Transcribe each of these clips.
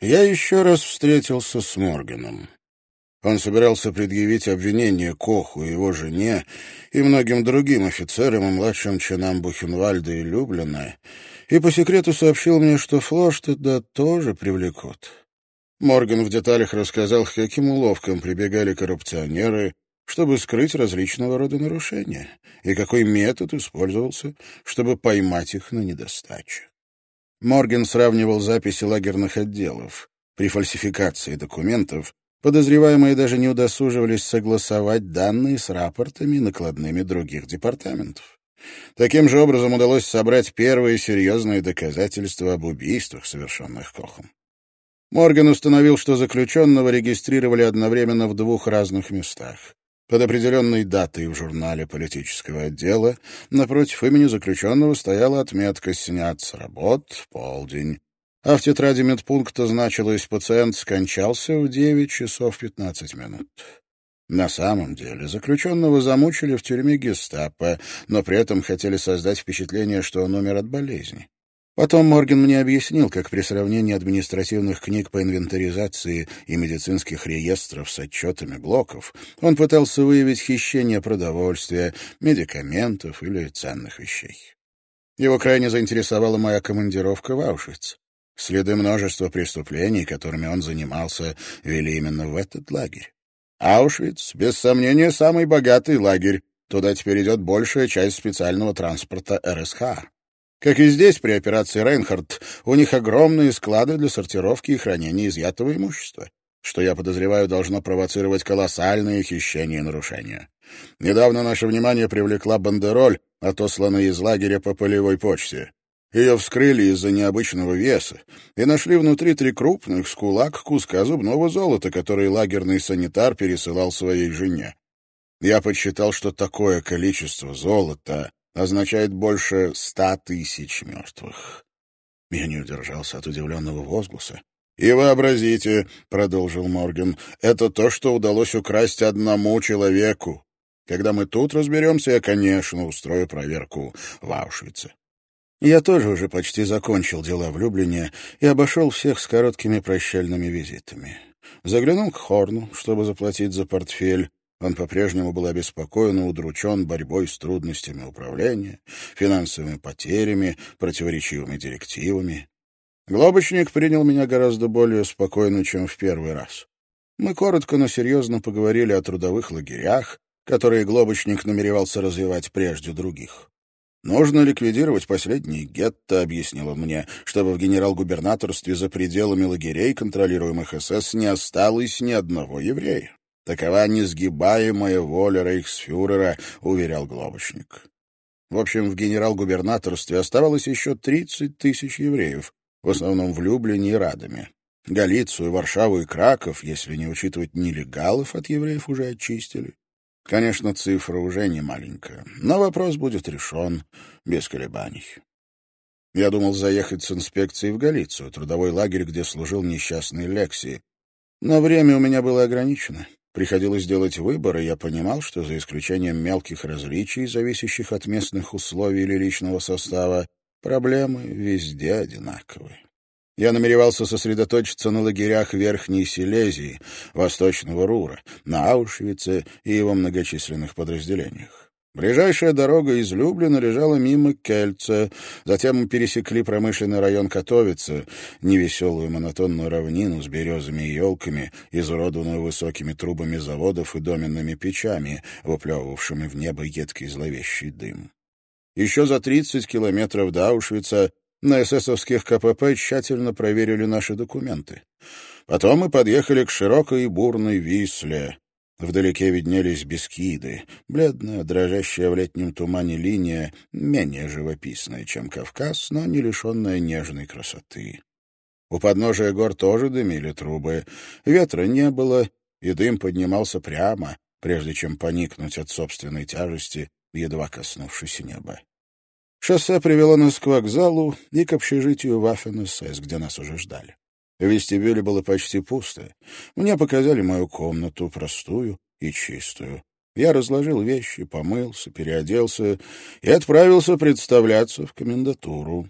Я еще раз встретился с Морганом. Он собирался предъявить обвинение Коху и его жене и многим другим офицерам и младшим чинам Бухенвальда и Люблина, и по секрету сообщил мне, что Флоштеда тоже привлекут. Морган в деталях рассказал, к каким уловкам прибегали коррупционеры, чтобы скрыть различного рода нарушения, и какой метод использовался, чтобы поймать их на недостаче. Морген сравнивал записи лагерных отделов. При фальсификации документов подозреваемые даже не удосуживались согласовать данные с рапортами накладными других департаментов. Таким же образом удалось собрать первые серьезные доказательства об убийствах, совершенных Кохом. Морген установил, что заключенного регистрировали одновременно в двух разных местах. Под определенной датой в журнале политического отдела напротив имени заключенного стояла отметка «Снят с работ, полдень», а в тетради медпункта значилось «Пациент скончался в 9 часов 15 минут». На самом деле заключенного замучили в тюрьме гестапо, но при этом хотели создать впечатление, что он умер от болезни. Потом Морген мне объяснил, как при сравнении административных книг по инвентаризации и медицинских реестров с отчетами блоков он пытался выявить хищение продовольствия, медикаментов или ценных вещей. Его крайне заинтересовала моя командировка в Аушвиц. Следы множества преступлений, которыми он занимался, вели именно в этот лагерь. Аушвиц, без сомнения, самый богатый лагерь. Туда теперь идет большая часть специального транспорта РСХ. Как и здесь, при операции «Рейнхард», у них огромные склады для сортировки и хранения изъятого имущества, что, я подозреваю, должно провоцировать колоссальные хищения и нарушения. Недавно наше внимание привлекла бандероль, отосланная из лагеря по полевой почте. Ее вскрыли из-за необычного веса и нашли внутри три крупных с кулак куска зубного золота, которые лагерный санитар пересылал своей жене. Я подсчитал, что такое количество золота означает больше ста тысяч мертвых. Я не удержался от удивленного возгласа. «И вообразите», — продолжил Морген, — «это то, что удалось украсть одному человеку. Когда мы тут разберемся, я, конечно, устрою проверку в Аушвице». Я тоже уже почти закончил дела в Люблине и обошел всех с короткими прощальными визитами. Заглянул к Хорну, чтобы заплатить за портфель, он по-прежнему был обеспокоен и удручен борьбой с трудностями управления, финансовыми потерями, противоречивыми директивами. Глобочник принял меня гораздо более спокойно, чем в первый раз. Мы коротко, но серьезно поговорили о трудовых лагерях, которые Глобочник намеревался развивать прежде других. «Нужно ликвидировать последние гетто», — объяснил он мне, чтобы в генерал-губернаторстве за пределами лагерей, контролируемых СС, не осталось ни одного еврея. Такова несгибаемая воля рейхсфюрера, уверял Глобочник. В общем, в генерал-губернаторстве оставалось еще 30 тысяч евреев, в основном в Люблине и Радоме. Галицию, Варшаву и Краков, если не учитывать нелегалов, от евреев уже очистили. Конечно, цифра уже не маленькая, но вопрос будет решен без колебаний. Я думал заехать с инспекцией в Галицию, трудовой лагерь, где служил несчастный Лекси. Но время у меня было ограничено. Приходилось делать выбор, и я понимал, что за исключением мелких различий, зависящих от местных условий или личного состава, проблемы везде одинаковые. Я намеревался сосредоточиться на лагерях Верхней Силезии, Восточного Рура, на Аушвице и его многочисленных подразделениях. Ближайшая дорога из Люблина лежала мимо Кельца. Затем мы пересекли промышленный район Котовица, невеселую монотонную равнину с березами и елками, изуродованную высокими трубами заводов и доменными печами, выплевывавшими в небо едкий зловещий дым. Еще за 30 километров до Аушвица на эсэсовских КПП тщательно проверили наши документы. Потом мы подъехали к широкой и бурной Висле. Вдалеке виднелись бескиды, бледная, дрожащая в летнем тумане линия, менее живописная, чем Кавказ, но не лишенная нежной красоты. У подножия гор тоже дымили трубы, ветра не было, и дым поднимался прямо, прежде чем поникнуть от собственной тяжести, едва коснувшись неба. Шоссе привело нас к вокзалу и к общежитию Ваффен-СС, где нас уже ждали. В вестибюле было почти пусто. Мне показали мою комнату, простую и чистую. Я разложил вещи, помылся, переоделся и отправился представляться в комендатуру.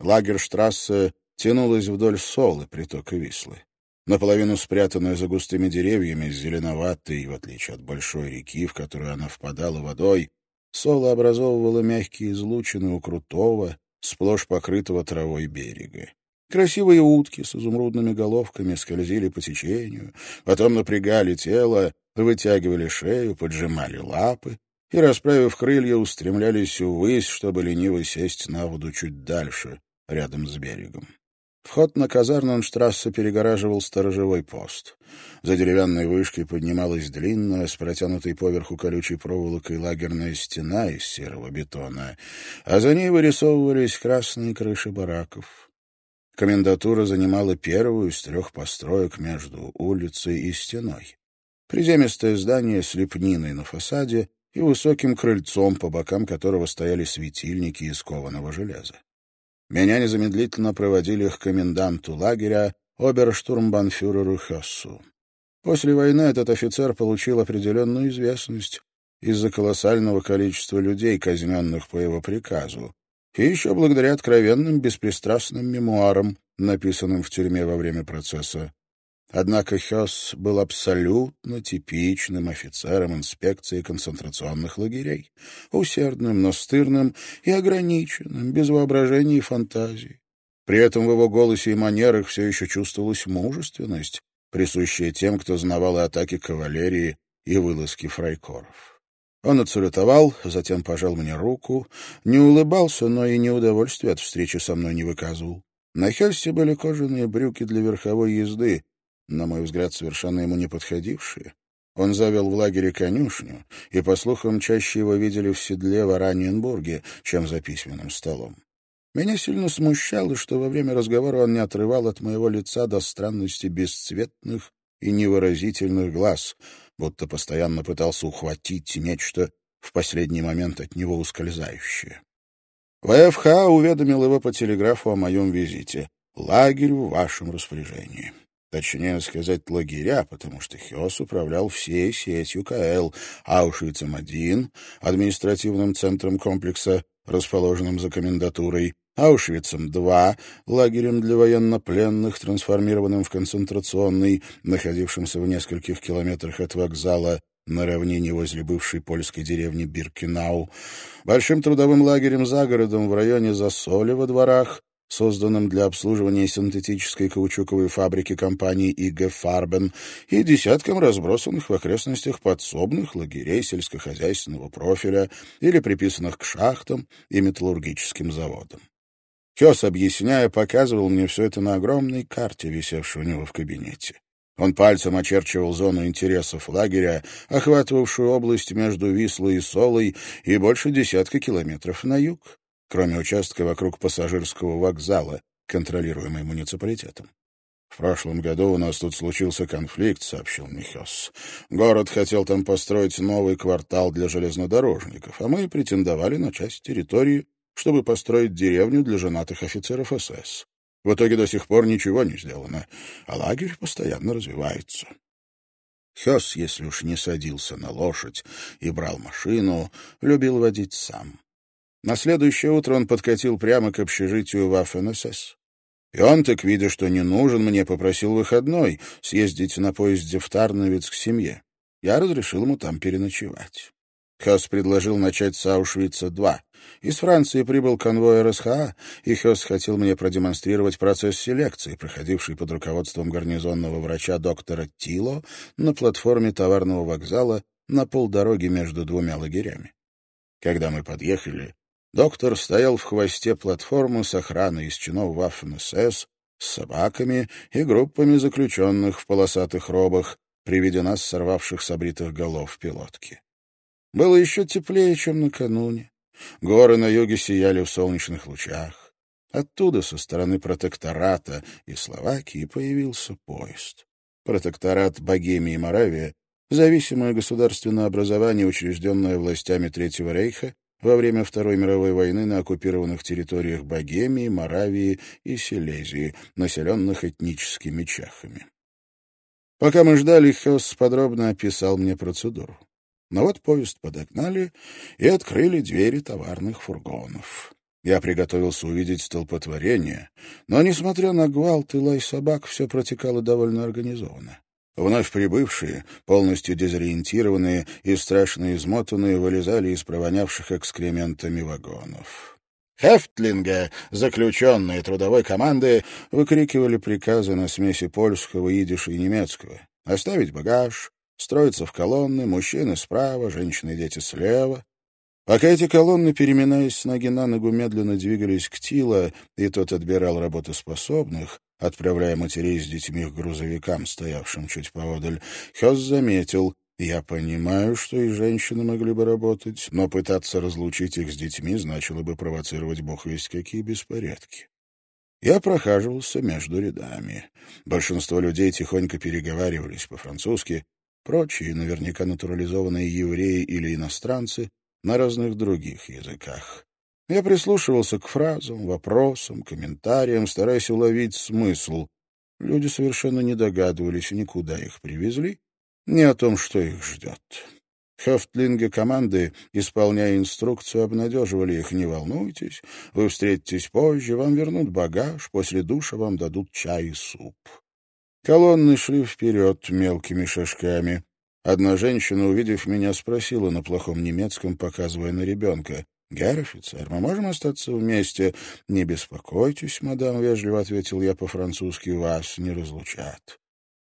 Лагерштрассе тянулась вдоль Солы, притока Вислы. Наполовину спрятанная за густыми деревьями, зеленоватой, в отличие от большой реки, в которую она впадала водой, Сола образовывала мягкие излучины у крутого, сплошь покрытого травой берега. Красивые утки с изумрудными головками скользили по течению, потом напрягали тело, вытягивали шею, поджимали лапы и, расправив крылья, устремлялись ввысь, чтобы лениво сесть на воду чуть дальше, рядом с берегом. Вход на казарненштрассе перегораживал сторожевой пост. За деревянной вышкой поднималась длинная, с протянутой поверху колючей проволокой лагерная стена из серого бетона, а за ней вырисовывались красные крыши бараков. Комендатура занимала первую из трех построек между улицей и стеной. Приземистое здание с лепниной на фасаде и высоким крыльцом, по бокам которого стояли светильники из кованого железа. Меня незамедлительно проводили к коменданту лагеря, оберштурмбанфюреру Хессу. После войны этот офицер получил определенную известность из-за колоссального количества людей, казненных по его приказу, и еще благодаря откровенным беспристрастным мемуарам, написанным в тюрьме во время процесса. Однако Хёс был абсолютно типичным офицером инспекции концентрационных лагерей, усердным, настырным и ограниченным, без воображения и фантазии. При этом в его голосе и манерах все еще чувствовалась мужественность, присущая тем, кто знавал и атаки кавалерии и вылазки фрайкоров. Он отсалютовал, затем пожал мне руку, не улыбался, но и неудовольствия от встречи со мной не выказывал. На Хельсе были кожаные брюки для верховой езды, на мой взгляд, совершенно ему не подходившие. Он завел в лагере конюшню, и, по слухам, чаще его видели в седле в Ораньенбурге, чем за письменным столом. Меня сильно смущало, что во время разговора он не отрывал от моего лица до странности бесцветных и невыразительных глаз, будто постоянно пытался ухватить нечто в последний момент от него ускользающее. ВФХ уведомил его по телеграфу о моем визите. Лагерь в вашем распоряжении. Точнее сказать, лагеря, потому что Хёс управлял всей сетью КЛ, Аушвицем-1, административным центром комплекса, расположенным за комендатурой, Аушвицем-2, лагерем для военнопленных, трансформированным в концентрационный, находившимся в нескольких километрах от вокзала, на равнине возле бывшей польской деревни Биркинау, большим трудовым лагерем за городом в районе Засоли во дворах, созданным для обслуживания синтетической каучуковой фабрики компании ИГ «Фарбен» и десяткам разбросанных в окрестностях подсобных лагерей сельскохозяйственного профиля или приписанных к шахтам и металлургическим заводам. Хёс, объясняя, показывал мне все это на огромной карте, висевшей у него в кабинете. Он пальцем очерчивал зону интересов лагеря, охватывавшую область между Вислой и Солой и больше десятка километров на юг кроме участка вокруг пассажирского вокзала, контролируемый муниципалитетом. «В прошлом году у нас тут случился конфликт», — сообщил Михос. «Город хотел там построить новый квартал для железнодорожников, а мы претендовали на часть территории, чтобы построить деревню для женатых офицеров СС. В итоге до сих пор ничего не сделано, а лагерь постоянно развивается». Хёс, если уж не садился на лошадь и брал машину, любил водить сам. На следующее утро он подкатил прямо к общежитию Ваффен-СС. Так видя, что не нужен, мне попросил выходной съездить на поезде в Тарновец к семье. Я разрешил ему там переночевать. Хёс предложил начать с Аушвица-2. Из Франции прибыл конвой РСХА, и Хёс хотел мне продемонстрировать процесс селекции, проходивший под руководством гарнизонного врача доктора Тило на платформе товарного вокзала на полдороги между двумя лагерями. Когда мы подъехали, Доктор стоял в хвосте платформы с охраной из чинов Waffen-СС, с собаками и группами заключенных в полосатых робах, при нас сорвавших с обритых голов пилотки. Было еще теплее, чем накануне. Горы на юге сияли в солнечных лучах. Оттуда, со стороны протектората и Словакии, появился поезд. Протекторат Богемии и Моравия — зависимое государственное образование, учрежденное властями Третьего рейха во время Второй мировой войны на оккупированных территориях Богемии, Моравии и Силезии, населенных этническими чехами. Пока мы ждали, Хёс подробно описал мне процедуру. Но вот поезд подогнали и открыли двери товарных фургонов. Я приготовился увидеть столпотворение, но, несмотря на гвалт и лай собак, все протекало довольно организованно. Вновь прибывшие, полностью дезориентированные и страшно измотанные, вылезали из провонявших экскрементами вагонов. «Хефтлинга!» Заключенные трудовой команды выкрикивали приказы на смеси польского, идиша и немецкого. Оставить багаж, строиться в колонны, мужчины справа, женщины и дети слева. Пока эти колонны, переминаясь с ноги на ногу, медленно двигались к Тила, и тот отбирал работоспособных, отправляя матерей с детьми к грузовикам, стоявшим чуть поодаль, Хёс заметил, «Я понимаю, что и женщины могли бы работать, но пытаться разлучить их с детьми значило бы провоцировать бог весть какие беспорядки». Я прохаживался между рядами. Большинство людей тихонько переговаривались по-французски, прочие, наверняка натурализованные евреи или иностранцы, на разных других языках. Я прислушивался к фразам, вопросам, комментариям, стараясь уловить смысл. Люди совершенно не догадывались, никуда их привезли, ни о том, что их ждет. Хефтлинги команды, исполняя инструкцию, обнадеживали их «Не волнуйтесь, вы встретитесь позже, вам вернут багаж, после душа вам дадут чай и суп». Колонны шли вперед мелкими шажками. Одна женщина, увидев меня, спросила на плохом немецком, показывая на ребенка. «Герр офицер, мы можем остаться вместе?» «Не беспокойтесь, мадам», — вежливо ответил я по-французски, — «вас не разлучат».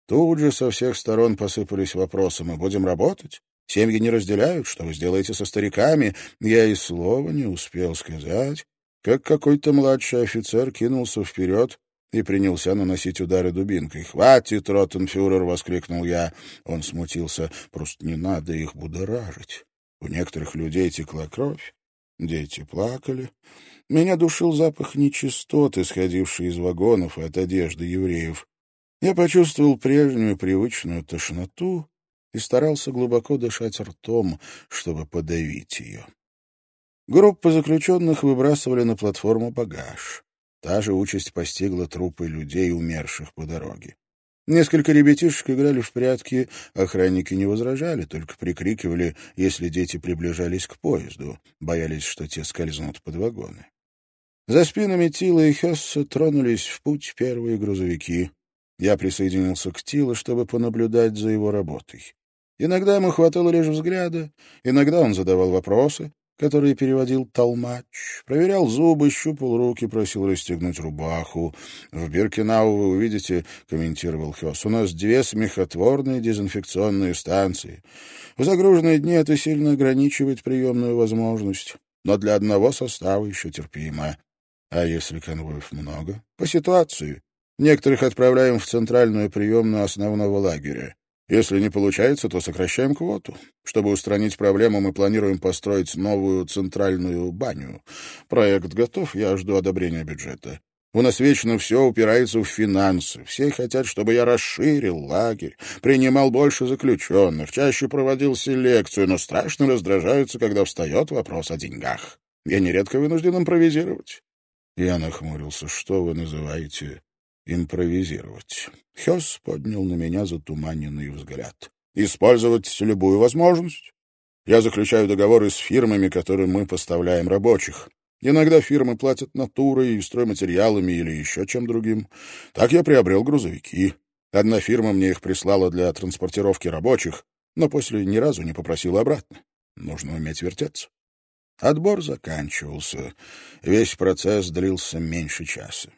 Тут же со всех сторон посыпались вопросы. «Мы будем работать? Семьи не разделяют? Что вы сделаете со стариками?» Я и слова не успел сказать, как какой-то младший офицер кинулся вперед и принялся наносить удары дубинкой. «Хватит, Роттенфюрер!» — воскликнул я. Он смутился. «Просто не надо их будоражить. У некоторых людей текла кровь, дети плакали. Меня душил запах нечистот, исходивший из вагонов и от одежды евреев. Я почувствовал прежнюю привычную тошноту и старался глубоко дышать ртом, чтобы подавить ее. Группа заключенных выбрасывали на платформу багаж. Та же участь постигла трупы людей, умерших по дороге. Несколько ребятишек играли в прятки, охранники не возражали, только прикрикивали, если дети приближались к поезду, боялись, что те скользнут под вагоны. За спинами Тила и Хесса тронулись в путь первые грузовики. Я присоединился к Тилу, чтобы понаблюдать за его работой. Иногда ему хватало лишь взгляда, иногда он задавал вопросы, который переводил толмач, проверял зубы, щупал руки, просил расстегнуть рубаху. «В Биркинау вы увидите», — комментировал Хёс, — «у нас две смехотворные дезинфекционные станции. В загруженные дни это сильно ограничивает приемную возможность, но для одного состава еще терпимо. А если конвоев много? По ситуации. Некоторых отправляем в центральную приемную основного лагеря. Если не получается, то сокращаем квоту. Чтобы устранить проблему, мы планируем построить новую центральную баню. Проект готов, я жду одобрения бюджета. У нас вечно все упирается в финансы. Все хотят, чтобы я расширил лагерь, принимал больше заключенных, чаще проводил селекцию, но страшно раздражаются, когда встает вопрос о деньгах. Я нередко вынужден импровизировать. Я нахмурился. Что вы называете импровизировать. Хёс поднял на меня затуманенный взгляд. «Использовать любую возможность. Я заключаю договоры с фирмами, которым мы поставляем рабочих. Иногда фирмы платят натурой, стройматериалами или еще чем другим. Так я приобрел грузовики. Одна фирма мне их прислала для транспортировки рабочих, но после ни разу не попросила обратно. Нужно уметь вертеться. Отбор заканчивался. Весь процесс длился меньше часа.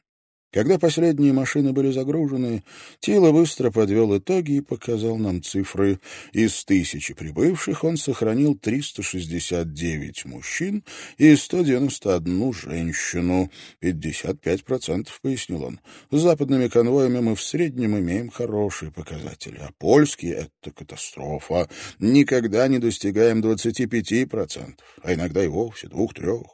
Когда последние машины были загружены, Тила быстро подвел итоги и показал нам цифры. Из тысячи прибывших он сохранил 369 мужчин и 191 женщину. 55%, пояснил он. С западными конвоями мы в среднем имеем хорошие показатели, а польские — это катастрофа. Никогда не достигаем 25%, а иногда и вовсе двух-трех.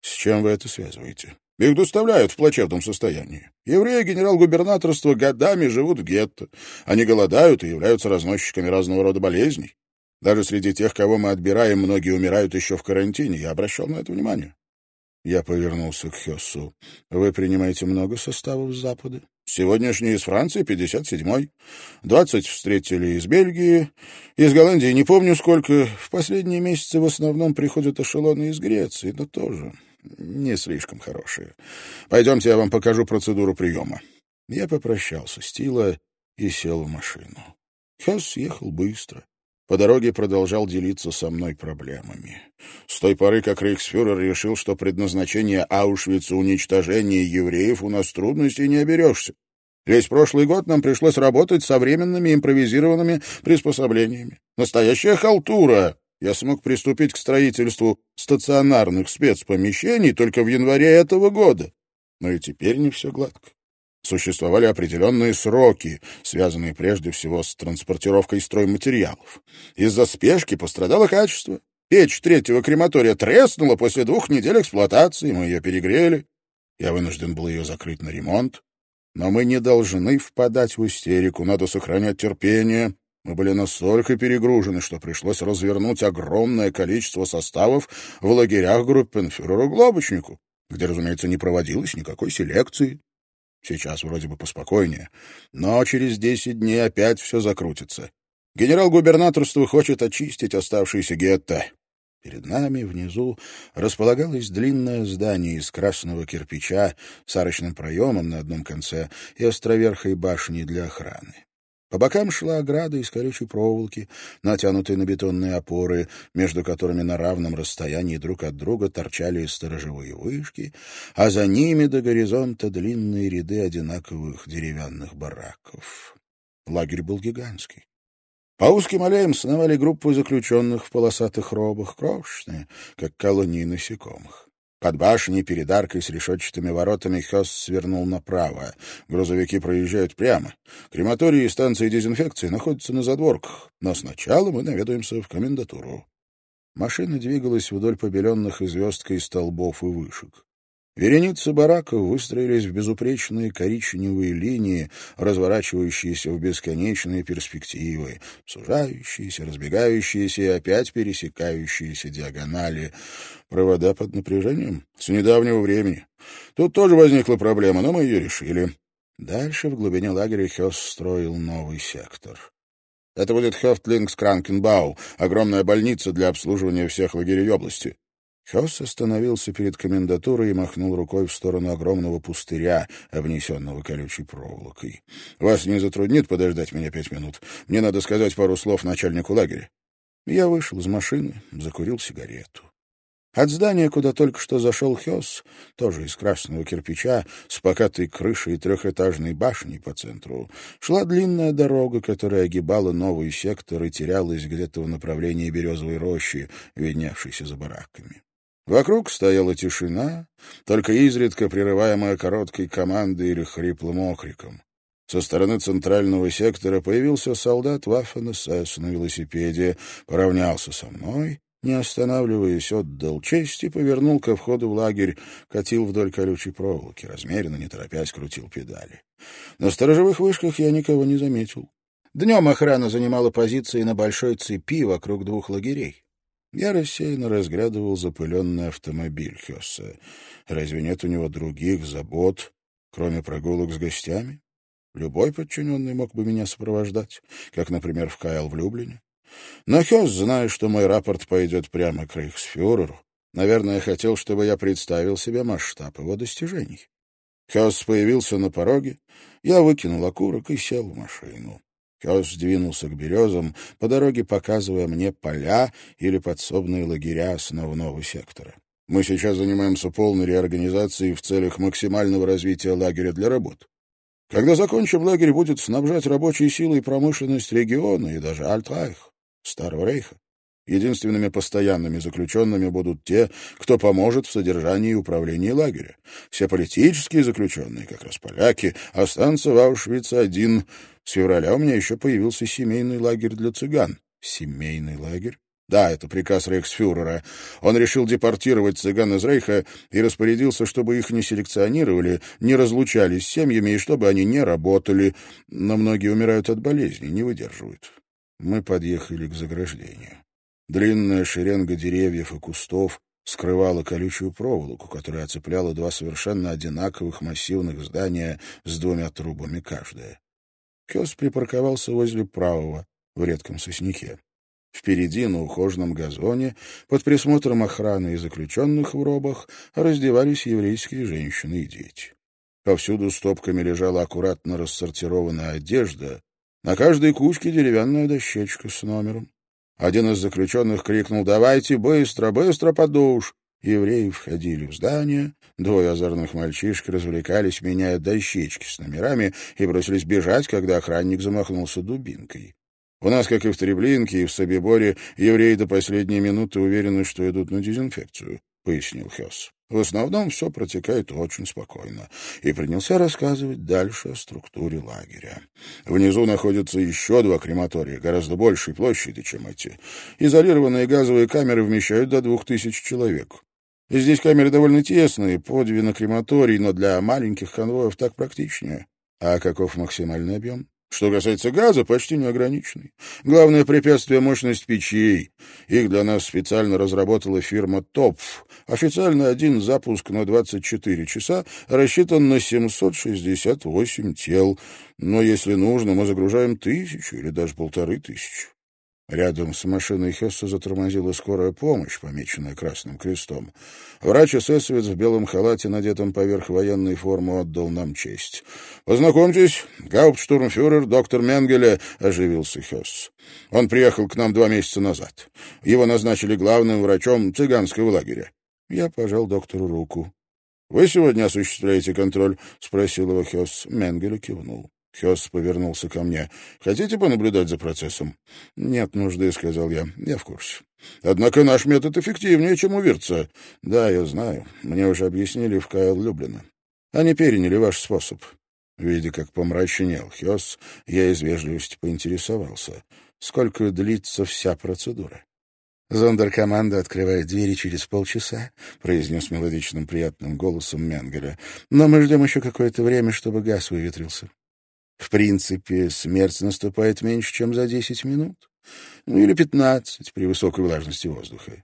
С чем вы это связываете? Их доставляют в плачевном состоянии. Евреи генерал-губернаторства годами живут в гетто. Они голодают и являются разносчиками разного рода болезней. Даже среди тех, кого мы отбираем, многие умирают еще в карантине. Я обращал на это внимание. Я повернулся к Хессу. Вы принимаете много составов с Запада? Сегодняшний из Франции, 57-й. Двадцать встретили из Бельгии, из Голландии, не помню сколько. В последние месяцы в основном приходят эшелоны из Греции, но тоже не слишком хорошие. Пойдемте, я вам покажу процедуру приема. Я попрощался с Тила и сел в машину. Хесс ехал быстро. По дороге продолжал делиться со мной проблемами. С той поры, как рейхсфюрер решил, что предназначение Аушвица — уничтожение евреев, у нас трудностей не оберешься. Весь прошлый год нам пришлось работать со временными импровизированными приспособлениями. Настоящая халтура! Я смог приступить к строительству стационарных спецпомещений только в январе этого года. Но и теперь не все гладко. Существовали определенные сроки, связанные прежде всего с транспортировкой стройматериалов. Из-за спешки пострадало качество. Печь третьего крематория треснула после двух недель эксплуатации, мы ее перегрели. Я вынужден был ее закрыть на ремонт. Но мы не должны впадать в истерику, надо сохранять терпение. Мы были настолько перегружены, что пришлось развернуть огромное количество составов в лагерях группенфюреру-глобочнику, где, разумеется, не проводилось никакой селекции. Сейчас вроде бы поспокойнее, но через десять дней опять все закрутится. Генерал-губернаторство хочет очистить оставшиеся гетто. Перед нами внизу располагалось длинное здание из красного кирпича с арочным проемом на одном конце и островерхой башней для охраны. По бокам шла ограда из колючей проволоки, натянутой на бетонные опоры, между которыми на равном расстоянии друг от друга торчали сторожевые вышки, а за ними до горизонта длинные ряды одинаковых деревянных бараков. Лагерь был гигантский. По узким аллеям сновали группы заключенных в полосатых робах, крошечные, как колонии насекомых. Под башней перед аркой с решетчатыми воротами Хёс свернул направо. Грузовики проезжают прямо. Крематории и станции дезинфекции находятся на задворках. Но сначала мы наведаемся в комендатуру. Машина двигалась вдоль побеленных звездкой столбов и вышек. Вереницы бараков выстроились в безупречные коричневые линии, разворачивающиеся в бесконечные перспективы, сужающиеся, разбегающиеся и опять пересекающиеся диагонали. Провода под напряжением с недавнего времени. Тут тоже возникла проблема, но мы ее решили. Дальше в глубине лагеря Хёс строил новый сектор. Это будет Хёфтлингс Кранкенбау, огромная больница для обслуживания всех лагерей области. Хёс остановился перед комендатурой и махнул рукой в сторону огромного пустыря, обнесенного колючей проволокой. — Вас не затруднит подождать меня пять минут? Мне надо сказать пару слов начальнику лагеря. Я вышел из машины, закурил сигарету. От здания, куда только что зашел Хёс, тоже из красного кирпича, с покатой крышей и трехэтажной башней по центру, шла длинная дорога, которая огибала новый сектор и терялась где-то в направлении березовой рощи, видневшейся за бараками. Вокруг стояла тишина, только изредка прерываемая короткой командой или хриплым окриком. Со стороны центрального сектора появился солдат Ваффен-СС на велосипеде, поравнялся со мной, не останавливаясь, отдал честь и повернул ко входу в лагерь, катил вдоль колючей проволоки, размеренно, не торопясь, крутил педали. На сторожевых вышках я никого не заметил. Днем охрана занимала позиции на большой цепи вокруг двух лагерей. Я рассеянно разглядывал запыленный автомобиль Хесса. Разве нет у него других забот, кроме прогулок с гостями? Любой подчиненный мог бы меня сопровождать, как, например, в Кайл в Люблине. Но Хесс, зная, что мой рапорт пойдет прямо к рейхсфюреру, наверное, хотел, чтобы я представил себе масштаб его достижений. Хесс появился на пороге, я выкинул окурок и сел в машину. Пес сдвинулся к березам, по дороге показывая мне поля или подсобные лагеря основного сектора. Мы сейчас занимаемся полной реорганизацией в целях максимального развития лагеря для работ. Когда закончим, лагерь будет снабжать рабочей силой промышленность региона и даже Альтрайх, Старого Рейха. Единственными постоянными заключенными будут те, кто поможет в содержании и управлении лагеря. Все политические заключенные, как раз поляки, останутся в Аушвице-1. С февраля у меня еще появился семейный лагерь для цыган. Семейный лагерь? Да, это приказ рейхсфюрера. Он решил депортировать цыган из Рейха и распорядился, чтобы их не селекционировали, не разлучались с семьями и чтобы они не работали. Но многие умирают от болезней, не выдерживают. Мы подъехали к заграждению. Длинная шеренга деревьев и кустов скрывала колючую проволоку, которая оцепляла два совершенно одинаковых массивных здания с двумя трубами каждое. Кёс припарковался возле правого, в редком сосняке. Впереди, на ухоженном газоне, под присмотром охраны и заключенных в робах, раздевались еврейские женщины и дети. Повсюду стопками лежала аккуратно рассортированная одежда, на каждой кучке деревянная дощечка с номером. Один из заключенных крикнул «Давайте быстро, быстро под душ!» Евреи входили в здание, двое озорных мальчишек развлекались, меняя дощечки с номерами, и бросились бежать, когда охранник замахнулся дубинкой. У нас, как и в Треблинке и в Собиборе, евреи до последней минуты уверены, что идут на дезинфекцию, — пояснил Хесс. В основном все протекает очень спокойно. И принялся рассказывать дальше о структуре лагеря. Внизу находятся еще два крематория, гораздо большей площади, чем эти. Изолированные газовые камеры вмещают до двух тысяч человек. Здесь камеры довольно тесные, по крематорий, но для маленьких конвоев так практичнее. А каков максимальный объем? Что касается газа, почти неограниченный. Главное препятствие — мощность печей. Их для нас специально разработала фирма ТОПФ. Официально один запуск на 24 часа рассчитан на 768 тел. Но если нужно, мы загружаем тысячу или даже полторы тысячи. Рядом с машиной Хесса затормозила скорая помощь, помеченная Красным Крестом. Врач-эсэсовец в белом халате, надетом поверх военной формы, отдал нам честь. «Познакомьтесь, гауптштурмфюрер доктор Менгеле», — оживился Хесс. «Он приехал к нам два месяца назад. Его назначили главным врачом цыганского лагеря». Я пожал доктору руку. «Вы сегодня осуществляете контроль?» — спросил его Хесс. Менгеле кивнул. Хёс повернулся ко мне. «Хотите понаблюдать за процессом?» «Нет нужды», — сказал я. «Я в курсе». «Однако наш метод эффективнее, чем у Вирца». «Да, я знаю. Мне уже объяснили в КЛ Люблина. Они переняли ваш способ». Видя, как помрачнел Хёс, я из вежливости поинтересовался. «Сколько длится вся процедура?» «Зондеркоманда открывает двери через полчаса», — произнес мелодичным приятным голосом Менгеля. «Но мы ждем еще какое-то время, чтобы газ выветрился. В принципе, смерть наступает меньше, чем за 10 минут. Ну, или 15 при высокой влажности воздуха.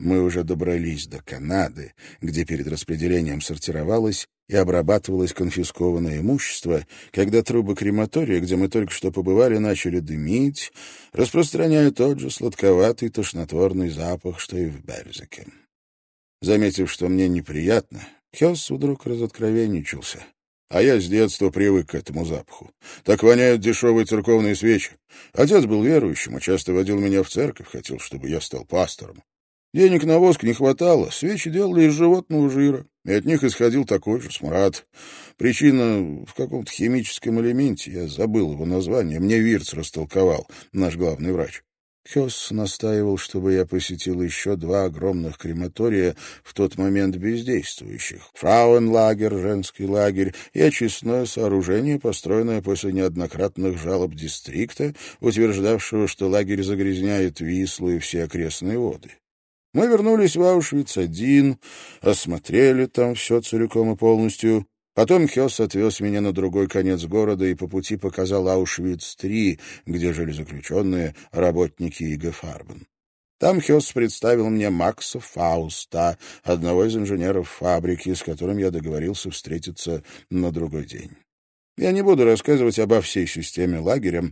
Мы уже добрались до Канады, где перед распределением сортировалось и обрабатывалось конфискованное имущество, когда трубы крематория, где мы только что побывали, начали дымить, распространяя тот же сладковатый тошнотворный запах, что и в Берзике. Заметив, что мне неприятно, Хёс вдруг разоткровенничался. А я с детства привык к этому запаху. Так воняют дешевые церковные свечи. Отец был верующим, а часто водил меня в церковь, хотел, чтобы я стал пастором. Денег на воск не хватало, свечи делали из животного жира, и от них исходил такой же смрад. Причина в каком-то химическом элементе, я забыл его название, мне Вирц растолковал, наш главный врач. Хёс настаивал, чтобы я посетил еще два огромных крематория, в тот момент бездействующих. Фрауенлагер, женский лагерь и очистное сооружение, построенное после неоднократных жалоб дистрикта, утверждавшего, что лагерь загрязняет Вислу и все окрестные воды. Мы вернулись в Аушвиц-1, осмотрели там все целиком и полностью, Потом Хёс отвез меня на другой конец города и по пути показал Аушвиц-3, где жили заключенные, работники ИГ Фарбен. Там Хёс представил мне Макса Фауста, одного из инженеров фабрики, с которым я договорился встретиться на другой день. Я не буду рассказывать обо всей системе лагеря.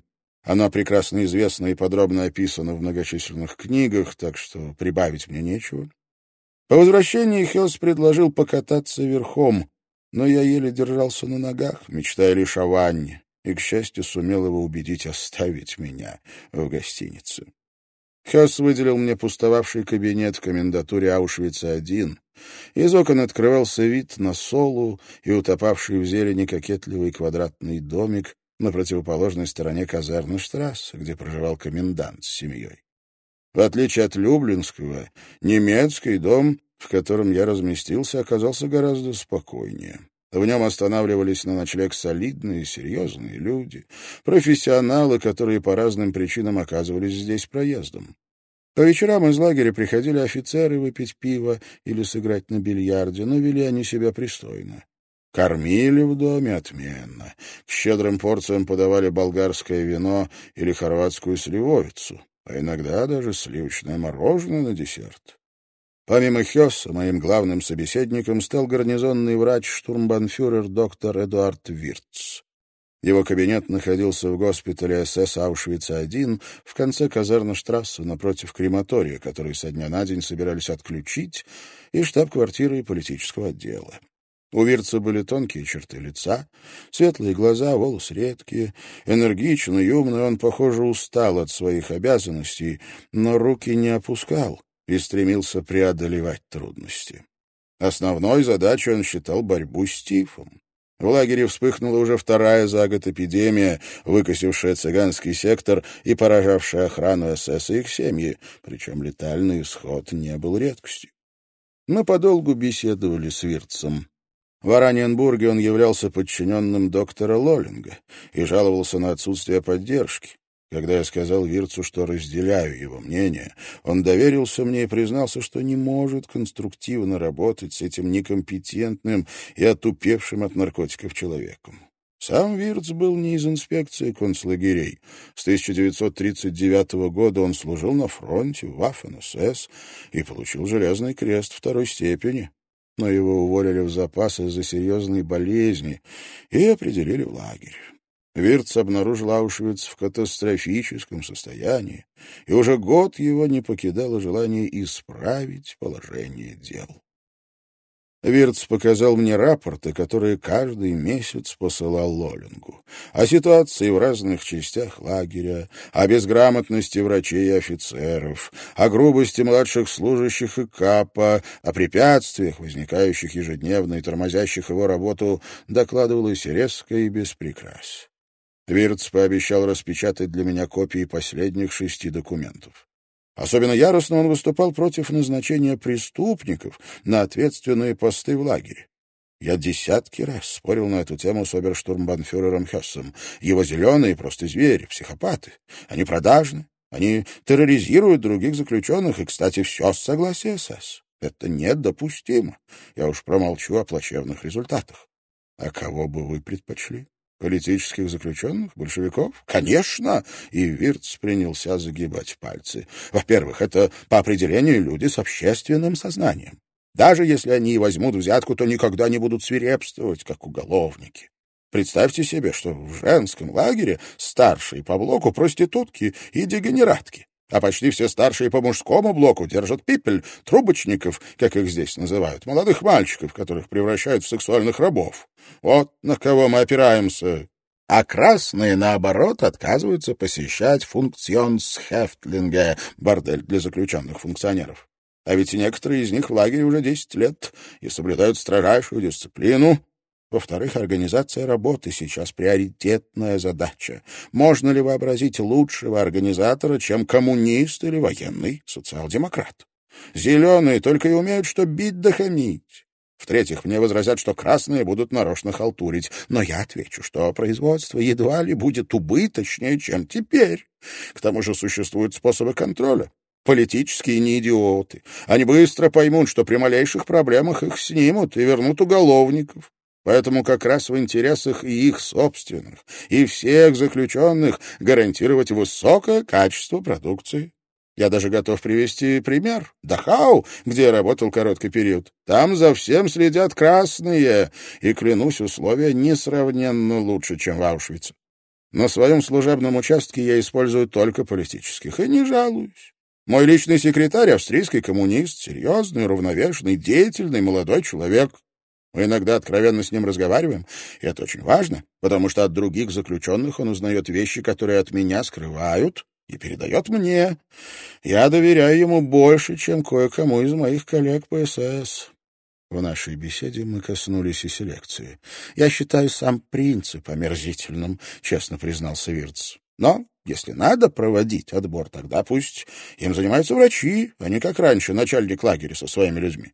Она прекрасно известна и подробно описана в многочисленных книгах, так что прибавить мне нечего. По возвращении Хёс предложил покататься верхом, но я еле держался на ногах, мечтая лишь о ванне, и, к счастью, сумел его убедить оставить меня в гостинице. Хесс выделил мне пустовавший кабинет в комендатуре Аушвица-1. Из окон открывался вид на Солу и утопавший в зелени кокетливый квадратный домик на противоположной стороне казарны Штрасса, где проживал комендант с семьей. В отличие от Люблинского, немецкий дом в котором я разместился, оказался гораздо спокойнее. В нем останавливались на ночлег солидные, серьезные люди, профессионалы, которые по разным причинам оказывались здесь проездом. По вечерам из лагеря приходили офицеры выпить пиво или сыграть на бильярде, но вели они себя пристойно. Кормили в доме отменно. К щедрым порциям подавали болгарское вино или хорватскую сливовицу, а иногда даже сливочное мороженое на десерт. Помимо Хесса, моим главным собеседником стал гарнизонный врач штурмбанфюрер доктор Эдуард Вирц. Его кабинет находился в госпитале СС Аушвица-1 в конце казарна-штрассе напротив крематория, который со дня на день собирались отключить, и штаб-квартиры политического отдела. У Вирца были тонкие черты лица, светлые глаза, волосы редкие. Энергичный и умный он, похоже, устал от своих обязанностей, но руки не опускал и стремился преодолевать трудности. Основной задачей он считал борьбу с тифом. В лагере вспыхнула уже вторая за год эпидемия, выкосившая цыганский сектор и поражавшая охрану СС и их семьи, причем летальный исход не был редкостью. Мы подолгу беседовали с Вирцем. В Ораненбурге он являлся подчиненным доктора Лоллинга и жаловался на отсутствие поддержки. Когда я сказал Вирцу, что разделяю его мнение, он доверился мне и признался, что не может конструктивно работать с этим некомпетентным и отупевшим от наркотиков человеком. Сам Вирц был не из инспекции концлагерей. С 1939 года он служил на фронте в Waffen-СС и получил Железный крест второй степени. Но его уволили в запас из-за серьезной болезни и определили в лагерь. Вирц обнаружил Аушвиц в катастрофическом состоянии, и уже год его не покидало желание исправить положение дел. Вирц показал мне рапорты, которые каждый месяц посылал Лолингу, о ситуации в разных частях лагеря, о безграмотности врачей и офицеров, о грубости младших служащих и КАПа, о препятствиях, возникающих ежедневно и тормозящих его работу, докладывалось резко и без прикрас. Вирц пообещал распечатать для меня копии последних шести документов. Особенно яростно он выступал против назначения преступников на ответственные посты в лагере. Я десятки раз спорил на эту тему с оберштурмбанфюрером Хессом. Его зеленые просто звери, психопаты. Они продажны, они терроризируют других заключенных, и, кстати, все с согласия СС. Это недопустимо. Я уж промолчу о плачевных результатах. А кого бы вы предпочли? Политических заключенных? Большевиков? Конечно! И Вирц принялся загибать пальцы. Во-первых, это по определению люди с общественным сознанием. Даже если они и возьмут взятку, то никогда не будут свирепствовать, как уголовники. Представьте себе, что в женском лагере старшие по блоку проститутки и дегенератки, а почти все старшие по мужскому блоку держат пипель, трубочников, как их здесь называют, молодых мальчиков, которых превращают в сексуальных рабов. Вот на кого мы опираемся. А красные, наоборот, отказываются посещать функционсхефтлинге, бордель для заключенных функционеров. А ведь некоторые из них в лагере уже 10 лет и соблюдают строжайшую дисциплину. Во-вторых, организация работы сейчас приоритетная задача. Можно ли вообразить лучшего организатора, чем коммунист или военный социал-демократ? Зеленые только и умеют, что бить да хамить. В-третьих, мне возразят, что красные будут нарочно халтурить. Но я отвечу, что производство едва ли будет убыточнее, чем теперь. К тому же существуют способы контроля. Политические не идиоты. Они быстро поймут, что при малейших проблемах их снимут и вернут уголовников. Поэтому как раз в интересах и их собственных, и всех заключенных гарантировать высокое качество продукции. Я даже готов привести пример. Дахау, где я работал короткий период. Там за всем следят красные, и, клянусь, условия несравненно лучше, чем в Аушвице. На своем служебном участке я использую только политических, и не жалуюсь. Мой личный секретарь — австрийский коммунист, серьезный, равновешенный, деятельный молодой человек. Мы иногда откровенно с ним разговариваем, и это очень важно, потому что от других заключенных он узнает вещи, которые от меня скрывают, и передает мне. Я доверяю ему больше, чем кое-кому из моих коллег по СС. В нашей беседе мы коснулись и селекции. Я считаю сам принцип омерзительным, честно признался Вирц. Но если надо проводить отбор, тогда пусть им занимаются врачи, а не как раньше начальник лагеря со своими людьми.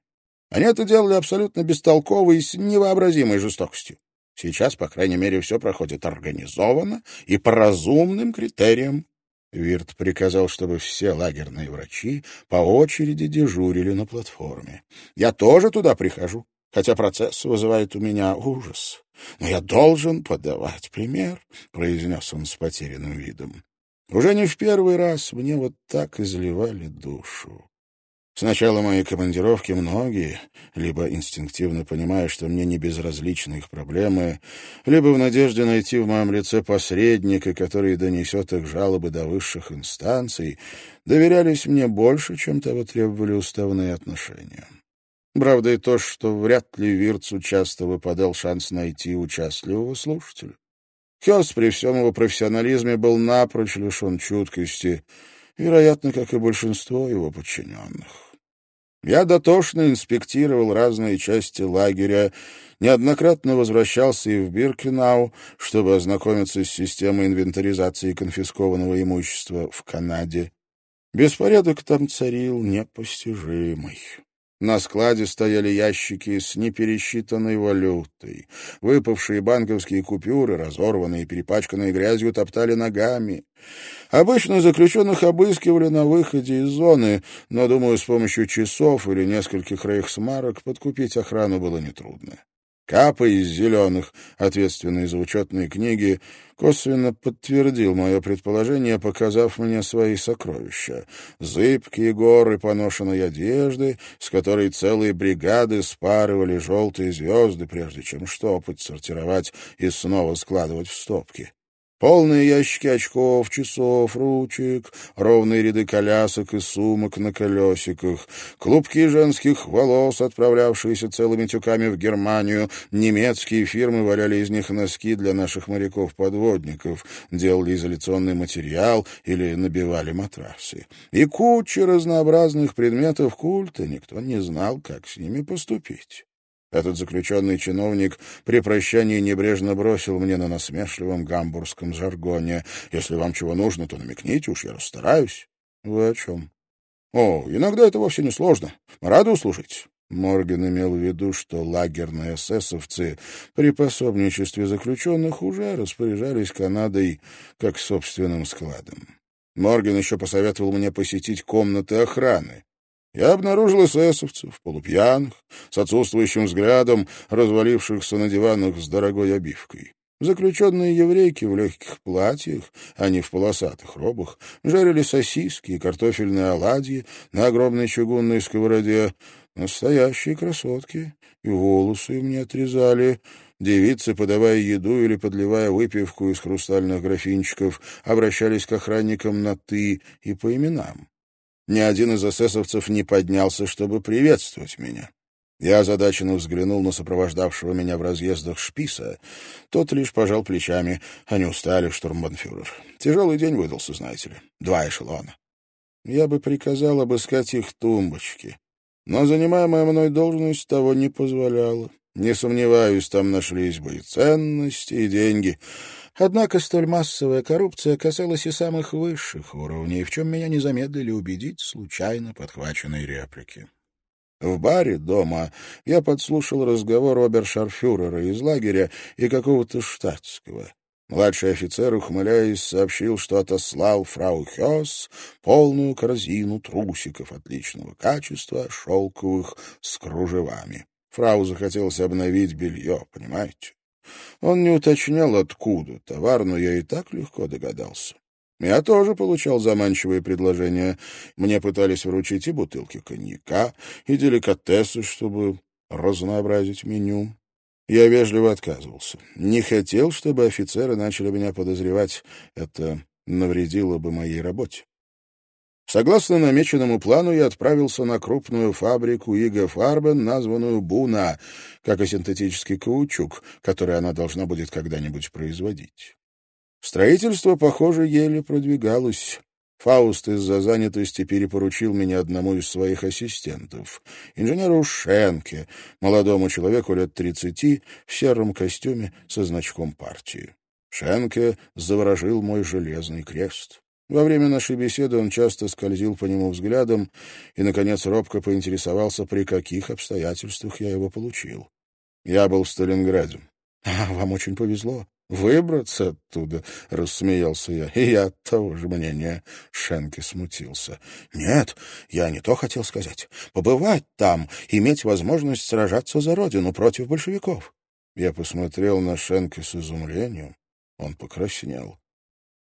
Они это делали абсолютно бестолково и с невообразимой жестокостью. Сейчас, по крайней мере, все проходит организованно и по разумным критериям. Вирт приказал, чтобы все лагерные врачи по очереди дежурили на платформе. Я тоже туда прихожу, хотя процесс вызывает у меня ужас. Но я должен подавать пример, — произнес он с потерянным видом. Уже не в первый раз мне вот так изливали душу. С начала моей командировки многие, либо инстинктивно понимая, что мне не безразличны их проблемы, либо в надежде найти в моем лице посредника, который донесет их жалобы до высших инстанций, доверялись мне больше, чем того требовали уставные отношения. Правда и то, что вряд ли Вирцу часто выпадал шанс найти участливого слушателя. Хёс при всем его профессионализме был напрочь лишен чуткости, вероятно, как и большинство его подчиненных. Я дотошно инспектировал разные части лагеря, неоднократно возвращался и в Биркенау, чтобы ознакомиться с системой инвентаризации конфискованного имущества в Канаде. Беспорядок там царил непостижимый. На складе стояли ящики с непересчитанной валютой. Выпавшие банковские купюры, разорванные и перепачканные грязью, топтали ногами. Обычно заключенных обыскивали на выходе из зоны, но, думаю, с помощью часов или нескольких рейхсмарок подкупить охрану было нетрудно. Капа из зеленых, ответственный за учетные книги, косвенно подтвердил мое предположение, показав мне свои сокровища. Зыбкие горы поношенной одежды, с которой целые бригады спарывали желтые звезды, прежде чем штопать, сортировать и снова складывать в стопки. Полные ящики очков, часов, ручек, ровные ряды колясок и сумок на колесиках, клубки женских волос, отправлявшиеся целыми тюками в Германию, немецкие фирмы валяли из них носки для наших моряков-подводников, делали изоляционный материал или набивали матрасы. И куча разнообразных предметов культа, никто не знал, как с ними поступить. Этот заключенный чиновник при прощании небрежно бросил мне на насмешливом гамбургском жаргоне. «Если вам чего нужно, то намекните, уж я расстараюсь». «Вы о чем?» «О, иногда это вовсе не сложно. Рады услужить». Морген имел в виду, что лагерные эсэсовцы при пособничестве заключенных уже распоряжались Канадой как собственным складом. Морген еще посоветовал мне посетить комнаты охраны. Я обнаружил эсэсовцев, полупьяных, с отсутствующим взглядом, развалившихся на диванах с дорогой обивкой. Заключенные еврейки в легких платьях, а не в полосатых робах, жарили сосиски и картофельные оладьи на огромной чугунной сковороде. Настоящие красотки, и волосы им не отрезали. Девицы, подавая еду или подливая выпивку из хрустальных графинчиков, обращались к охранникам на «ты» и по именам. Ни один из эсэсовцев не поднялся, чтобы приветствовать меня. Я озадаченно взглянул на сопровождавшего меня в разъездах шписа. Тот лишь пожал плечами. Они устали, штурмбанфюрер. Тяжелый день выдался, знаете ли. Два эшелона. Я бы приказал обыскать их тумбочки. Но занимаемая мной должность того не позволяла. Не сомневаюсь, там нашлись бы и ценности, и деньги. Однако столь массовая коррупция касалась и самых высших уровней, в чем меня не замедлили убедить случайно подхваченные реплики. В баре дома я подслушал разговор обершарфюрера из лагеря и какого-то штатского. Младший офицер, ухмыляясь, сообщил, что отослал фрау Хёс полную корзину трусиков отличного качества, шелковых, с кружевами. Фрау захотелось обновить белье, понимаете? Он не уточнял, откуда товар, но я и так легко догадался. Я тоже получал заманчивые предложения. Мне пытались вручить и бутылки коньяка, и деликатесы, чтобы разнообразить меню. Я вежливо отказывался. Не хотел, чтобы офицеры начали меня подозревать. Это навредило бы моей работе. Согласно намеченному плану, я отправился на крупную фабрику Иго Фарбен, названную Буна, как и синтетический каучук, который она должна будет когда-нибудь производить. Строительство, похоже, еле продвигалось. Фауст из-за занятости перепоручил меня одному из своих ассистентов, инженеру Шенке, молодому человеку лет тридцати, в сером костюме со значком партии. Шенке заворожил мой железный крест. Во время нашей беседы он часто скользил по нему взглядом и, наконец, робко поинтересовался, при каких обстоятельствах я его получил. Я был в Сталинграде. «А, «Вам очень повезло. Выбраться оттуда», — рассмеялся я. «И я того же мнения». Шенке смутился. «Нет, я не то хотел сказать. Побывать там, иметь возможность сражаться за родину против большевиков». Я посмотрел на Шенке с изумлением. Он покраснел.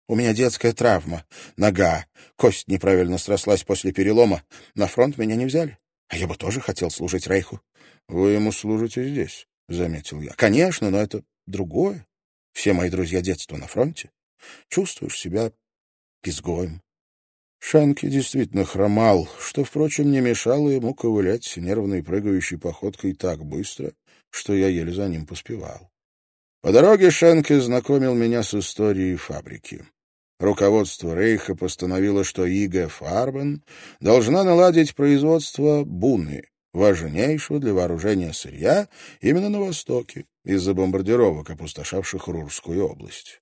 У меня детская травма. Нога. Кость неправильно срослась после перелома. На фронт меня не взяли. А я бы тоже хотел служить Рейху. — Вы ему служите здесь, — заметил я. — Конечно, но это другое. Все мои друзья детства на фронте. Чувствуешь себя изгоем. Шанки действительно хромал, что, впрочем, не мешало ему ковылять нервной прыгающей походкой так быстро, что я еле за ним поспевал. По дороге Шенке знакомил меня с историей фабрики. Руководство Рейха постановило, что Ига Фарбен должна наладить производство буны, важнейшего для вооружения сырья, именно на Востоке, из-за бомбардировок, опустошавших Рурскую область.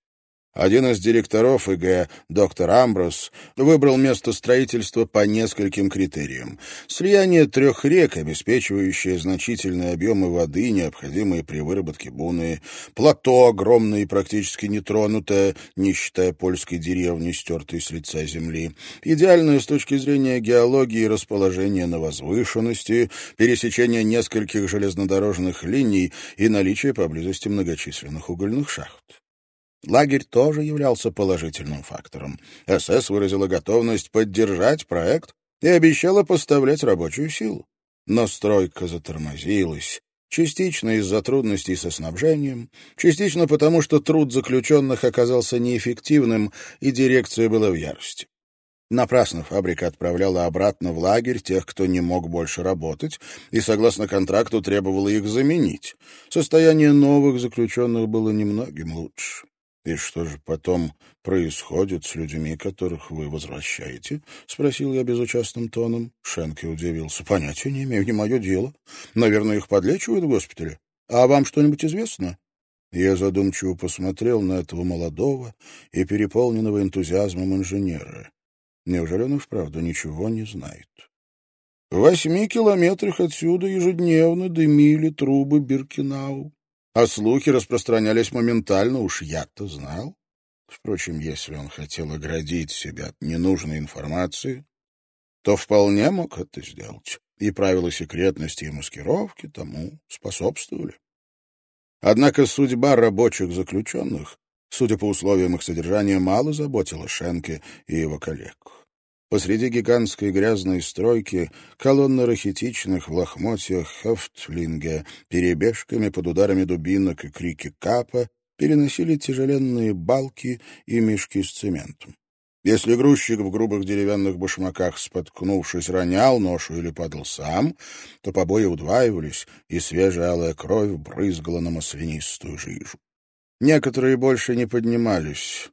Один из директоров ИГ, доктор Амброс, выбрал место строительства по нескольким критериям. Слияние трех рек, обеспечивающее значительные объемы воды, необходимые при выработке буны, плато огромное и практически нетронутое, не считая польской деревни, стертой с лица земли, идеальное с точки зрения геологии расположение на возвышенности, пересечение нескольких железнодорожных линий и наличие поблизости многочисленных угольных шахт. Лагерь тоже являлся положительным фактором. СС выразила готовность поддержать проект и обещала поставлять рабочую силу. Но стройка затормозилась, частично из-за трудностей со снабжением, частично потому, что труд заключенных оказался неэффективным, и дирекция была в ярости. Напрасно фабрика отправляла обратно в лагерь тех, кто не мог больше работать, и, согласно контракту, требовала их заменить. Состояние новых заключенных было немногим лучше. «И что же потом происходит с людьми, которых вы возвращаете?» — спросил я безучастным тоном. Шенке удивился. «Понятия не имею, не мое дело. Наверное, их подлечивают в госпитале. А вам что-нибудь известно?» Я задумчиво посмотрел на этого молодого и переполненного энтузиазмом инженера. Неужели он и вправду ничего не знает? В восьми километрах отсюда ежедневно дымили трубы Биркинау а слухи распространялись моментально, уж я-то знал. Впрочем, если он хотел оградить себя от ненужной информации, то вполне мог это сделать, и правила секретности и маскировки тому способствовали. Однако судьба рабочих заключенных, судя по условиям их содержания, мало заботила Шенке и его коллег. Посреди гигантской грязной стройки колонна рахитичных в лохмотьях Хефтлинге перебежками под ударами дубинок и крики капа переносили тяжеленные балки и мешки с цементом. Если грузчик в грубых деревянных башмаках, споткнувшись, ронял ношу или падал сам, то побои удваивались, и свежая алая кровь брызгала на маслянистую жижу. Некоторые больше не поднимались,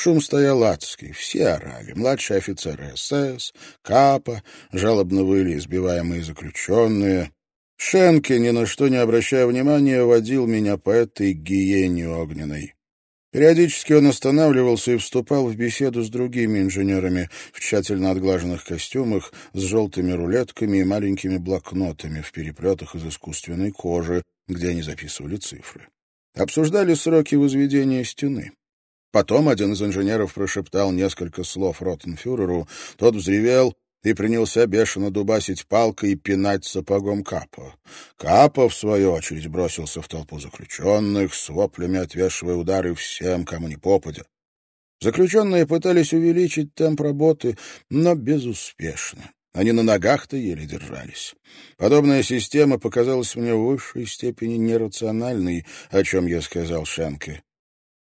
Шум стоял адский, все орали. Младшие офицеры СС, КАПа, жалобно выли избиваемые заключенные. Шенке, ни на что не обращая внимания, водил меня по этой гиене огненной. Периодически он останавливался и вступал в беседу с другими инженерами в тщательно отглаженных костюмах с желтыми рулетками и маленькими блокнотами в переплетах из искусственной кожи, где они записывали цифры. Обсуждали сроки возведения стены. Потом один из инженеров прошептал несколько слов Ротенфюреру, тот взревел и принялся бешено дубасить палкой и пинать сапогом Капа. Капа, в свою очередь, бросился в толпу заключенных, с воплями отвешивая удары всем, кому не попадя. Заключенные пытались увеличить темп работы, но безуспешно. Они на ногах-то еле держались. Подобная система показалась мне в высшей степени нерациональной, о чем я сказал Шенке.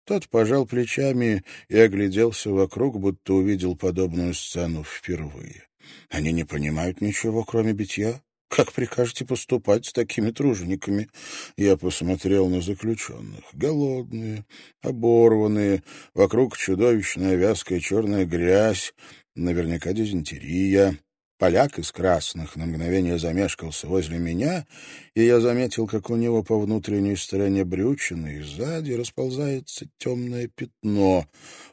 Тот пожал плечами и огляделся вокруг, будто увидел подобную сцену впервые. Они не понимают ничего, кроме битья. Как прикажете поступать с такими тружениками? Я посмотрел на заключенных. Голодные, оборванные, вокруг чудовищная вязкая черная грязь, наверняка дизентерия. Поляк из красных на мгновение замешкался возле меня, и я заметил, как у него по внутренней стороне брючины и сзади расползается темное пятно.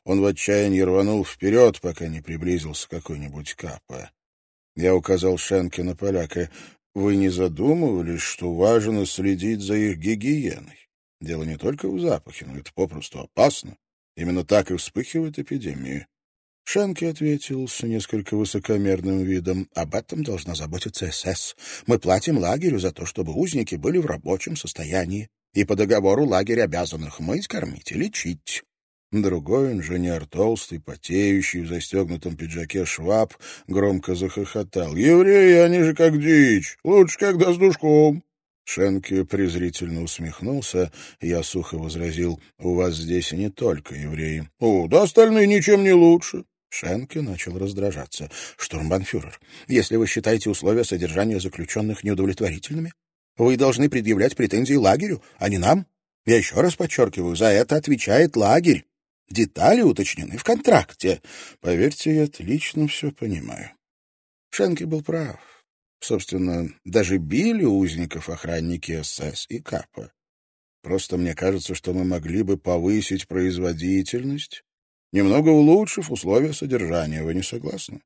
Он в отчаянии рванул вперед, пока не приблизился какой-нибудь капа. Я указал Шенке на поляка. «Вы не задумывались, что важно следить за их гигиеной? Дело не только в запахе, но это попросту опасно. Именно так и вспыхивают эпидемии. Шенки ответил с несколько высокомерным видом. «Об этом должна заботиться СС. Мы платим лагерю за то, чтобы узники были в рабочем состоянии. И по договору лагерь обязан их мыть, кормить и лечить». Другой инженер, толстый, потеющий, в застегнутом пиджаке шваб, громко захохотал. «Евреи, они же как дичь! Лучше, когда с душком!» Шенке презрительно усмехнулся, я сухо возразил, «У вас здесь не только евреи». «О, да остальные ничем не лучше». Шенке начал раздражаться. «Штурмбанфюрер, если вы считаете условия содержания заключенных неудовлетворительными, вы должны предъявлять претензии лагерю, а не нам. Я еще раз подчеркиваю, за это отвечает лагерь. Детали уточнены в контракте. Поверьте, я отлично все понимаю». Шенке был прав. Собственно, даже били узников охранники СС и КАПа. Просто мне кажется, что мы могли бы повысить производительность, немного улучшив условия содержания. Вы не согласны?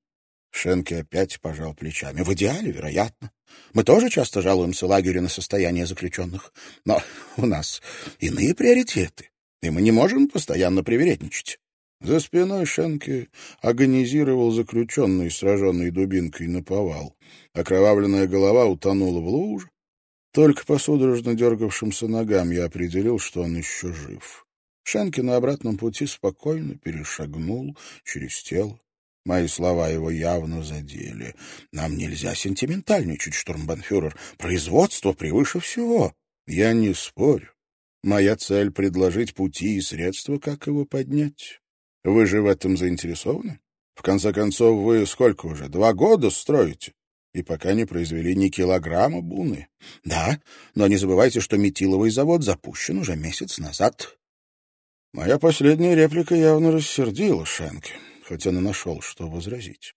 Шенке опять пожал плечами. В идеале, вероятно. Мы тоже часто жалуемся лагерю на состояние заключенных. Но у нас иные приоритеты, и мы не можем постоянно привередничать. За спиной Шенке агонизировал заключенный, сраженный дубинкой на повал. Окровавленная голова утонула в луже. Только по судорожно дергавшимся ногам я определил, что он еще жив. Шенке на обратном пути спокойно перешагнул через тело. Мои слова его явно задели. Нам нельзя сентиментальничать, штурмбанфюрер. Производство превыше всего. Я не спорю. Моя цель — предложить пути и средства, как его поднять. Вы же в этом заинтересованы? В конце концов, вы сколько уже? Два года строите? И пока не произвели ни килограмма буны. Да, но не забывайте, что метиловый завод запущен уже месяц назад. Моя последняя реплика явно рассердила Шенке, хотя он и нашел, что возразить.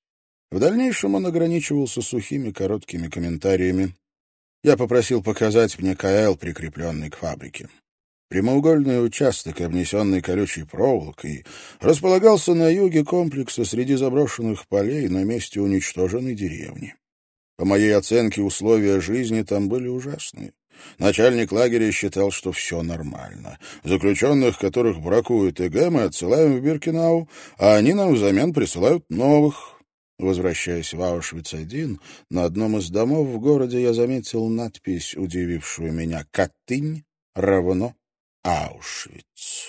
В дальнейшем он ограничивался сухими короткими комментариями. Я попросил показать мне КЛ, прикрепленный к фабрике. Прямоугольный участок, обнесенный колючей проволокой, располагался на юге комплекса среди заброшенных полей на месте уничтоженной деревни. По моей оценке, условия жизни там были ужасные. Начальник лагеря считал, что все нормально. Заключенных, которых бракует ЭГ, мы отсылаем в Биркинау, а они нам взамен присылают новых. Возвращаясь в Аушвиц-1, на одном из домов в городе я заметил надпись, удивившую меня «Катынь равно Аушвиц.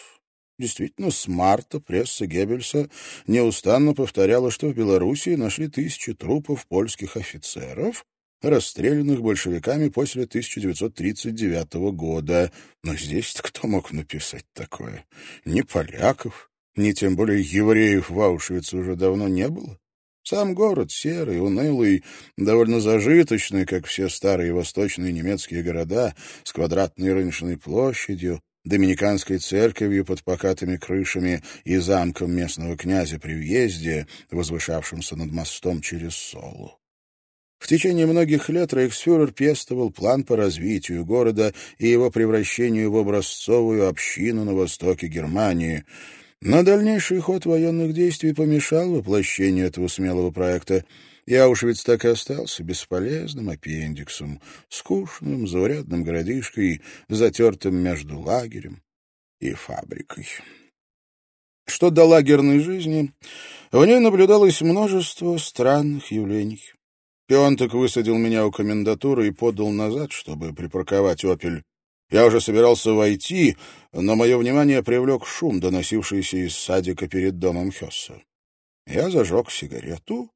Действительно, с марта пресса Геббельса неустанно повторяла, что в Белоруссии нашли тысячи трупов польских офицеров, расстрелянных большевиками после 1939 года. Но здесь кто мог написать такое? Ни поляков, ни тем более евреев в Аушвице уже давно не было. Сам город серый, унылый, довольно зажиточный, как все старые восточные немецкие города, с квадратной рыночной площадью, доминиканской церковью под покатыми крышами и замком местного князя при въезде, возвышавшимся над мостом через Солу. В течение многих лет рейхсфюрер пестовал план по развитию города и его превращению в образцовую общину на востоке Германии. Но дальнейший ход военных действий помешал воплощению этого смелого проекта, и Аушвиц так и остался бесполезным аппендиксом, скучным, заурядным городишкой, затертым между лагерем и фабрикой. Что до лагерной жизни, в ней наблюдалось множество странных явлений. Пионток высадил меня у комендатуры и подал назад, чтобы припарковать «Опель». Я уже собирался войти, но мое внимание привлек шум, доносившийся из садика перед домом Хесса. Я зажег сигарету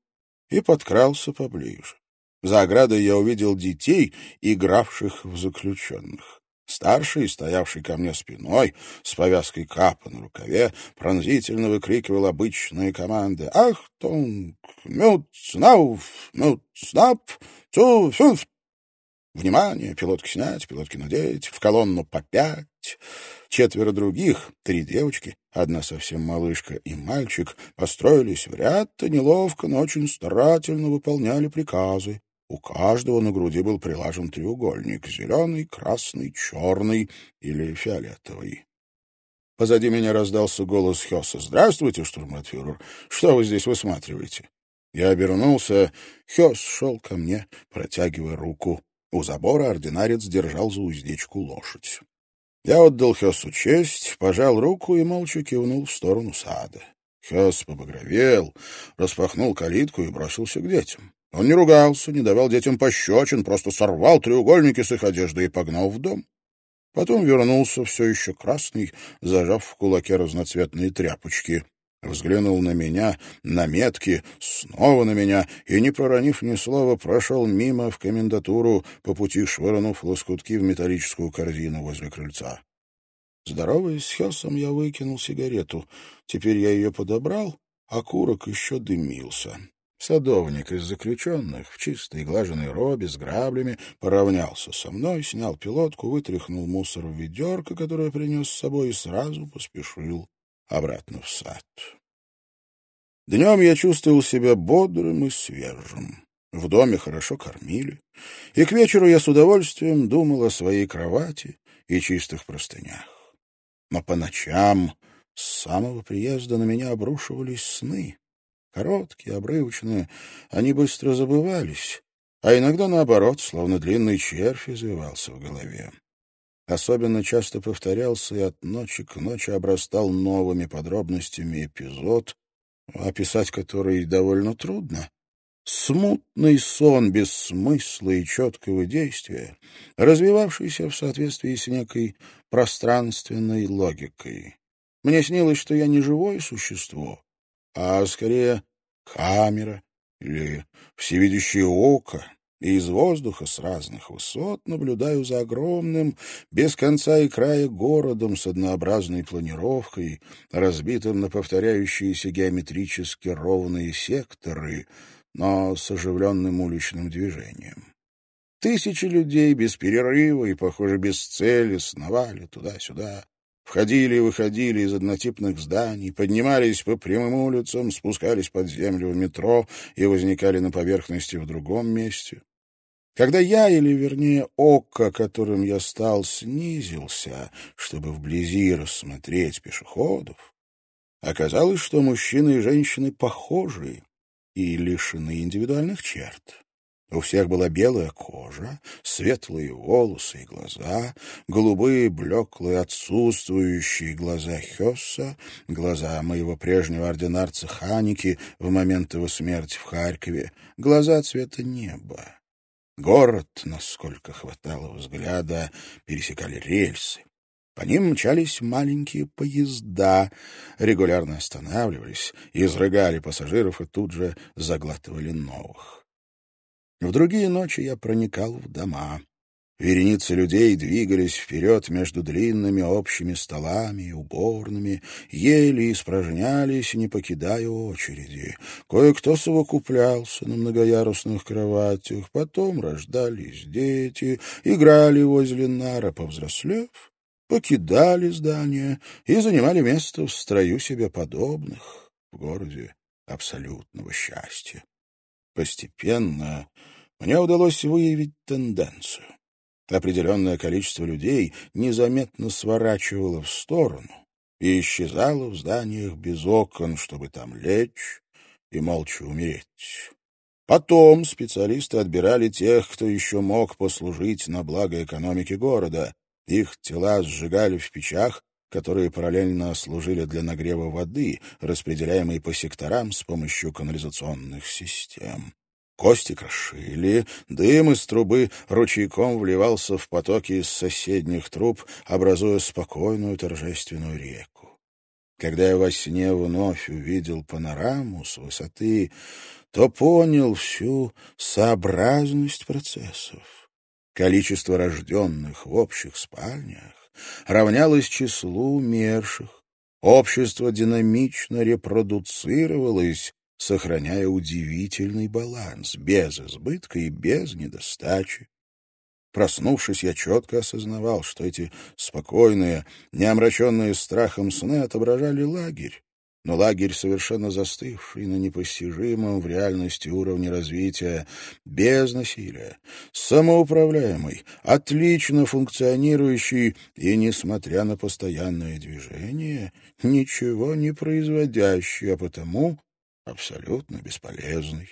и подкрался поближе. За оградой я увидел детей, игравших в заключенных. Старший, стоявший ко мне спиной, с повязкой капо на рукаве, пронзительно выкрикивал обычные команды «Achtung! Mützen auf! Mützen ab! Цу! Фюфт!» Внимание! Пилотки снять, пилотки надеть, в колонну по пять. Четверо других, три девочки, одна совсем малышка и мальчик, построились в ряд и неловко, но очень старательно выполняли приказы. У каждого на груди был прилажен треугольник — зеленый, красный, черный или фиолетовый. Позади меня раздался голос Хесса. «Здравствуйте, штурматфюрер. Что вы здесь высматриваете?» Я обернулся. Хесс шел ко мне, протягивая руку. У забора ординарец держал за уздечку лошадь. Я отдал Хёсу честь, пожал руку и молча кивнул в сторону сада. Хёс побагровел, распахнул калитку и бросился к детям. Он не ругался, не давал детям пощечин, просто сорвал треугольники с их одежды и погнал в дом. Потом вернулся, все еще красный, зажав в кулаке разноцветные тряпочки. Взглянул на меня, на метки, снова на меня, и, не проронив ни слова, прошел мимо в комендатуру, по пути швырнув лоскутки в металлическую корзину возле крыльца. Здороваясь с Хелсом, я выкинул сигарету. Теперь я ее подобрал, а курок еще дымился. Садовник из заключенных в чистой глаженной робе с граблями поравнялся со мной, снял пилотку, вытряхнул мусор в ведерко, которое принес с собой, и сразу поспешил обратно в сад. Днем я чувствовал себя бодрым и свежим. В доме хорошо кормили, и к вечеру я с удовольствием думал о своей кровати и чистых простынях. Но по ночам с самого приезда на меня обрушивались сны. Короткие, обрывочные, они быстро забывались, а иногда, наоборот, словно длинный червь извивался в голове. Особенно часто повторялся и от ночи к ночи обрастал новыми подробностями эпизод, описать который довольно трудно. Смутный сон без смысла и четкого действия, развивавшийся в соответствии с некой пространственной логикой. Мне снилось, что я не живое существо, а скорее камера или всевидящее око, и из воздуха с разных высот наблюдаю за огромным, без конца и края городом с однообразной планировкой, разбитым на повторяющиеся геометрически ровные секторы, но с оживленным уличным движением. Тысячи людей без перерыва и, похоже, без цели сновали туда-сюда, Входили и выходили из однотипных зданий, поднимались по прямым улицам, спускались под землю в метро и возникали на поверхности в другом месте. Когда я, или вернее око, которым я стал, снизился, чтобы вблизи рассмотреть пешеходов, оказалось, что мужчины и женщины похожи и лишены индивидуальных черт. У всех была белая кожа, светлые волосы и глаза, голубые, блеклые, отсутствующие глаза Хесса, глаза моего прежнего ординарца Ханики в момент его смерти в Харькове, глаза цвета неба. Город, насколько хватало взгляда, пересекали рельсы. По ним мчались маленькие поезда, регулярно останавливались, изрыгали пассажиров и тут же заглатывали новых. В другие ночи я проникал в дома. Вереницы людей двигались вперед между длинными общими столами и уборными, ели испражнялись, не покидая очереди. Кое-кто совокуплялся на многоярусных кроватях, потом рождались дети, играли возле нара, повзрослев, покидали здание и занимали место в строю себе подобных в городе абсолютного счастья. Постепенно мне удалось выявить тенденцию. Определенное количество людей незаметно сворачивало в сторону и исчезало в зданиях без окон, чтобы там лечь и молча умереть. Потом специалисты отбирали тех, кто еще мог послужить на благо экономики города. Их тела сжигали в печах, которые параллельно служили для нагрева воды, распределяемой по секторам с помощью канализационных систем. Кости крошили, дым из трубы ручейком вливался в потоки из соседних труб, образуя спокойную торжественную реку. Когда я во сне вновь увидел панораму с высоты, то понял всю сообразность процессов. Количество рожденных в общих спальнях равнялось числу умерших. Общество динамично репродуцировалось, сохраняя удивительный баланс, без избытка и без недостачи. Проснувшись, я четко осознавал, что эти спокойные, не омраченные страхом сны отображали лагерь, но лагерь, совершенно застывший на непостижимом в реальности уровне развития, без насилия, самоуправляемый, отлично функционирующий и, несмотря на постоянное движение, ничего не производящий, а потому абсолютно бесполезный.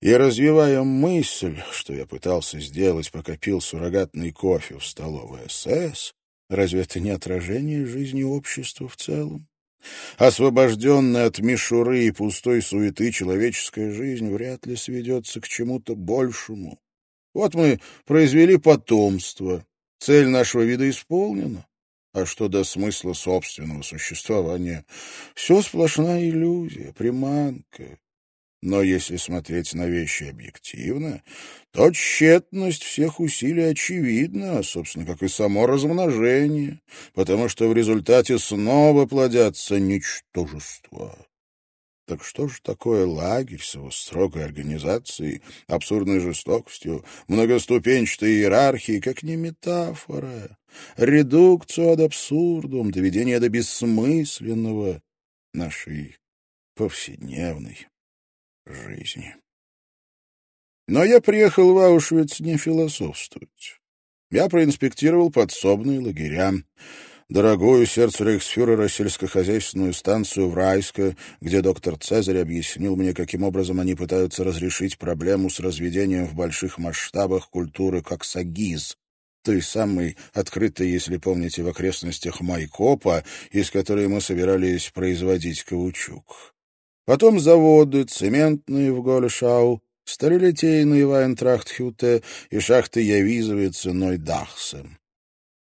И развивая мысль, что я пытался сделать, пока пил суррогатный кофе в столовой СС, разве это не отражение жизни общества в целом? Освобожденная от мишуры и пустой суеты человеческая жизнь вряд ли сведется к чему-то большему. Вот мы произвели потомство, Цель нашего вида исполнена. А что до смысла собственного существования? Все сплошная иллюзия, приманка. Но если смотреть на вещи объективно, то тщетность всех усилий очевидна, собственно, как и само размножение, потому что в результате снова плодятся ничтожества. Так что же такое лагерь с его строгой организацией, абсурдной жестокостью, многоступенчатой иерархией, как не метафора, редукцию ad абсурдум, доведение до бессмысленного нашей повседневной жизни. Но я приехал в Аушвиц не философствовать. Я проинспектировал подсобные лагеря, дорогую сердцу рейхсфюрера сельскохозяйственную станцию в Райско, где доктор Цезарь объяснил мне, каким образом они пытаются разрешить проблему с разведением в больших масштабах культуры коксагиз, той самой, открытой, если помните, в окрестностях Майкопа, из которой мы собирались производить каучук. Потом заводы, цементные в Голешау, сталелитейные в Айнтрахтхюте и шахты Явизовицы Нойдахсе.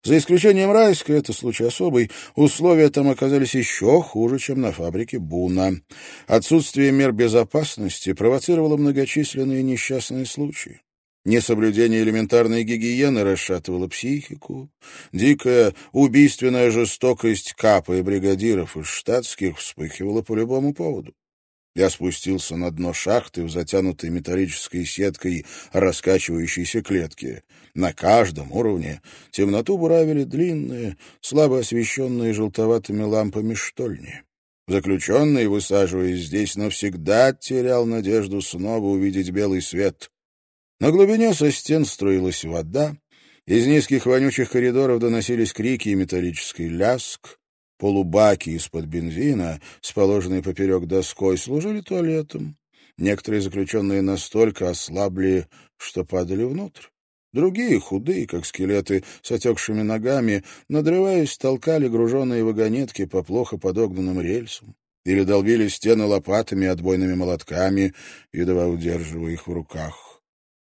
За исключением Райска, это случай особый, условия там оказались еще хуже, чем на фабрике Буна. Отсутствие мер безопасности провоцировало многочисленные несчастные случаи. Несоблюдение элементарной гигиены расшатывало психику. Дикая убийственная жестокость капа и бригадиров из штатских вспыхивала по любому поводу. Я спустился на дно шахты в затянутой металлической сеткой раскачивающейся клетки. На каждом уровне темноту буравили длинные, слабо освещенные желтоватыми лампами штольни. Заключенный, высаживаясь здесь, навсегда терял надежду снова увидеть белый свет. На глубине со стен струилась вода, из низких вонючих коридоров доносились крики и металлический ляск. Полубаки из-под бензина, сположенные поперек доской, служили туалетом. Некоторые заключенные настолько ослабли, что падали внутрь. Другие, худые, как скелеты, с отекшими ногами, надрываясь, толкали груженные вагонетки по плохо подогнанным рельсам или долбили стены лопатами и отбойными молотками, едва удерживая их в руках.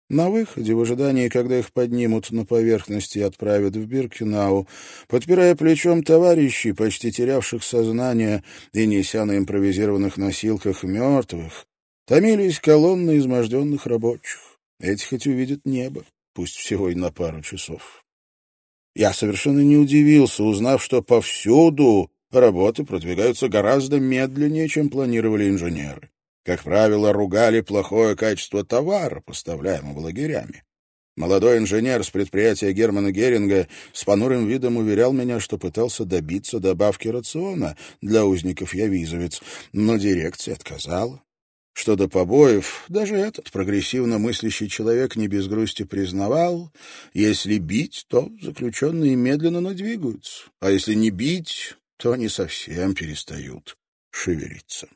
На выходе, в ожидании, когда их поднимут на поверхность и отправят в Биркинау, подпирая плечом товарищей, почти терявших сознание и неся на импровизированных носилках мертвых, томились колонны изможденных рабочих. Эти хоть увидят небо, пусть всего и на пару часов. Я совершенно не удивился, узнав, что повсюду работы продвигаются гораздо медленнее, чем планировали инженеры как правило, ругали плохое качество товара, поставляемого лагерями. Молодой инженер с предприятия Германа Геринга с понурым видом уверял меня, что пытался добиться добавки рациона для узников Явизовец, но дирекция отказала. Что до побоев, даже этот прогрессивно мыслящий человек не без грусти признавал, если бить, то заключенные медленно надвигаются, а если не бить, то они совсем перестают шевелиться.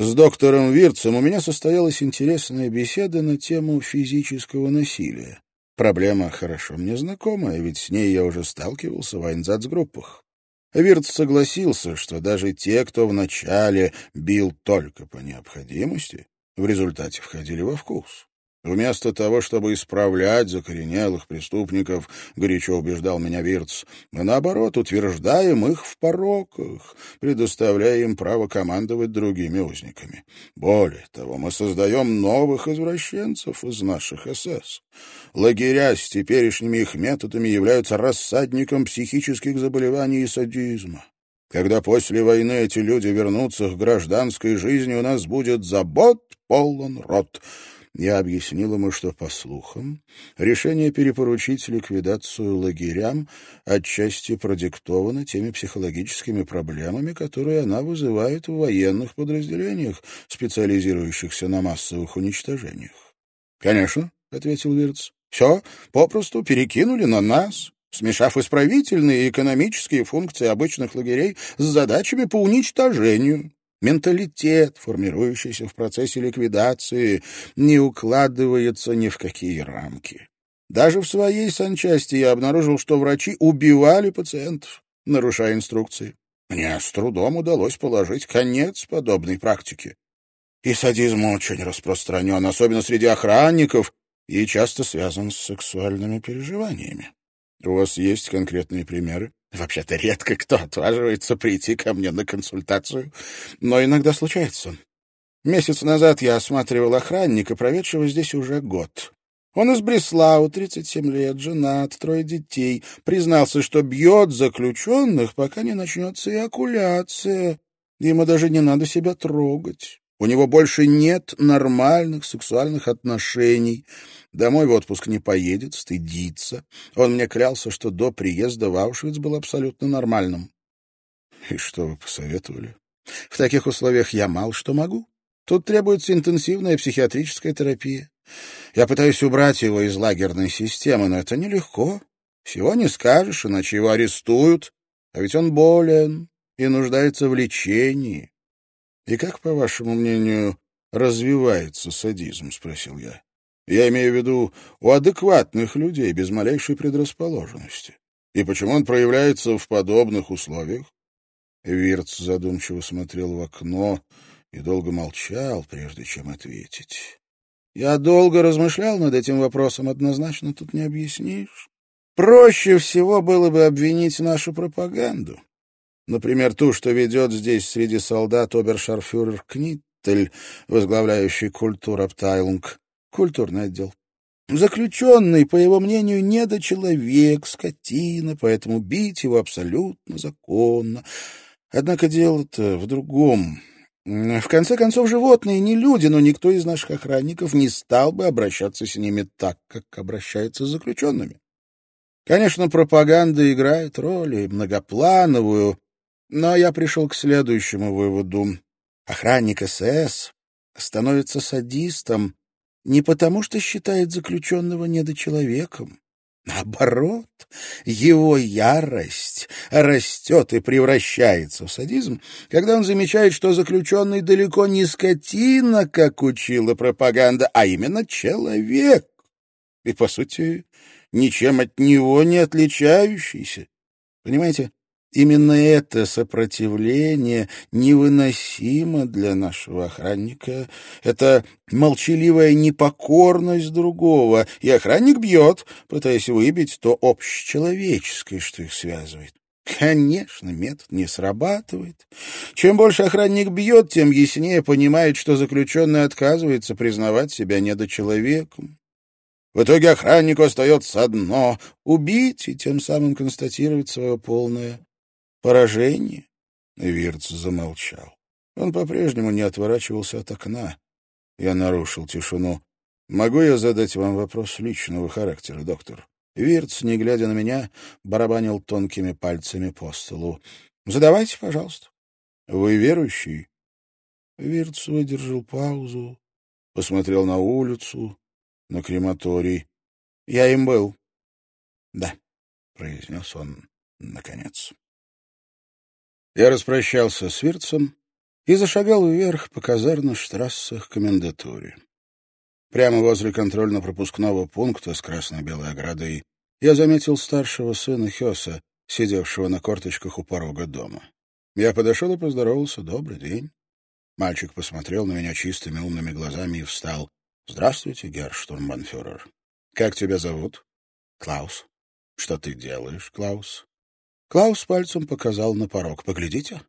С доктором Вирцем у меня состоялась интересная беседа на тему физического насилия. Проблема хорошо мне знакомая, ведь с ней я уже сталкивался в айнзацгруппах. Вирц согласился, что даже те, кто вначале бил только по необходимости, в результате входили во вкус. Вместо того, чтобы исправлять закоренелых преступников, горячо убеждал меня Вирц, мы, наоборот, утверждаем их в пороках, предоставляя им право командовать другими узниками. Более того, мы создаем новых извращенцев из наших СС. Лагеря с теперешними их методами являются рассадником психических заболеваний и садизма. Когда после войны эти люди вернутся к гражданской жизни, у нас будет забот полон рот — я объяснил ему, что, по слухам, решение перепоручить ликвидацию лагерям отчасти продиктовано теми психологическими проблемами, которые она вызывает в военных подразделениях, специализирующихся на массовых уничтожениях. «Конечно», — ответил Вирц, — «все попросту перекинули на нас» смешав исправительные и экономические функции обычных лагерей с задачами по уничтожению. Менталитет, формирующийся в процессе ликвидации, не укладывается ни в какие рамки. Даже в своей санчасти я обнаружил, что врачи убивали пациентов, нарушая инструкции. Мне с трудом удалось положить конец подобной практике. И садизм очень распространен, особенно среди охранников, и часто связан с сексуальными переживаниями. У вас есть конкретные примеры? Вообще-то редко кто отваживается прийти ко мне на консультацию, но иногда случается. Месяц назад я осматривал охранника, проведшего здесь уже год. Он из Бреслау, 37 лет, женат, трое детей. Признался, что бьет заключенных, пока не начнется эякуляция. Ему даже не надо себя трогать. У него больше нет нормальных сексуальных отношений. Домой в отпуск не поедет, стыдится. Он мне клялся, что до приезда в Аушвиц был абсолютно нормальным. И что вы посоветовали? В таких условиях я мало что могу. Тут требуется интенсивная психиатрическая терапия. Я пытаюсь убрать его из лагерной системы, но это нелегко. Всего не скажешь, иначе его арестуют. А ведь он болен и нуждается в лечении. И как, по вашему мнению, развивается садизм, спросил я. Я имею в виду у адекватных людей без малейшей предрасположенности. И почему он проявляется в подобных условиях? Вирц задумчиво смотрел в окно и долго молчал, прежде чем ответить. Я долго размышлял над этим вопросом, однозначно тут не объяснишь. Проще всего было бы обвинить нашу пропаганду. Например, ту, что ведет здесь среди солдат обершарфюрер Книттель, возглавляющий культурабтайлунг, культурный отдел. Заключенный, по его мнению, недочеловек, скотина, поэтому бить его абсолютно законно. Однако дело-то в другом. В конце концов, животные не люди, но никто из наших охранников не стал бы обращаться с ними так, как обращается с заключенными. Конечно, пропаганда играет роль, и многоплановую, но я пришел к следующему выводу. Охранник СС становится садистом не потому, что считает заключенного недочеловеком, Наоборот, его ярость растет и превращается в садизм, когда он замечает, что заключенный далеко не скотина, как учила пропаганда, а именно человек, и, по сути, ничем от него не отличающийся. Понимаете, Именно это сопротивление невыносимо для нашего охранника. Это молчаливая непокорность другого, и охранник бьет, пытаясь выбить то общечеловеческое, что их связывает. Конечно, метод не срабатывает. Чем больше охранник бьет, тем яснее понимает, что заключенный отказывается признавать себя недочеловеком. В итоге охраннику остается одно — убить и тем самым констатировать свое полное Поражение? Вирц замолчал. Он по-прежнему не отворачивался от окна. Я нарушил тишину. «Могу я задать вам вопрос личного характера, доктор?» Вирц, не глядя на меня, барабанил тонкими пальцами по столу. «Задавайте, пожалуйста». «Вы верующий?» Вирц выдержал паузу, посмотрел на улицу, на крематорий. «Я им был». «Да», — произнес он наконец. Я распрощался с Вирцем и зашагал вверх по казарно-штрассах комендатуре. Прямо возле контрольно-пропускного пункта с красно-белой оградой я заметил старшего сына Хёса, сидевшего на корточках у порога дома. Я подошел и поздоровался. «Добрый день». Мальчик посмотрел на меня чистыми умными глазами и встал. «Здравствуйте, герштурмбанфюрер. Как тебя зовут?» «Клаус». «Что ты делаешь, Клаус?» Клаус пальцем показал на порог. «Поглядите».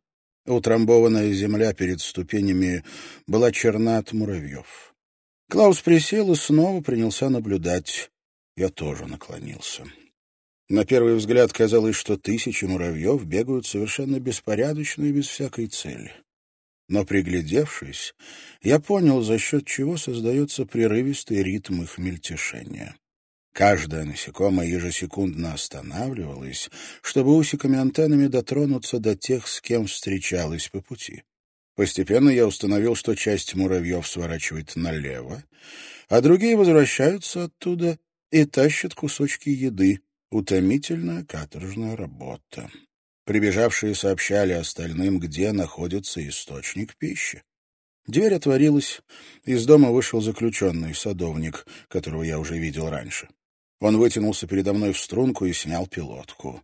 Утрамбованная земля перед ступенями была черна от муравьев. Клаус присел и снова принялся наблюдать. Я тоже наклонился. На первый взгляд казалось, что тысячи муравьев бегают совершенно беспорядочно и без всякой цели. Но, приглядевшись, я понял, за счет чего создается прерывистый ритм их мельтешения. Каждое насекомое ежесекундно останавливалось, чтобы усиками-антеннами дотронуться до тех, с кем встречалось по пути. Постепенно я установил, что часть муравьев сворачивает налево, а другие возвращаются оттуда и тащат кусочки еды. Утомительная каторжная работа. Прибежавшие сообщали остальным, где находится источник пищи. Дверь отворилась, из дома вышел заключенный, садовник, которого я уже видел раньше. Он вытянулся передо мной в струнку и снял пилотку.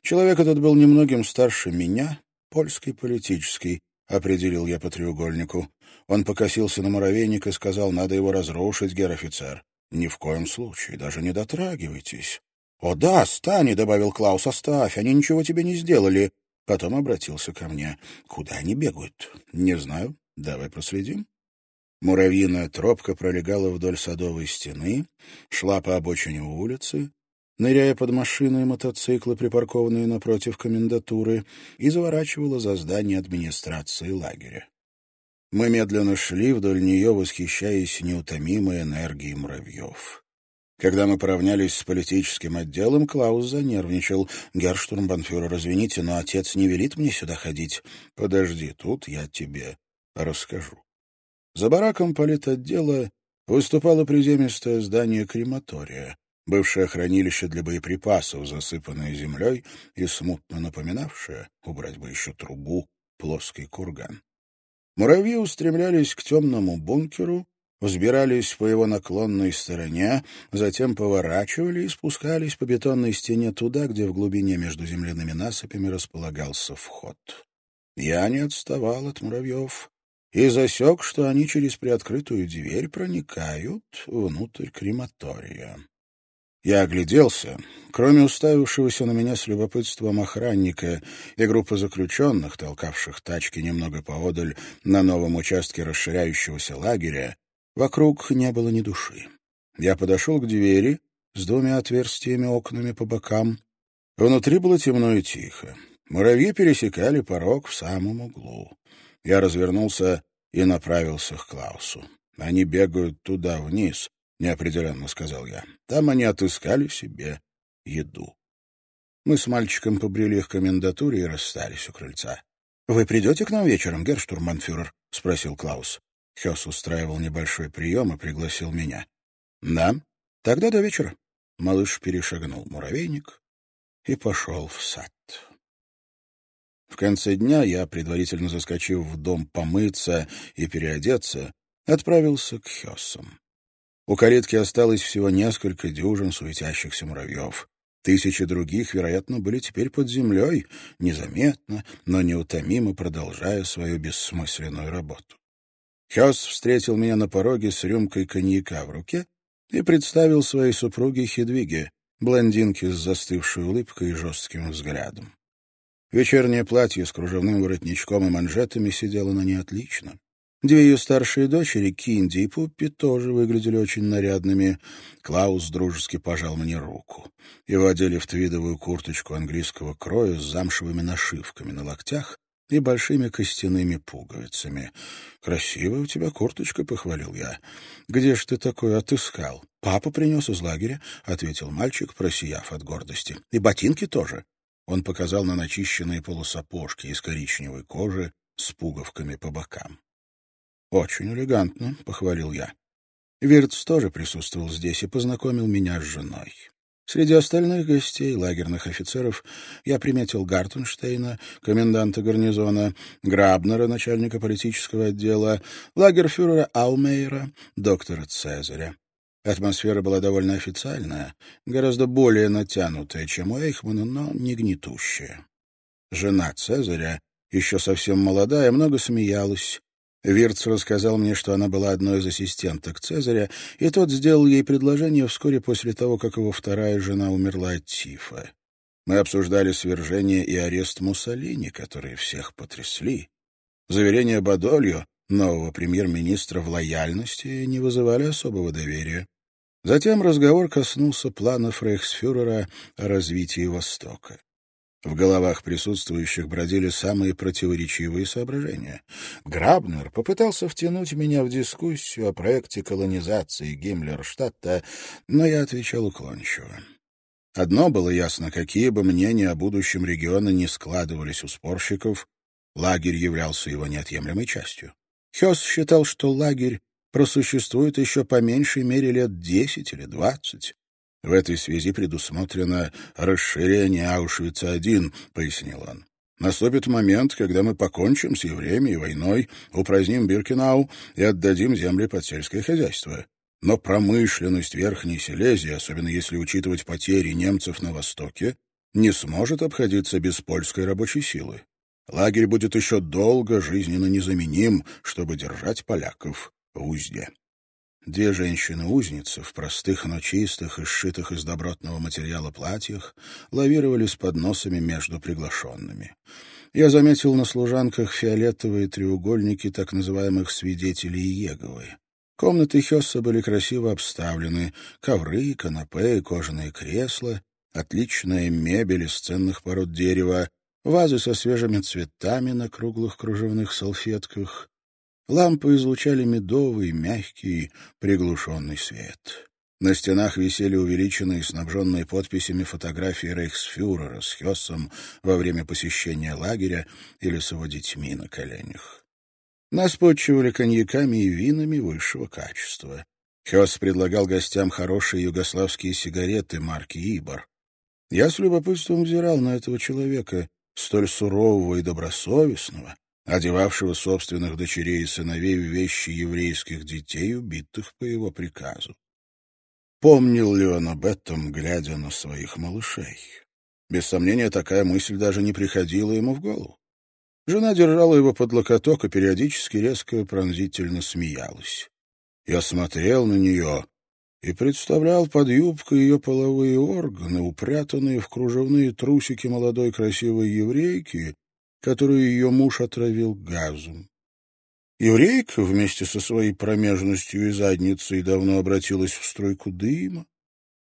Человек этот был немногим старше меня, польский политический, определил я по треугольнику. Он покосился на муравейник и сказал, надо его разрушить, гер-офицер. Ни в коем случае, даже не дотрагивайтесь. «О да, Стани», — добавил Клаус, — «оставь, они ничего тебе не сделали». Потом обратился ко мне. «Куда они бегают?» «Не знаю. Давай проследим». Муравьиная тропка пролегала вдоль садовой стены, шла по обочине улицы, ныряя под машины и мотоциклы, припаркованные напротив комендатуры, и заворачивала за здание администрации лагеря. Мы медленно шли вдоль нее, восхищаясь неутомимой энергией муравьев. Когда мы поравнялись с политическим отделом, Клаус занервничал. «Герштурмбанфюрер, извините, но отец не велит мне сюда ходить. Подожди, тут я тебе расскажу». За бараком политотдела выступало приземистое здание крематория, бывшее хранилище для боеприпасов, засыпанное землей и смутно напоминавшее, убрать бы еще трубу, плоский курган. Муравьи устремлялись к темному бункеру, взбирались по его наклонной стороне, затем поворачивали и спускались по бетонной стене туда, где в глубине между земляными насыпями располагался вход. Я не отставал от муравьев и засек, что они через приоткрытую дверь проникают внутрь крематория. Я огляделся. Кроме уставившегося на меня с любопытством охранника и группы заключенных, толкавших тачки немного поодаль на новом участке расширяющегося лагеря, вокруг не было ни души. Я подошел к двери с двумя отверстиями окнами по бокам. Внутри было темно и тихо. Муравьи пересекали порог в самом углу. Я развернулся и направился к Клаусу. Они бегают туда вниз, — неопределенно сказал я. Там они отыскали себе еду. Мы с мальчиком побрели к комендатуре и расстались у крыльца. — Вы придете к нам вечером, герштурманфюрер? — спросил Клаус. Хёс устраивал небольшой прием и пригласил меня. — Да. Тогда до вечера. Малыш перешагнул муравейник и пошел в сад. В конце дня я, предварительно заскочив в дом помыться и переодеться, отправился к Хёсам. У калитки осталось всего несколько дюжин суетящихся муравьев. Тысячи других, вероятно, были теперь под землей, незаметно, но неутомимо продолжая свою бессмысленную работу. Хёс встретил меня на пороге с рюмкой коньяка в руке и представил своей супруге Хедвиге, блондинке с застывшей улыбкой и жестким взглядом. Вечернее платье с кружевным воротничком и манжетами сидело на ней отлично. Две ее старшие дочери, Кинди и Пуппи, тоже выглядели очень нарядными. Клаус дружески пожал мне руку. Его одели в твидовую курточку английского кроя с замшевыми нашивками на локтях и большими костяными пуговицами. «Красивая у тебя курточка», — похвалил я. «Где ж ты такое отыскал?» «Папа принес из лагеря», — ответил мальчик, просияв от гордости. «И ботинки тоже». Он показал на начищенные полусапожки из коричневой кожи с пуговками по бокам. «Очень элегантно», — похвалил я. Вирц тоже присутствовал здесь и познакомил меня с женой. Среди остальных гостей, лагерных офицеров, я приметил Гартенштейна, коменданта гарнизона, Грабнера, начальника политического отдела, лагерфюрера Аумейра, доктора Цезаря. Атмосфера была довольно официальная, гораздо более натянутая, чем у Эйхмана, но не гнетущая. Жена Цезаря, еще совсем молодая, много смеялась, Вирц рассказал мне, что она была одной из ассистенток Цезаря, и тот сделал ей предложение вскоре после того, как его вторая жена умерла от тифа. Мы обсуждали свержение и арест Муссолини, которые всех потрясли. Заверения Бадолью, нового премьер-министра в лояльности, не вызывали особого доверия. Затем разговор коснулся планов рейхсфюрера о развитии Востока. В головах присутствующих бродили самые противоречивые соображения. Грабнер попытался втянуть меня в дискуссию о проекте колонизации Гиммлерштадта, но я отвечал уклончиво. Одно было ясно, какие бы мнения о будущем региона не складывались у спорщиков, лагерь являлся его неотъемлемой частью. Хёс считал, что лагерь просуществует еще по меньшей мере лет десять или двадцать, в этой связи предусмотрено расширение Аушвица-1, пояснил он. Наступит момент, когда мы покончим с евреями и войной, упраздним Биркенау и отдадим земли под сельское хозяйство. Но промышленность Верхней Силезии, особенно если учитывать потери немцев на Востоке, не сможет обходиться без польской рабочей силы. Лагерь будет еще долго жизненно незаменим, чтобы держать поляков узде. Две женщины-узницы в простых, но чистых и сшитых из добротного материала платьях лавировали с подносами между приглашенными. Я заметил на служанках фиолетовые треугольники так называемых свидетелей Иеговы. Комнаты Хесса были красиво обставлены. Ковры, канапе, кожаные кресла, отличная мебель из ценных пород дерева, вазы со свежими цветами на круглых кружевных салфетках. Лампы излучали медовый, мягкий, приглушенный свет. На стенах висели увеличенные, снабженные подписями фотографии рейхсфюрера с Хессом во время посещения лагеря или с его детьми на коленях. Нас подчивали коньяками и винами высшего качества. Хёс предлагал гостям хорошие югославские сигареты марки «Ибор». Я с любопытством взирал на этого человека, столь сурового и добросовестного, одевавшего собственных дочерей и сыновей в вещи еврейских детей, убитых по его приказу. Помнил ли он об этом, глядя на своих малышей? Без сомнения, такая мысль даже не приходила ему в голову. Жена держала его под локоток и периодически резко и пронзительно смеялась. Я смотрел на нее и представлял под юбкой ее половые органы, упрятанные в кружевные трусики молодой красивой еврейки, которую ее муж отравил газом. Еврейка вместе со своей промежностью и задницей давно обратилась в струйку дыма,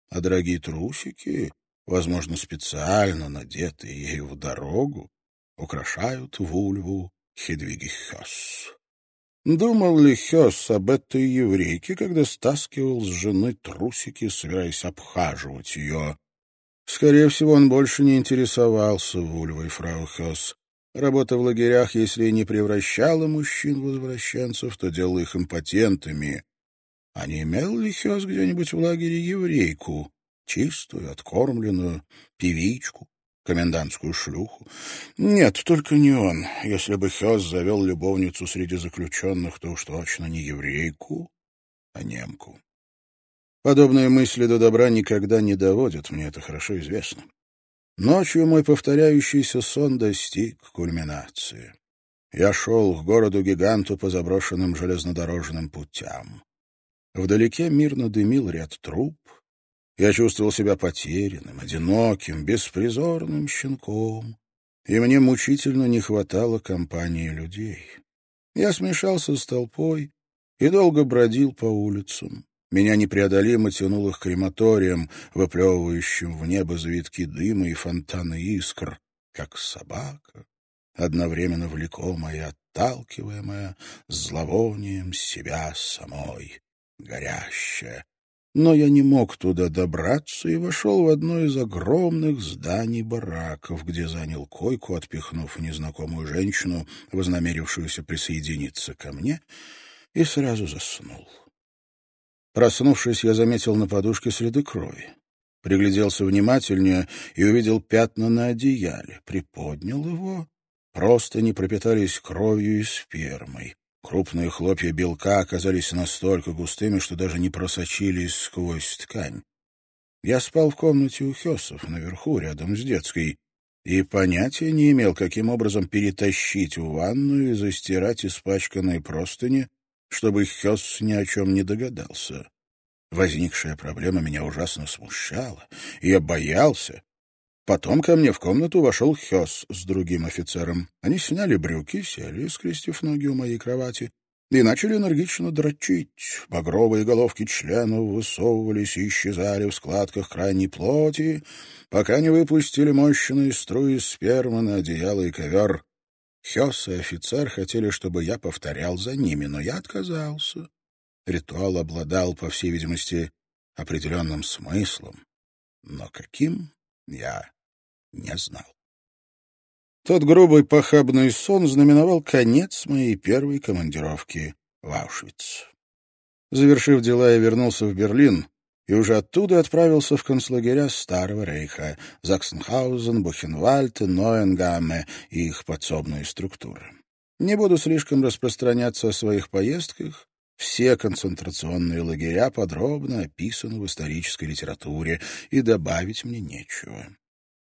а дорогие трусики, возможно, специально надетые ею в дорогу, украшают вульву Хедвиги Хёс. Думал ли Хёс об этой еврейке, когда стаскивал с жены трусики, собираясь обхаживать ее? Скорее всего, он больше не интересовался вульвой фрау Хёс. Работа в лагерях, если и не превращала мужчин-возвращенцев, то делала их импотентами. А не имел ли Хёс где-нибудь в лагере еврейку, чистую, откормленную, певичку, комендантскую шлюху. Нет, только не он. Если бы Хёс завел любовницу среди заключенных, то уж точно не еврейку, а немку. Подобные мысли до добра никогда не доводят, мне это хорошо известно. Ночью мой повторяющийся сон достиг кульминации. Я шел к городу-гиганту по заброшенным железнодорожным путям. Вдалеке мирно дымил ряд труб, я чувствовал себя потерянным, одиноким, беспризорным щенком, и мне мучительно не хватало компании людей. Я смешался с толпой и долго бродил по улицам. Меня непреодолимо тянуло к крематориям, выплевывающим в небо завитки дыма и фонтаны искр, как собака, одновременно влекомая и отталкиваемая зловонием себя самой, горящая, но я не мог туда добраться и вошел в одно из огромных зданий бараков, где занял койку, отпихнув незнакомую женщину, вознамерившуюся присоединиться ко мне, и сразу заснул. Проснувшись, я заметил на подушке следы крови. Пригляделся внимательнее и увидел пятна на одеяле. Приподнял его. Просто не пропитались кровью и спермой. Крупные хлопья белка оказались настолько густыми, что даже не просочились сквозь ткань. Я спал в комнате у Хесов, наверху, рядом с детской, и понятия не имел, каким образом перетащить в ванную и застирать испачканные простыни, чтобы Хес ни о чем не догадался. Возникшая проблема меня ужасно смущала, и я боялся, Потом ко мне в комнату вошел Хёс с другим офицером. Они сняли брюки, сели, скрестив ноги у моей кровати, и начали энергично дрочить. Багровые головки членов высовывались и исчезали в складках крайней плоти, пока не выпустили мощные струи спермы на одеяло и ковер. Хёс и офицер хотели, чтобы я повторял за ними, но я отказался. Ритуал обладал, по всей видимости, определенным смыслом. Но каким я не знал. Тот грубый похабный сон знаменовал конец моей первой командировки в Аушвиц. Завершив дела, я вернулся в Берлин и уже оттуда отправился в концлагеря Старого Рейха, Заксенхаузен, Бухенвальд, Ноенгамме и их подсобные структуры. Не буду слишком распространяться о своих поездках, все концентрационные лагеря подробно описаны в исторической литературе, и добавить мне нечего.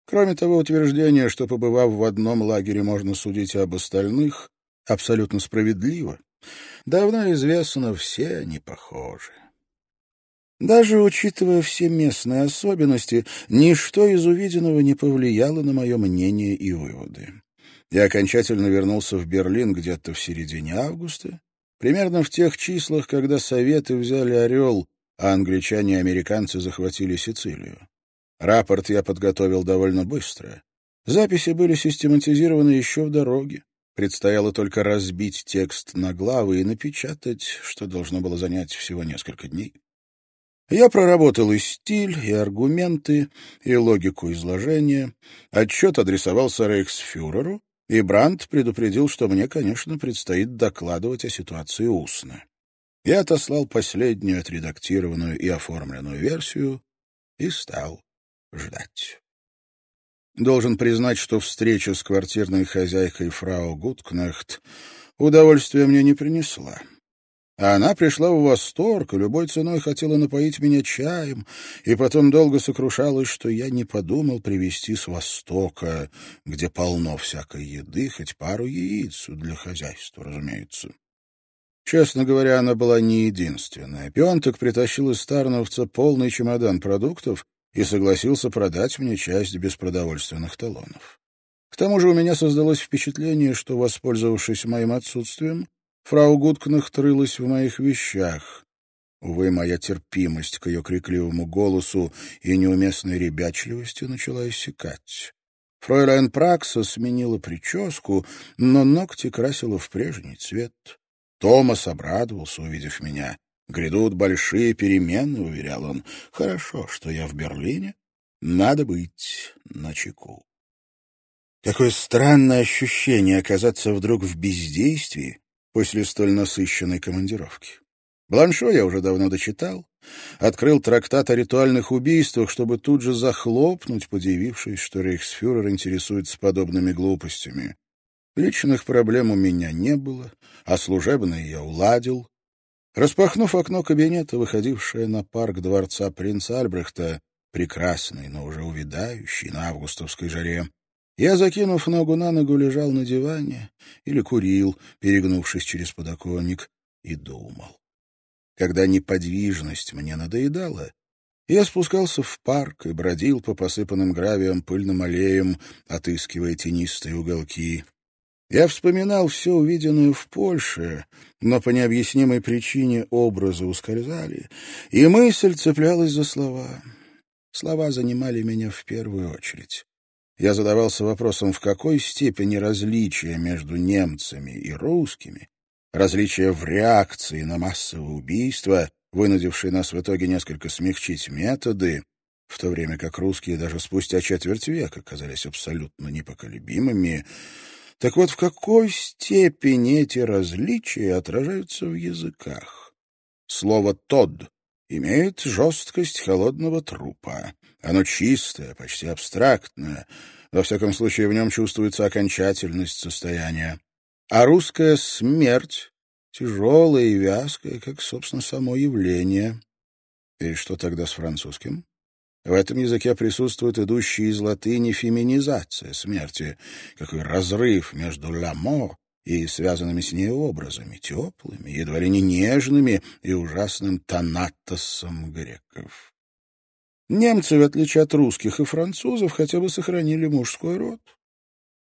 Кроме того, утверждение, что, побывав в одном лагере, можно судить об остальных, абсолютно справедливо. Давно известно, все они похожи. Даже учитывая все местные особенности, ничто из увиденного не повлияло на мое мнение и выводы. Я окончательно вернулся в Берлин где-то в середине августа, примерно в тех числах, когда Советы взяли «Орел», а англичане и американцы захватили Сицилию. Рапорт я подготовил довольно быстро. Записи были систематизированы еще в дороге. Предстояло только разбить текст на главы и напечатать, что должно было занять всего несколько дней. Я проработал и стиль, и аргументы, и логику изложения. Отчет адресовался рейхсфюреру, и Брандт предупредил, что мне, конечно, предстоит докладывать о ситуации устно. Я отослал последнюю отредактированную и оформленную версию и стал ждать. Должен признать, что встреча с квартирной хозяйкой фрау Гуткнехт удовольствия мне не принесла. А она пришла в восторг и любой ценой хотела напоить меня чаем, и потом долго сокрушалась, что я не подумал привезти с Востока, где полно всякой еды, хоть пару яиц для хозяйства, разумеется. Честно говоря, она была не единственная. Пионток притащил из Старновца полный чемодан продуктов и согласился продать мне часть беспродовольственных талонов. К тому же у меня создалось впечатление, что, воспользовавшись моим отсутствием, фрау Гудкнах трылась в моих вещах. Увы, моя терпимость к ее крикливому голосу и неуместной ребячливости начала иссякать. Фройляйн Пракса сменила прическу, но ногти красила в прежний цвет. Томас обрадовался, увидев меня. «Грядут большие перемены», — уверял он. «Хорошо, что я в Берлине. Надо быть начеку». Какое странное ощущение оказаться вдруг в бездействии после столь насыщенной командировки. Бланшо я уже давно дочитал, открыл трактат о ритуальных убийствах, чтобы тут же захлопнуть, подивившись, что рейхсфюрер интересуется подобными глупостями. Личных проблем у меня не было, а служебные я уладил. Распахнув окно кабинета, выходившее на парк дворца принца Альбрехта, прекрасный, но уже увядающий на августовской жаре, я, закинув ногу на ногу, лежал на диване или курил, перегнувшись через подоконник, и думал. Когда неподвижность мне надоедала, я спускался в парк и бродил по посыпанным гравием пыльным аллеям, отыскивая тенистые уголки. Я вспоминал все увиденное в Польше, но по необъяснимой причине образы ускользали, и мысль цеплялась за слова. Слова занимали меня в первую очередь. Я задавался вопросом, в какой степени различия между немцами и русскими, различия в реакции на массовое убийство, вынудившие нас в итоге несколько смягчить методы, в то время как русские даже спустя четверть века казались абсолютно непоколебимыми, так вот, в какой степени эти различия отражаются в языках? Слово «Tod» имеет жесткость холодного трупа. Оно чистое, почти абстрактное. Во всяком случае, в нем чувствуется окончательность состояния. А русская смерть тяжелая и вязкая, как, собственно, само явление. И что тогда с французским? В этом языке присутствует идущая из латыни феминизация смерти, какой разрыв между «la mort» и связанными с ней образами, теплыми, едва ли не нежными и ужасным тонатосом греков. Немцы, в отличие от русских и французов, хотя бы сохранили мужской род.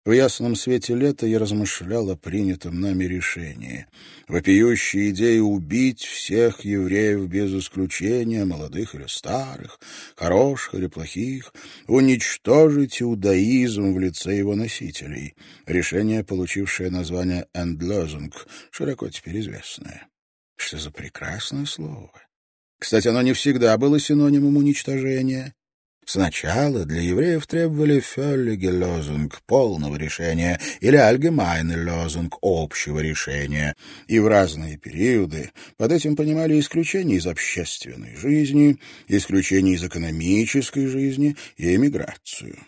В ясном свете лета я размышлял о принятом нами решении. Вопиющая идея убить всех евреев без исключения, молодых или старых, хороших или плохих, уничтожить иудаизм в лице его носителей. Решение, получившее название «Эндлозунг», широко теперь известное. Что за прекрасное слово! Кстати, оно не всегда было синонимом уничтожения. Сначала для евреев требовали «феллиге-лозунг» полного решения или «альгемайне-лозунг» общего решения, и в разные периоды под этим понимали исключение из общественной жизни, исключение из экономической жизни и эмиграцию.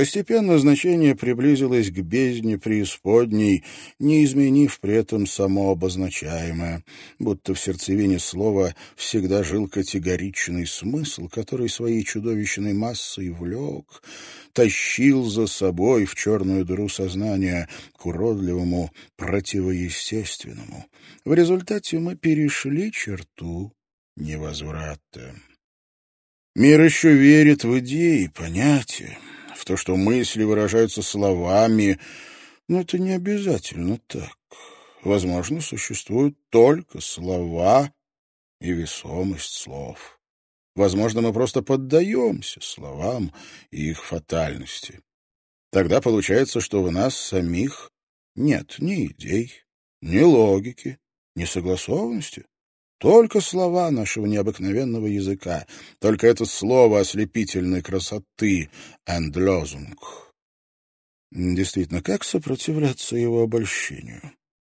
Постепенно значение приблизилось к бездне преисподней, не изменив при этом само обозначаемое, будто в сердцевине слова всегда жил категоричный смысл, который своей чудовищной массой влек, тащил за собой в черную дыру сознания к уродливому противоестественному. В результате мы перешли черту невозврата. Мир еще верит в идеи, понятия, то, что мысли выражаются словами, но это не обязательно так. Возможно, существуют только слова и весомость слов. Возможно, мы просто поддаемся словам и их фатальности. Тогда получается, что в нас самих нет ни идей, ни логики, ни согласованности. Только слова нашего необыкновенного языка, только это слово ослепительной красоты «эндлозунг». Действительно, как сопротивляться его обольщению?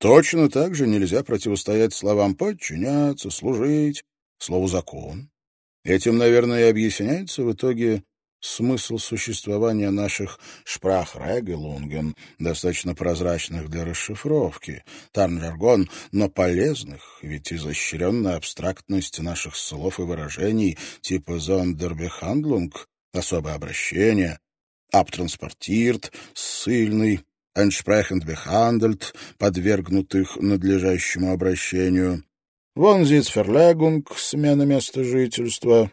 Точно так же нельзя противостоять словам «подчиняться», «служить», слову «закон». Этим, наверное, и объясняется в итоге смысл существования наших шпрахрегелунген, достаточно прозрачных для расшифровки, тарнжаргон, но полезных, ведь изощренная абстрактность наших слов и выражений типа «зондербехандлунг» — особое обращение, «абтранспортирт», «эншпрехенд бехандельт», подвергнутых надлежащему обращению, «вонзицферлегунг» — смена места жительства,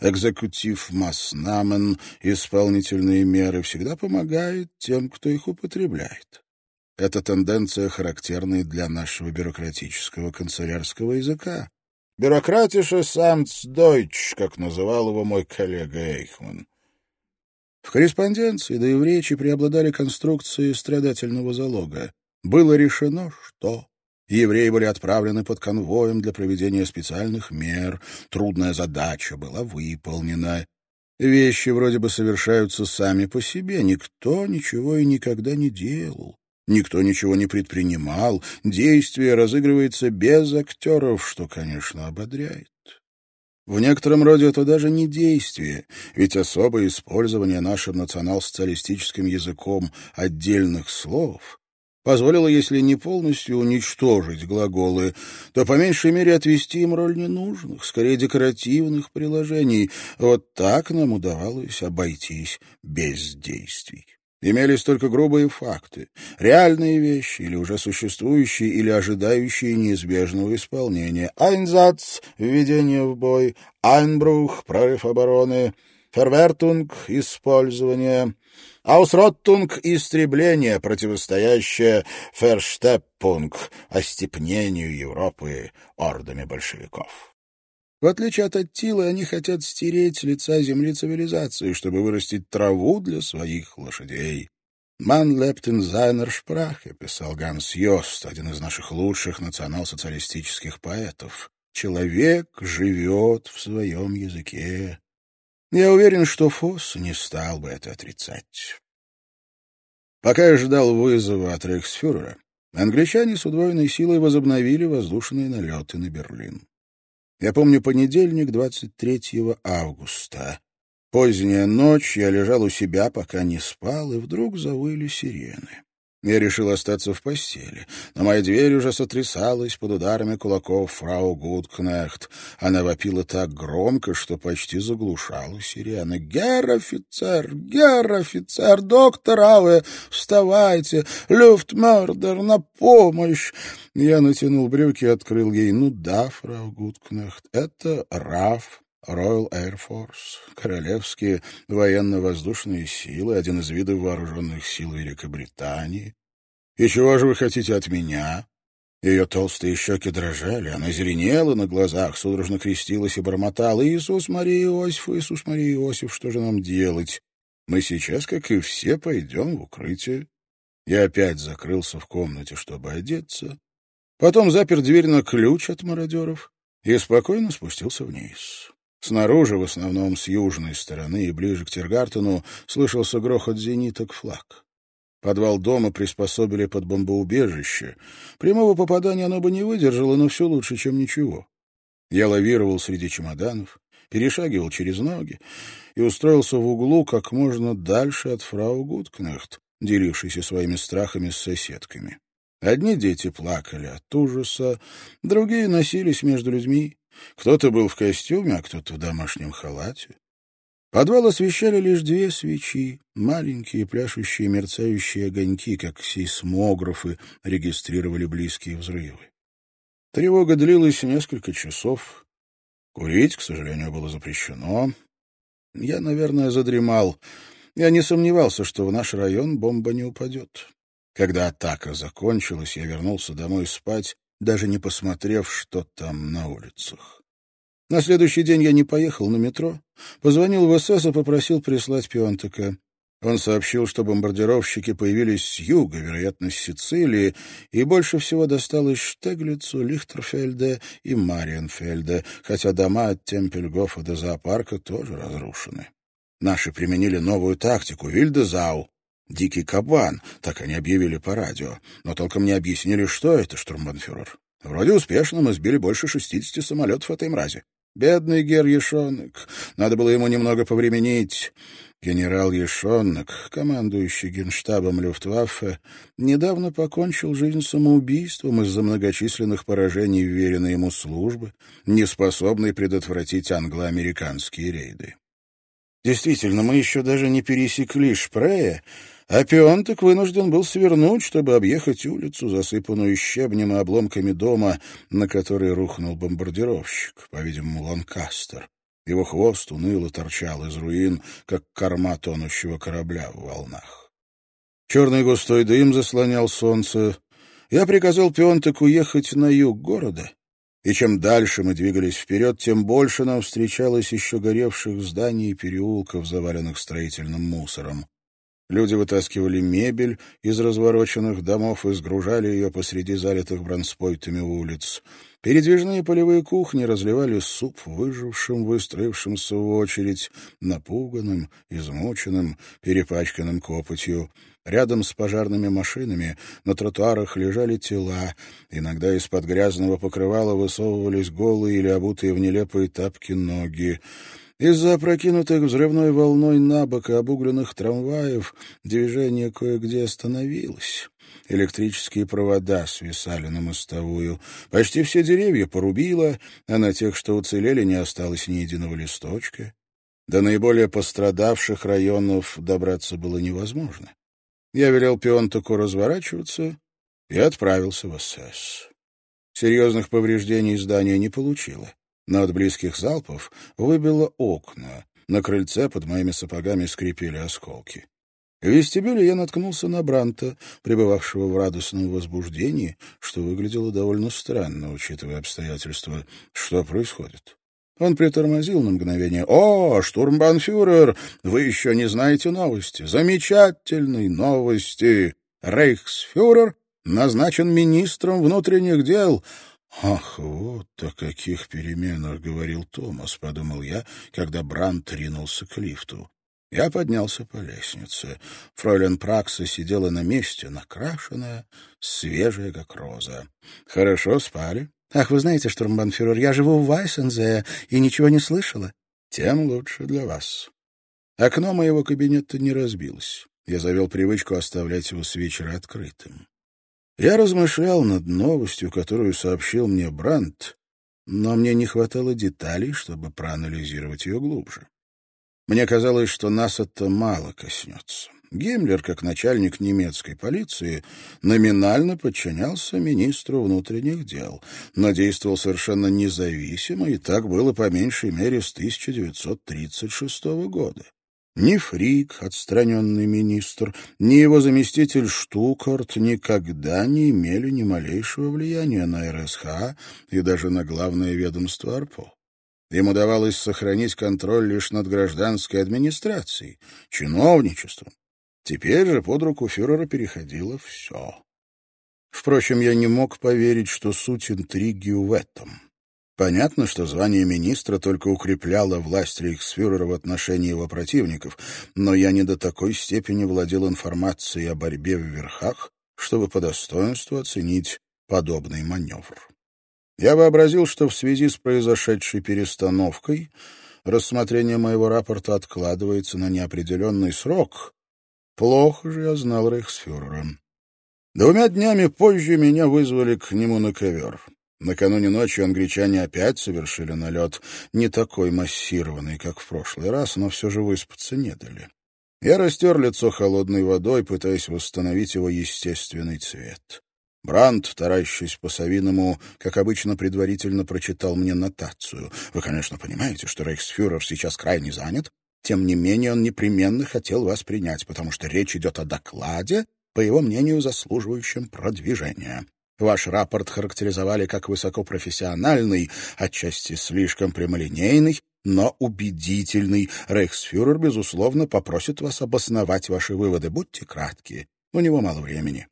Экзекутив Маснамен, исполнительные меры, всегда помогает тем, кто их употребляет. Эта тенденция характерна и для нашего бюрократического канцелярского языка. «Бюрократише самц дойч», как называл его мой коллега Эйхман. В корреспонденции, да и в речи преобладали конструкции страдательного залога. Было решено, что Евреи были отправлены под конвоем для проведения специальных мер. Трудная задача была выполнена. Вещи вроде бы совершаются сами по себе. Никто ничего и никогда не делал. Никто ничего не предпринимал. Действие разыгрывается без актеров, что, конечно, ободряет. В некотором роде это даже не действие, ведь особое использование нашим национал-социалистическим языком отдельных слов позволило, если не полностью уничтожить глаголы, то по меньшей мере отвести им роль ненужных, скорее декоративных приложений. Вот так нам удавалось обойтись без действий. Имелись только грубые факты, реальные вещи или уже существующие или ожидающие неизбежного исполнения. Einsatz — введение в бой, Einbruch — прорыв обороны, Verwertung — использование — Ausrottung — истребление, противостоящее Versteppung — остепнению Европы ордами большевиков. В отличие от Аттилы, они хотят стереть с лица земли цивилизации, чтобы вырастить траву для своих лошадей. «Ман лептен зайнер шпрахе», — писал Ганс Йост, один из наших лучших национал-социалистических поэтов. «Человек живет в своем языке. Я уверен, что Фосс не стал бы это отрицать. Пока я ждал вызова от рейхсфюрера, англичане с удвоенной силой возобновили воздушные налеты на Берлин. Я помню понедельник, 23 августа. Поздняя ночь, я лежал у себя, пока не спал, и вдруг завыли сирены. Я решил остаться в постели, но моя дверь уже сотрясалась под ударами кулаков фрау Гудкнехт. Она вопила так громко, что почти заглушала сирены. «Герр офицер! Герр офицер! Доктор Аве! Вставайте! Люфтмердер! На помощь!» Я натянул брюки и открыл ей. «Ну да, фрау Гудкнехт, это Раф, Royal Air Force, королевские военно-воздушные силы, один из видов вооруженных сил Великобритании. И чего же вы хотите от меня? Ее толстые щеки дрожали, она зеленела на глазах, судорожно крестилась и бормотала. «Иисус Мария Иосиф, Иисус Мария Иосиф, что же нам делать? Мы сейчас, как и все, пойдем в укрытие». Я опять закрылся в комнате, чтобы одеться. Потом запер дверь на ключ от мародеров и спокойно спустился вниз. Снаружи, в основном с южной стороны и ближе к Тиргартену, слышался грохот зениток флаг. Подвал дома приспособили под бомбоубежище. Прямого попадания оно бы не выдержало, но все лучше, чем ничего. Я лавировал среди чемоданов, перешагивал через ноги и устроился в углу как можно дальше от фрау Гудкнехт, делившейся своими страхами с соседками. Одни дети плакали от ужаса, другие носились между людьми, кто-то был в костюме, а кто-то в домашнем халате. Подвал освещали лишь две свечи, маленькие пляшущие мерцающие огоньки, как сейсмографы регистрировали близкие взрывы. Тревога длилась несколько часов. Курить, к сожалению, было запрещено. Я, наверное, задремал. Я не сомневался, что в наш район бомба не упадет. Когда атака закончилась, я вернулся домой спать, даже не посмотрев, что там на улицах. На следующий день я не поехал на метро, позвонил в СС и попросил прислать Пионтека. Он сообщил, что бомбардировщики появились с юга, вероятно, с Сицилии, и больше всего досталось Штеглицу, Лихтерфельде и Мариенфельде, хотя дома от Темпельгофа до зоопарка тоже разрушены. Наши применили новую тактику — Вильдезау. «Дикий кабан», так они объявили по радио, но толком не объяснили, что это, штурмбанфюрер. Вроде успешно мы сбили больше шестидесяти самолетов этой мрази. Бедный Гер Ешонок. Надо было ему немного повременить. Генерал Ешонок, командующий генштабом Люфтваффе, недавно покончил жизнь самоубийством из-за многочисленных поражений вверенной ему службы, неспособной предотвратить англо-американские рейды. Действительно, мы еще даже не пересекли Шпрея, а Пионтек вынужден был свернуть, чтобы объехать улицу, засыпанную щебнем и обломками дома, на который рухнул бомбардировщик, по-видимому, Ланкастер. Его хвост уныло торчал из руин, как корма тонущего корабля в волнах. Черный густой дым заслонял солнце. Я приказал Пионтеку ехать на юг города, и чем дальше мы двигались вперед, тем больше нам встречалось еще горевших зданий и переулков, заваленных строительным мусором. Люди вытаскивали мебель из развороченных домов и сгружали ее посреди залитых бронспойтами улиц. Передвижные полевые кухни разливали суп выжившим, выстроившимся в очередь, напуганным, измученным, перепачканным копотью. Рядом с пожарными машинами на тротуарах лежали тела. Иногда из-под грязного покрывала высовывались голые или обутые в нелепые тапки ноги. Из-за опрокинутых взрывной волной на бок и обугленных трамваев движение кое-где остановилось. Электрические провода свисали на мостовую. Почти все деревья порубило, а на тех, что уцелели, не осталось ни единого листочка. До наиболее пострадавших районов добраться было невозможно. Я велел Пионтаку разворачиваться и отправился в СС. Серьезных повреждений здание не получило но от близких залпов выбило окна. На крыльце под моими сапогами скрипели осколки. В вестибюле я наткнулся на Бранта, пребывавшего в радостном возбуждении, что выглядело довольно странно, учитывая обстоятельства. Что происходит? Он притормозил на мгновение. «О, штурмбанфюрер, вы еще не знаете новости. Замечательные новости. Рейхсфюрер назначен министром внутренних дел. «Ах, вот о каких переменах говорил Томас», — подумал я, когда Брандт ринулся к лифту. Я поднялся по лестнице. Фройлен Пракса сидела на месте, накрашенная, свежая, как роза. «Хорошо спали?» «Ах, вы знаете, штурмбанфюрер, я живу в Вайсензе и ничего не слышала». «Тем лучше для вас». Окно моего кабинета не разбилось. Я завел привычку оставлять его с вечера открытым. Я размышлял над новостью, которую сообщил мне Брандт, но мне не хватало деталей, чтобы проанализировать ее глубже. Мне казалось, что нас это мало коснется. Гиммлер, как начальник немецкой полиции, номинально подчинялся министру внутренних дел, но действовал совершенно независимо, и так было по меньшей мере с 1936 года. Ни Фрик, отстраненный министр, ни его заместитель Штукарт никогда не имели ни малейшего влияния на РСХ и даже на главное ведомство АРПО. Им удавалось сохранить контроль лишь над гражданской администрацией, чиновничеством. Теперь же под руку фюрера переходило все. Впрочем, я не мог поверить, что суть интриги в этом. Понятно, что звание министра только укрепляло власть рейхсфюрера в отношении его противников, но я не до такой степени владел информацией о борьбе в верхах, чтобы по достоинству оценить подобный маневр. Я вообразил, что в связи с произошедшей перестановкой рассмотрение моего рапорта откладывается на неопределенный срок. Плохо же я знал рейхсфюрера. Двумя днями позже меня вызвали к нему на ковер. Накануне ночью англичане опять совершили налет, не такой массированный, как в прошлый раз, но все же выспаться не дали. Я растер лицо холодной водой, пытаясь восстановить его естественный цвет. Брандт, таращась по-совиному, как обычно, предварительно прочитал мне нотацию. Вы, конечно, понимаете, что рейхсфюрер сейчас крайне занят. Тем не менее, он непременно хотел вас принять, потому что речь идет о докладе, по его мнению, заслуживающем продвижения. Ваш рапорт характеризовали как высокопрофессиональный, отчасти слишком прямолинейный, но убедительный. Рейхсфюрер, безусловно, попросит вас обосновать ваши выводы. Будьте кратки. У него мало времени.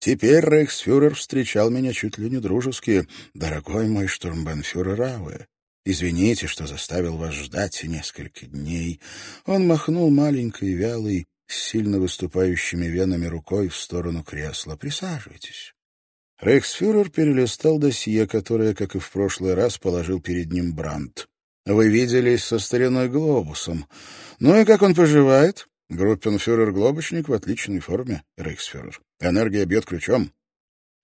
Теперь рейхсфюрер встречал меня чуть ли не дружески. «Дорогой мой штурмбанфюрер Рауэ, извините, что заставил вас ждать несколько дней». Он махнул маленькой, вялой, с сильно выступающими венами рукой в сторону кресла. «Присаживайтесь». Рейхсфюрер перелистал досье, которое, как и в прошлый раз, положил перед ним Брандт. «Вы виделись со стариной Глобусом. Ну и как он поживает?» «Группенфюрер-глобочник в отличной форме, Рейхсфюрер. Энергия бьет ключом».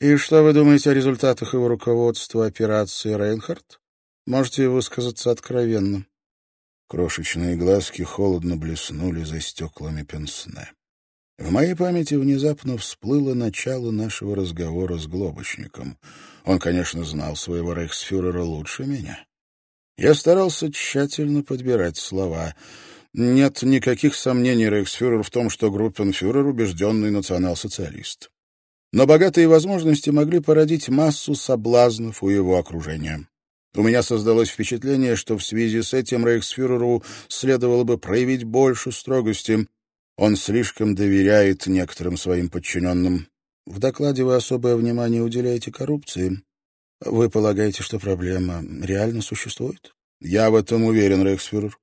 «И что вы думаете о результатах его руководства операции Рейнхард? Можете высказаться откровенно». Крошечные глазки холодно блеснули за стеклами пенсне. В моей памяти внезапно всплыло начало нашего разговора с Глобочником. Он, конечно, знал своего рейхсфюрера лучше меня. Я старался тщательно подбирать слова. Нет никаких сомнений рейхсфюрер в том, что группенфюрер — убежденный национал-социалист. Но богатые возможности могли породить массу соблазнов у его окружения. У меня создалось впечатление, что в связи с этим рейхсфюреру следовало бы проявить больше строгости — он слишком доверяет некоторым своим подчиненным. В докладе вы особое внимание уделяете коррупции. Вы полагаете, что проблема реально существует? Я в этом уверен, Рейхсфюрер.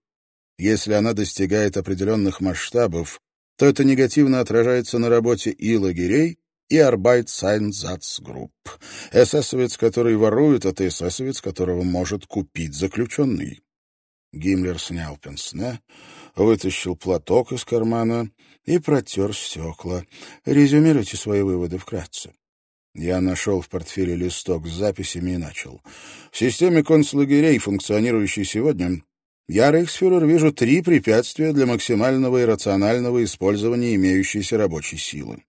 Если она достигает определенных масштабов, то это негативно отражается на работе и лагерей, и Arbeitseinsatzgrupp. Эсэсовец, который ворует, это эсэсовец, которого может купить заключенный. Гиммлер снял пенсне, вытащил платок из кармана и протер стекла. Резюмируйте свои выводы вкратце. Я нашел в портфеле листок с записями и начал. В системе концлагерей, функционирующей сегодня, я, рейхсфюрер, вижу три препятствия для максимального и рационального использования имеющейся рабочей силы.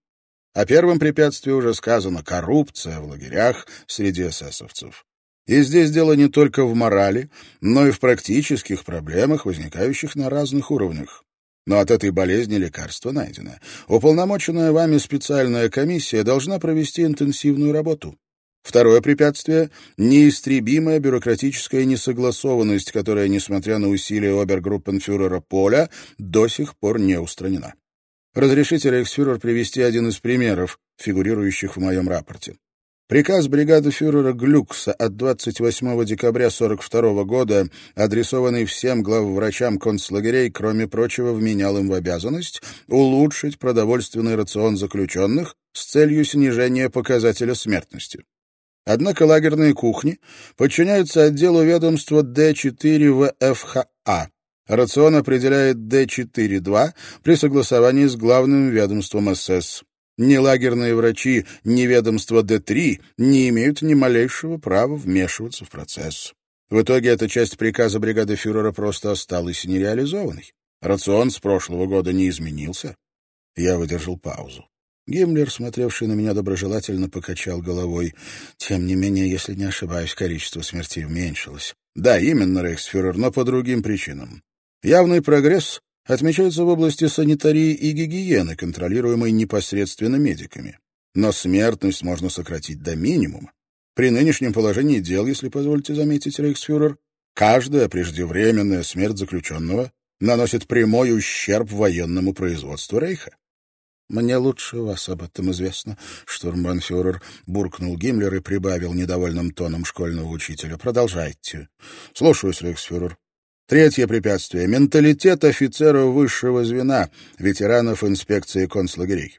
О первом препятствии уже сказано — коррупция в лагерях среди эсэсовцев. И здесь дело не только в морали, но и в практических проблемах, возникающих на разных уровнях. Но от этой болезни лекарство найдено. Уполномоченная вами специальная комиссия должна провести интенсивную работу. Второе препятствие — неистребимая бюрократическая несогласованность, которая, несмотря на усилия обергруппенфюрера Поля, до сих пор не устранена. Разрешите, рейхсфюрер, привести один из примеров, фигурирующих в моем рапорте. Приказ бригады фюрера Глюкса от 28 декабря 1942 года, адресованный всем главврачам концлагерей, кроме прочего, вменял им в обязанность улучшить продовольственный рацион заключенных с целью снижения показателя смертности. Однако лагерные кухни подчиняются отделу ведомства Д4 ВФХА. Рацион определяет Д4-2 при согласовании с главным ведомством СС. Ни лагерные врачи, ни ведомство Д-3 не имеют ни малейшего права вмешиваться в процесс. В итоге эта часть приказа бригады фюрера просто осталась нереализованной. Рацион с прошлого года не изменился. Я выдержал паузу. Гиммлер, смотревший на меня доброжелательно, покачал головой. Тем не менее, если не ошибаюсь, количество смертей уменьшилось. Да, именно, рейхсфюрер, но по другим причинам. Явный прогресс отмечаются в области санитарии и гигиены, контролируемой непосредственно медиками. Но смертность можно сократить до минимума. При нынешнем положении дел, если позволите заметить, рейхсфюрер, каждая преждевременная смерть заключенного наносит прямой ущерб военному производству Рейха. «Мне лучше вас об этом известно», — штурмбанфюрер буркнул Гиммлер и прибавил недовольным тоном школьного учителя. «Продолжайте». «Слушаюсь, рейхсфюрер». Третье препятствие — менталитет офицеров высшего звена, ветеранов инспекции концлагерей.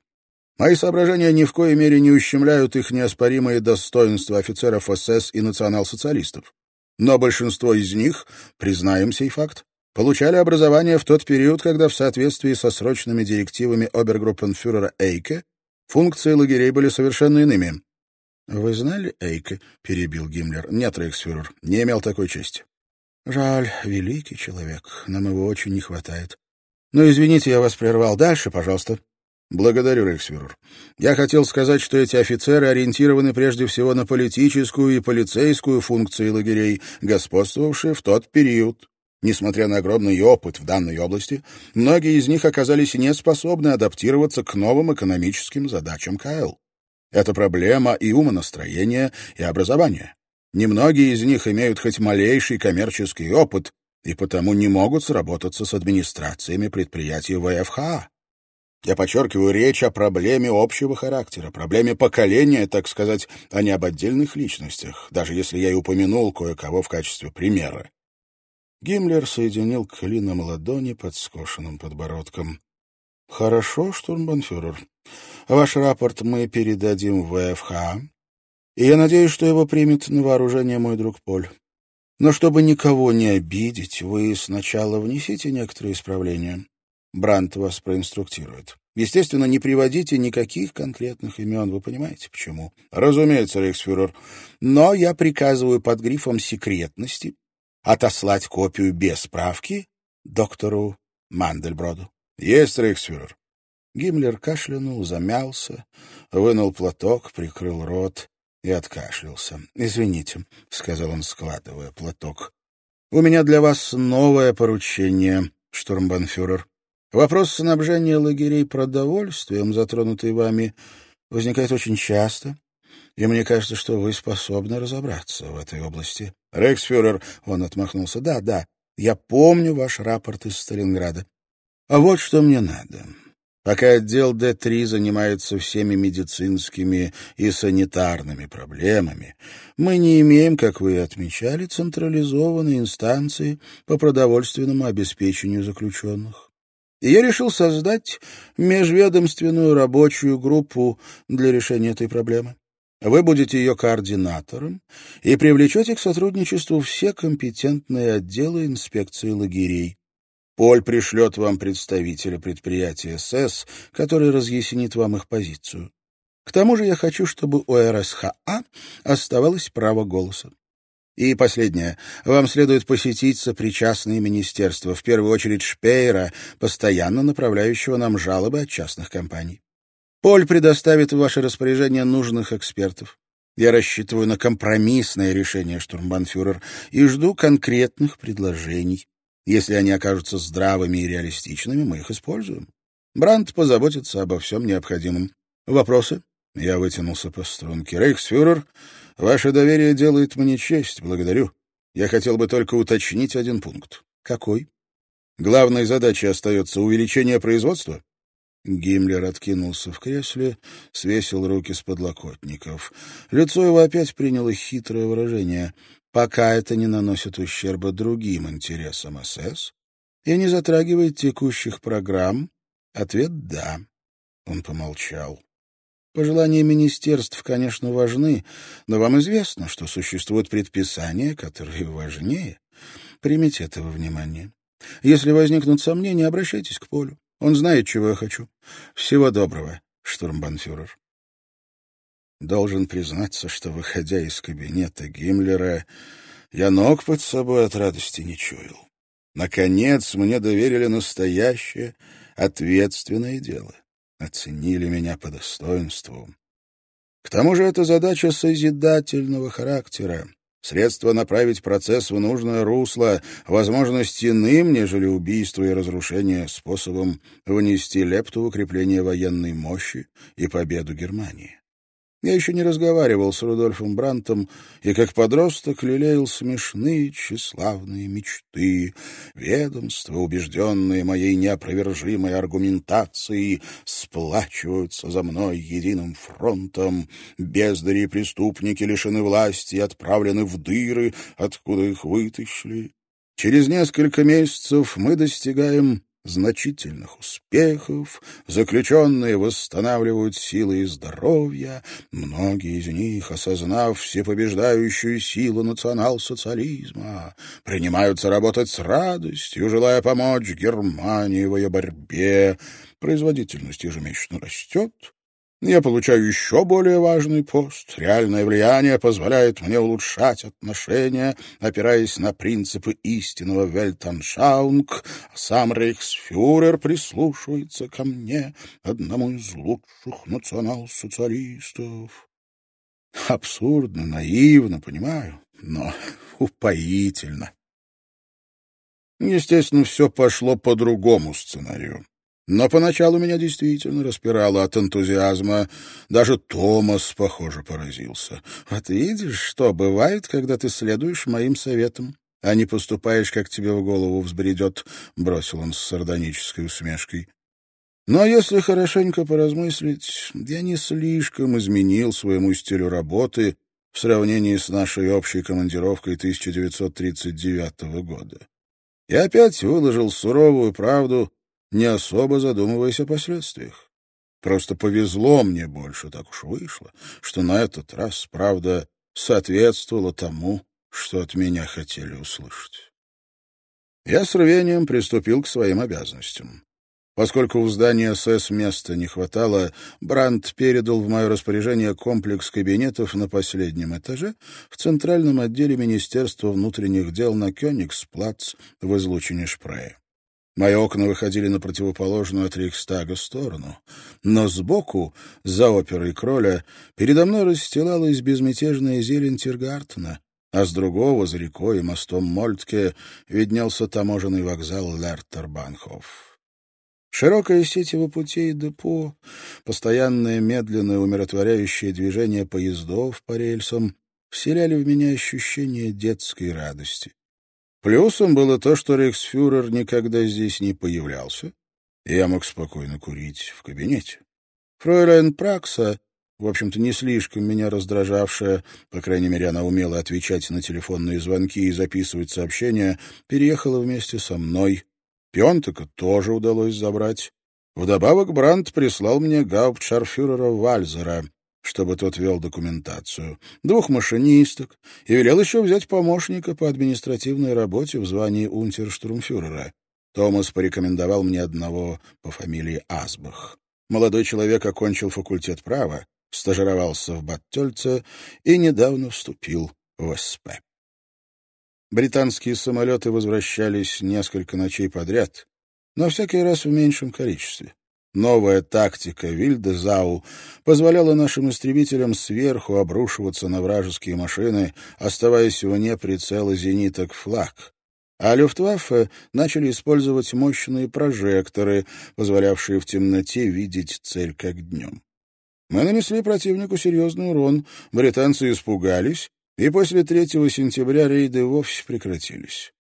Мои соображения ни в коей мере не ущемляют их неоспоримые достоинства офицеров СС и национал-социалистов. Но большинство из них, признаем сей факт, получали образование в тот период, когда в соответствии со срочными директивами обергруппенфюрера Эйке функции лагерей были совершенно иными. «Вы знали Эйке?» — перебил Гиммлер. «Нет, рейхсфюрер, не имел такой чести». Жаль, великий человек, нам его очень не хватает. Ну, извините, я вас прервал. Дальше, пожалуйста. Благодарю, Рейхсфюрер. Я хотел сказать, что эти офицеры ориентированы прежде всего на политическую и полицейскую функции лагерей, господствовавшие в тот период. Несмотря на огромный опыт в данной области, многие из них оказались неспособны адаптироваться к новым экономическим задачам КЛ. Это проблема и умонастроения, и образования. Немногие из них имеют хоть малейший коммерческий опыт и потому не могут сработаться с администрациями предприятий ВФХ. Я подчеркиваю, речь о проблеме общего характера, проблеме поколения, так сказать, а не об отдельных личностях, даже если я и упомянул кое-кого в качестве примера. Гиммлер соединил клином ладони под скошенным подбородком. — Хорошо, штурмбанфюрер. Ваш рапорт мы передадим в ВФХ, и я надеюсь, что его примет на вооружение мой друг Поль. Но чтобы никого не обидеть, вы сначала внесите некоторые исправления. Брант вас проинструктирует. Естественно, не приводите никаких конкретных имен, вы понимаете, почему? Разумеется, рейхсфюрер. Но я приказываю под грифом секретности отослать копию без справки доктору Мандельброду. Есть, рейхсфюрер. Гиммлер кашлянул, замялся, вынул платок, прикрыл рот и откашлялся. «Извините», — сказал он, складывая платок. «У меня для вас новое поручение, штурмбанфюрер. Вопрос снабжения лагерей продовольствием, затронутый вами, возникает очень часто, и мне кажется, что вы способны разобраться в этой области. Рексфюрер, он отмахнулся, да, да, я помню ваш рапорт из Сталинграда. А вот что мне надо. Пока отдел Д-3 занимается всеми медицинскими и санитарными проблемами, мы не имеем, как вы отмечали, централизованной инстанции по продовольственному обеспечению заключенных и я решил создать межведомственную рабочую группу для решения этой проблемы. Вы будете ее координатором и привлечете к сотрудничеству все компетентные отделы инспекции лагерей. Поль пришлет вам представителя предприятия СС, который разъяснит вам их позицию. К тому же я хочу, чтобы у РСХА оставалось право голоса. И последнее. Вам следует посетить сопричастные министерства, в первую очередь Шпейера, постоянно направляющего нам жалобы от частных компаний. Поль предоставит в ваше распоряжение нужных экспертов. Я рассчитываю на компромиссное решение, штурмбанфюрер, и жду конкретных предложений. Если они окажутся здравыми и реалистичными, мы их используем. Брандт позаботится обо всем необходимом. Вопросы? Я вытянулся по струнке. Рейхсфюрер, Ваше доверие делает мне честь, благодарю. Я хотел бы только уточнить один пункт. Какой? Главной задачей остается увеличение производства? Гиммлер откинулся в кресле, свесил руки с подлокотников. Лицо его опять приняло хитрое выражение. Пока это не наносит ущерба другим интересам СС и не затрагивает текущих программ, ответ «да». Он помолчал. Пожелания министерств, конечно, важны, но вам известно, что существуют предписания, которые важнее. Примите этого внимание. Если возникнут сомнения, обращайтесь к Полю. Он знает, чего я хочу. Всего доброго, штурмбанфюрер. Должен признаться, что, выходя из кабинета Гиммлера, я ног под собой от радости не чуял. Наконец мне доверили настоящее, ответственное дело оценили меня по достоинству. К тому же это задача созидательного характера. Средство направить процесс в нужное русло, возможность иным, нежели убийство и разрушение, способом внести лепту в укрепление военной мощи и победу Германии. Я еще не разговаривал с Рудольфом Брантом и как подросток лелеял смешные тщеславные мечты. Ведомства, убежденные моей неопровержимой аргументацией, сплачиваются за мной единым фронтом. Бездари и преступники лишены власти и отправлены в дыры, откуда их вытащили. Через несколько месяцев мы достигаем значительных успехов, заключенные восстанавливают силы и здоровье, многие из них, осознав всепобеждающую силу национал-социализма, принимаются работать с радостью, желая помочь Германии в ее борьбе. Производительность ежемесячно растет, Я получаю еще более важный пост. Реальное влияние позволяет мне улучшать отношения, опираясь на принципы истинного Вельтаншаунг, а сам рейхсфюрер прислушивается ко мне, одному из лучших национал-социалистов. Абсурдно, наивно, понимаю, но упоительно. Естественно, все пошло по другому сценарию. Но поначалу меня действительно распирало от энтузиазма. Даже Томас, похоже, поразился. «Вот видишь, что бывает, когда ты следуешь моим советам, а не поступаешь, как тебе в голову взбредет», — бросил он с сардонической усмешкой. Но если хорошенько поразмыслить, я не слишком изменил своему стилю работы в сравнении с нашей общей командировкой 1939 года. Я опять выложил суровую правду не особо задумываясь о последствиях. Просто повезло мне больше, так уж вышло, что на этот раз правда соответствовала тому, что от меня хотели услышать. Я с рвением приступил к своим обязанностям. Поскольку в здании СС места не хватало, Брандт передал в мое распоряжение комплекс кабинетов на последнем этаже в центральном отделе Министерства внутренних дел на Кёнигсплац в излучине Шпрее. Мои окна выходили на противоположную от Рейхстага сторону, но сбоку, за оперой Кроля, передо мной расстилалась безмятежная зелень Тиргартена, а с другого, за рекой и мостом Мольтке, виднелся таможенный вокзал Лертербанхоф. Широкая сеть его путей и депо, постоянное медленное умиротворяющее движение поездов по рельсам вселяли в меня ощущение детской радости. Плюсом было то, что рейхсфюрер никогда здесь не появлялся, и я мог спокойно курить в кабинете. Фройлайн Пракса, в общем-то, не слишком меня раздражавшая, по крайней мере, она умела отвечать на телефонные звонки и записывать сообщения, переехала вместе со мной. Пионтека тоже удалось забрать. Вдобавок Брандт прислал мне гауптшарфюрера Вальзера, чтобы тот вел документацию, двух машинисток и велел еще взять помощника по административной работе в звании унтерштурмфюрера. Томас порекомендовал мне одного по фамилии Асбах. Молодой человек окончил факультет права, стажировался в Баттельце и недавно вступил в СП. Британские самолеты возвращались несколько ночей подряд, но всякий раз в меньшем количестве. Новая тактика Вильдезау позволяла нашим истребителям сверху обрушиваться на вражеские машины, оставаясь вне прицела зениток флаг. А Люфтваффе начали использовать мощные прожекторы, позволявшие в темноте видеть цель как днем. Мы нанесли противнику серьезный урон, британцы испугались, и после 3 сентября рейды вовсе прекратились.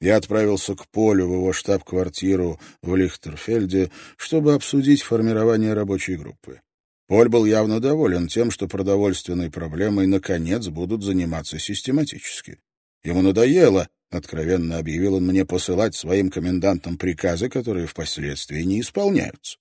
Я отправился к Полю в его штаб-квартиру в Лихтерфельде, чтобы обсудить формирование рабочей группы. Поль был явно доволен тем, что продовольственной проблемой наконец будут заниматься систематически. Ему надоело, откровенно объявил он мне, посылать своим комендантам приказы, которые впоследствии не исполняются.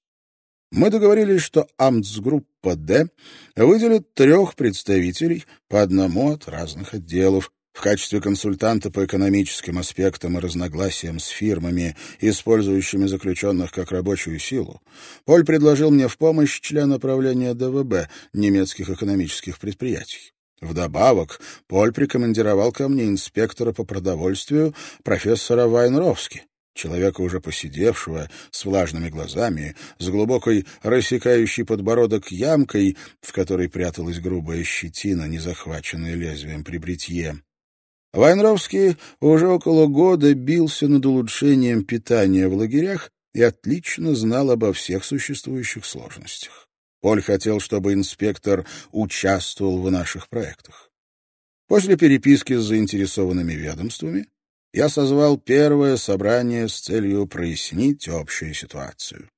Мы договорились, что Амцгруппа «Д» выделит трех представителей, по одному от разных отделов, в качестве консультанта по экономическим аспектам и разногласиям с фирмами, использующими заключенных как рабочую силу, Поль предложил мне в помощь члена правления ДВБ, немецких экономических предприятий. Вдобавок, Поль прикомандировал ко мне инспектора по продовольствию профессора Вайнровски, человека уже посидевшего, с влажными глазами, с глубокой рассекающей подбородок ямкой, в которой пряталась грубая щетина, не захваченная лезвием при бритье. Вайнровский уже около года бился над улучшением питания в лагерях и отлично знал обо всех существующих сложностях. Поль хотел, чтобы инспектор участвовал в наших проектах. После переписки с заинтересованными ведомствами я созвал первое собрание с целью прояснить общую ситуацию.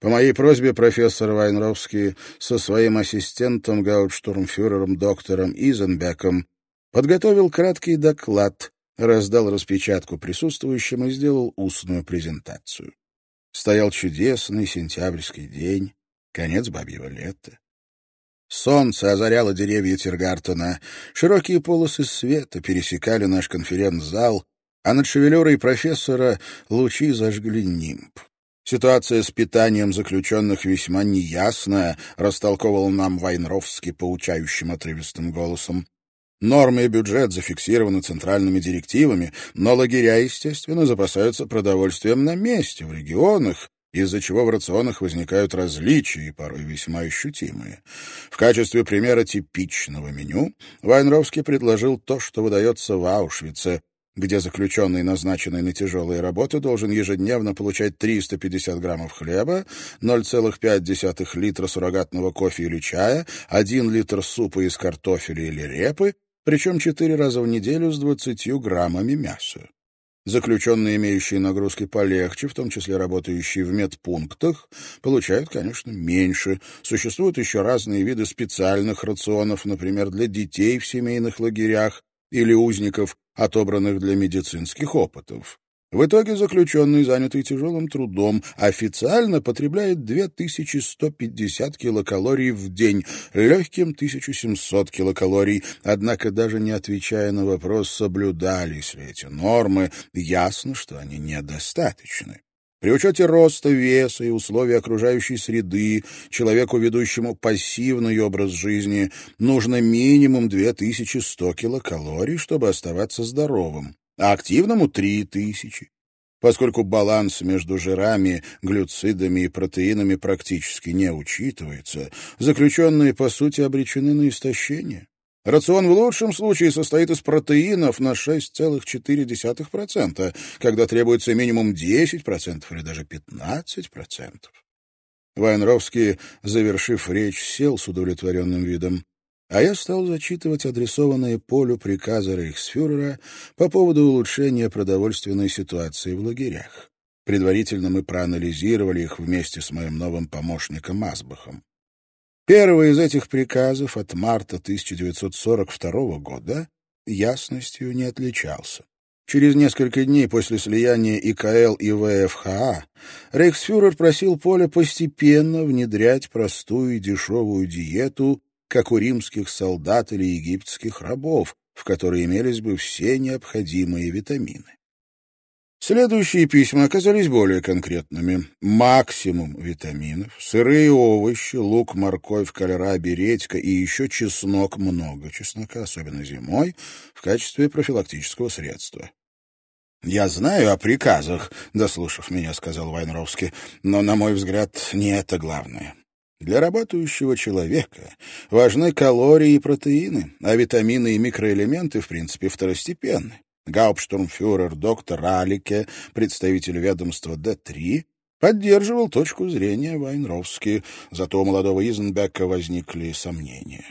По моей просьбе профессор Вайнровский со своим ассистентом гаутштурмфюрером доктором Изенбеком Подготовил краткий доклад, раздал распечатку присутствующим и сделал устную презентацию. Стоял чудесный сентябрьский день, конец бабьего лета. Солнце озаряло деревья Тиргартена, широкие полосы света пересекали наш конференц-зал, а над шевелюрой профессора лучи зажгли нимб. Ситуация с питанием заключенных весьма неясная, растолковал нам Вайнровский поучающим отрывистым голосом. Нормы и бюджет зафиксированы центральными директивами, но лагеря, естественно, запасаются продовольствием на месте, в регионах, из-за чего в рационах возникают различия, порой весьма ощутимые. В качестве примера типичного меню Вайнровский предложил то, что выдается в Аушвице, где заключенный, назначенный на тяжелые работы, должен ежедневно получать 350 граммов хлеба, 0,5 литра суррогатного кофе или чая, 1 литр супа из картофеля или репы, причем 4 раза в неделю с 20 граммами мяса. Заключенные, имеющие нагрузки полегче, в том числе работающие в медпунктах, получают, конечно, меньше. Существуют еще разные виды специальных рационов, например, для детей в семейных лагерях или узников, отобранных для медицинских опытов. В итоге заключенный, занятый тяжелым трудом, официально потребляет 2150 килокалорий в день, легким 1700 килокалорий. Однако, даже не отвечая на вопрос, соблюдались ли эти нормы, ясно, что они недостаточны. При учете роста, веса и условий окружающей среды человеку, ведущему пассивный образ жизни, нужно минимум 2100 килокалорий, чтобы оставаться здоровым а активному — три тысячи. Поскольку баланс между жирами, глюцидами и протеинами практически не учитывается, заключенные, по сути, обречены на истощение. Рацион в лучшем случае состоит из протеинов на 6,4%, когда требуется минимум 10% или даже 15%. Вайнровский, завершив речь, сел с удовлетворенным видом а я стал зачитывать адресованные Полю приказы рейхсфюрера по поводу улучшения продовольственной ситуации в лагерях. Предварительно мы проанализировали их вместе с моим новым помощником Асбахом. Первый из этих приказов от марта 1942 года ясностью не отличался. Через несколько дней после слияния ИКЛ и ВФХА рейхсфюрер просил Поля постепенно внедрять простую и дешевую диету как у римских солдат или египетских рабов, в которой имелись бы все необходимые витамины. Следующие письма оказались более конкретными. Максимум витаминов, сырые овощи, лук, морковь, кальраби, редька и еще чеснок, много чеснока, особенно зимой, в качестве профилактического средства. «Я знаю о приказах», — дослушав меня, сказал Вайнровский, «но, на мой взгляд, не это главное. Для работающего человека важны калории и протеины, а витамины и микроэлементы, в принципе, второстепенны. Гауптштурмфюрер доктор Алике, представитель ведомства Д-3, поддерживал точку зрения Вайнровски, зато у молодого Изенбека возникли сомнения.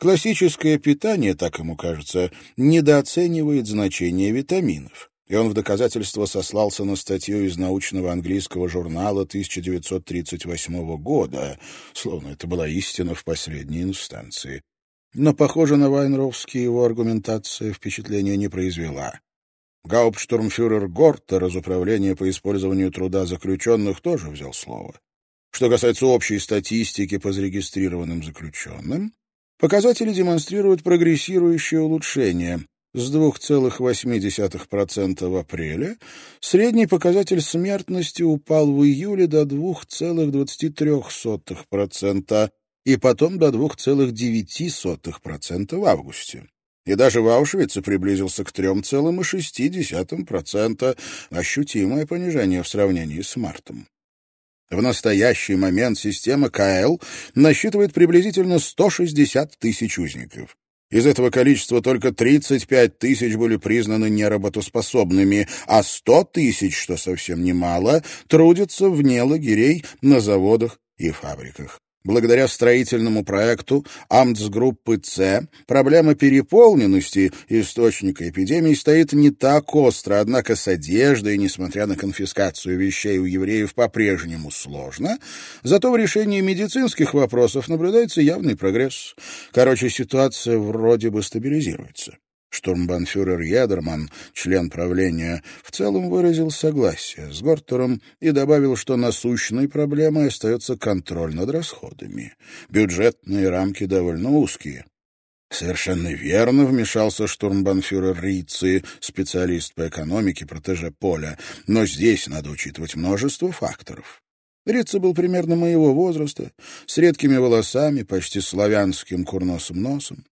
Классическое питание, так ему кажется, недооценивает значение витаминов и он в доказательство сослался на статью из научного английского журнала 1938 года, словно это была истина в последней инстанции. Но, похоже, на Вайнровский его аргументация впечатления не произвела. Гауптштурмфюрер Гортер из Управления по использованию труда заключенных тоже взял слово. Что касается общей статистики по зарегистрированным заключенным, показатели демонстрируют прогрессирующее улучшение, с 2,8% в апреле, средний показатель смертности упал в июле до 2,23% и потом до 2,9% в августе. И даже в Аушвице приблизился к 3,6%, ощутимое понижение в сравнении с мартом. В настоящий момент система КЛ насчитывает приблизительно 160 тысяч узников. Из этого количества только 35 тысяч были признаны неработоспособными, а 100 тысяч, что совсем немало, трудятся вне лагерей на заводах и фабриках. Благодаря строительному проекту Амтсгруппы С проблема переполненности источника эпидемии стоит не так остро, однако с одеждой, несмотря на конфискацию вещей у евреев, по-прежнему сложно. Зато в решении медицинских вопросов наблюдается явный прогресс. Короче, ситуация вроде бы стабилизируется. Штурмбанфюрер Ядерман, член правления, в целом выразил согласие с Гортером и добавил, что насущной проблемой остается контроль над расходами. Бюджетные рамки довольно узкие. Совершенно верно вмешался штурмбанфюрер Рицци, специалист по экономике, протеже Поля. Но здесь надо учитывать множество факторов. Рица был примерно моего возраста, с редкими волосами, почти славянским курносым носом.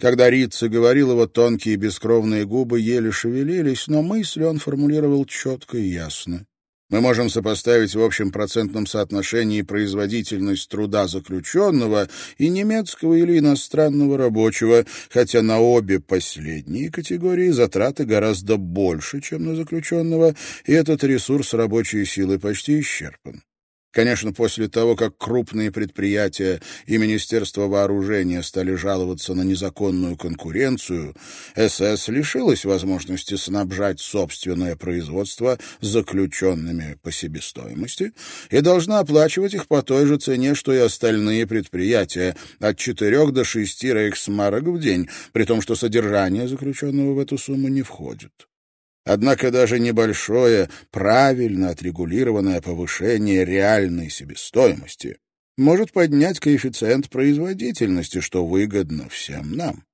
Когда Рица говорил, его тонкие бескровные губы еле шевелились, но мысли он формулировал четко и ясно. Мы можем сопоставить в общем процентном соотношении производительность труда заключенного и немецкого или иностранного рабочего, хотя на обе последние категории затраты гораздо больше, чем на заключенного, и этот ресурс рабочей силы почти исчерпан. Конечно, после того, как крупные предприятия и Министерство вооружения стали жаловаться на незаконную конкуренцию, СС лишилась возможности снабжать собственное производство заключенными по себестоимости и должна оплачивать их по той же цене, что и остальные предприятия, от 4 до 6 рейхсмарок в день, при том, что содержание заключенного в эту сумму не входит. Однако даже небольшое, правильно отрегулированное повышение реальной себестоимости может поднять коэффициент производительности, что выгодно всем нам.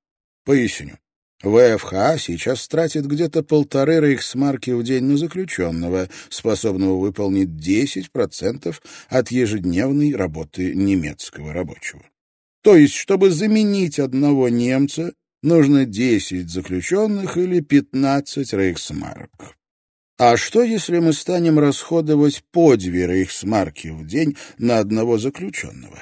Поясню. ВФХ сейчас тратит где-то полторы рейхсмарки в день на заключенного, способного выполнить 10% от ежедневной работы немецкого рабочего. То есть, чтобы заменить одного немца, нужно 10 заключенных или 15 рейхсмарок. А что, если мы станем расходовать по две рейхсмарки в день на одного заключенного?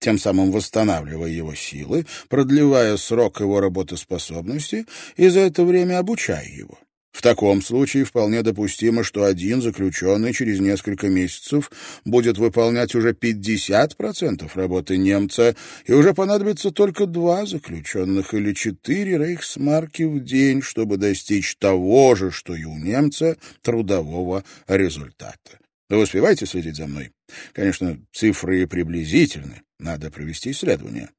Тем самым восстанавливая его силы, продлевая срок его работоспособности и за это время обучая его. В таком случае вполне допустимо, что один заключенный через несколько месяцев будет выполнять уже 50% работы немца, и уже понадобится только два заключенных или четыре рейхсмарки в день, чтобы достичь того же, что и у немца, трудового результата. Вы успеваете следить за мной? Конечно, цифры приблизительны, надо провести исследование.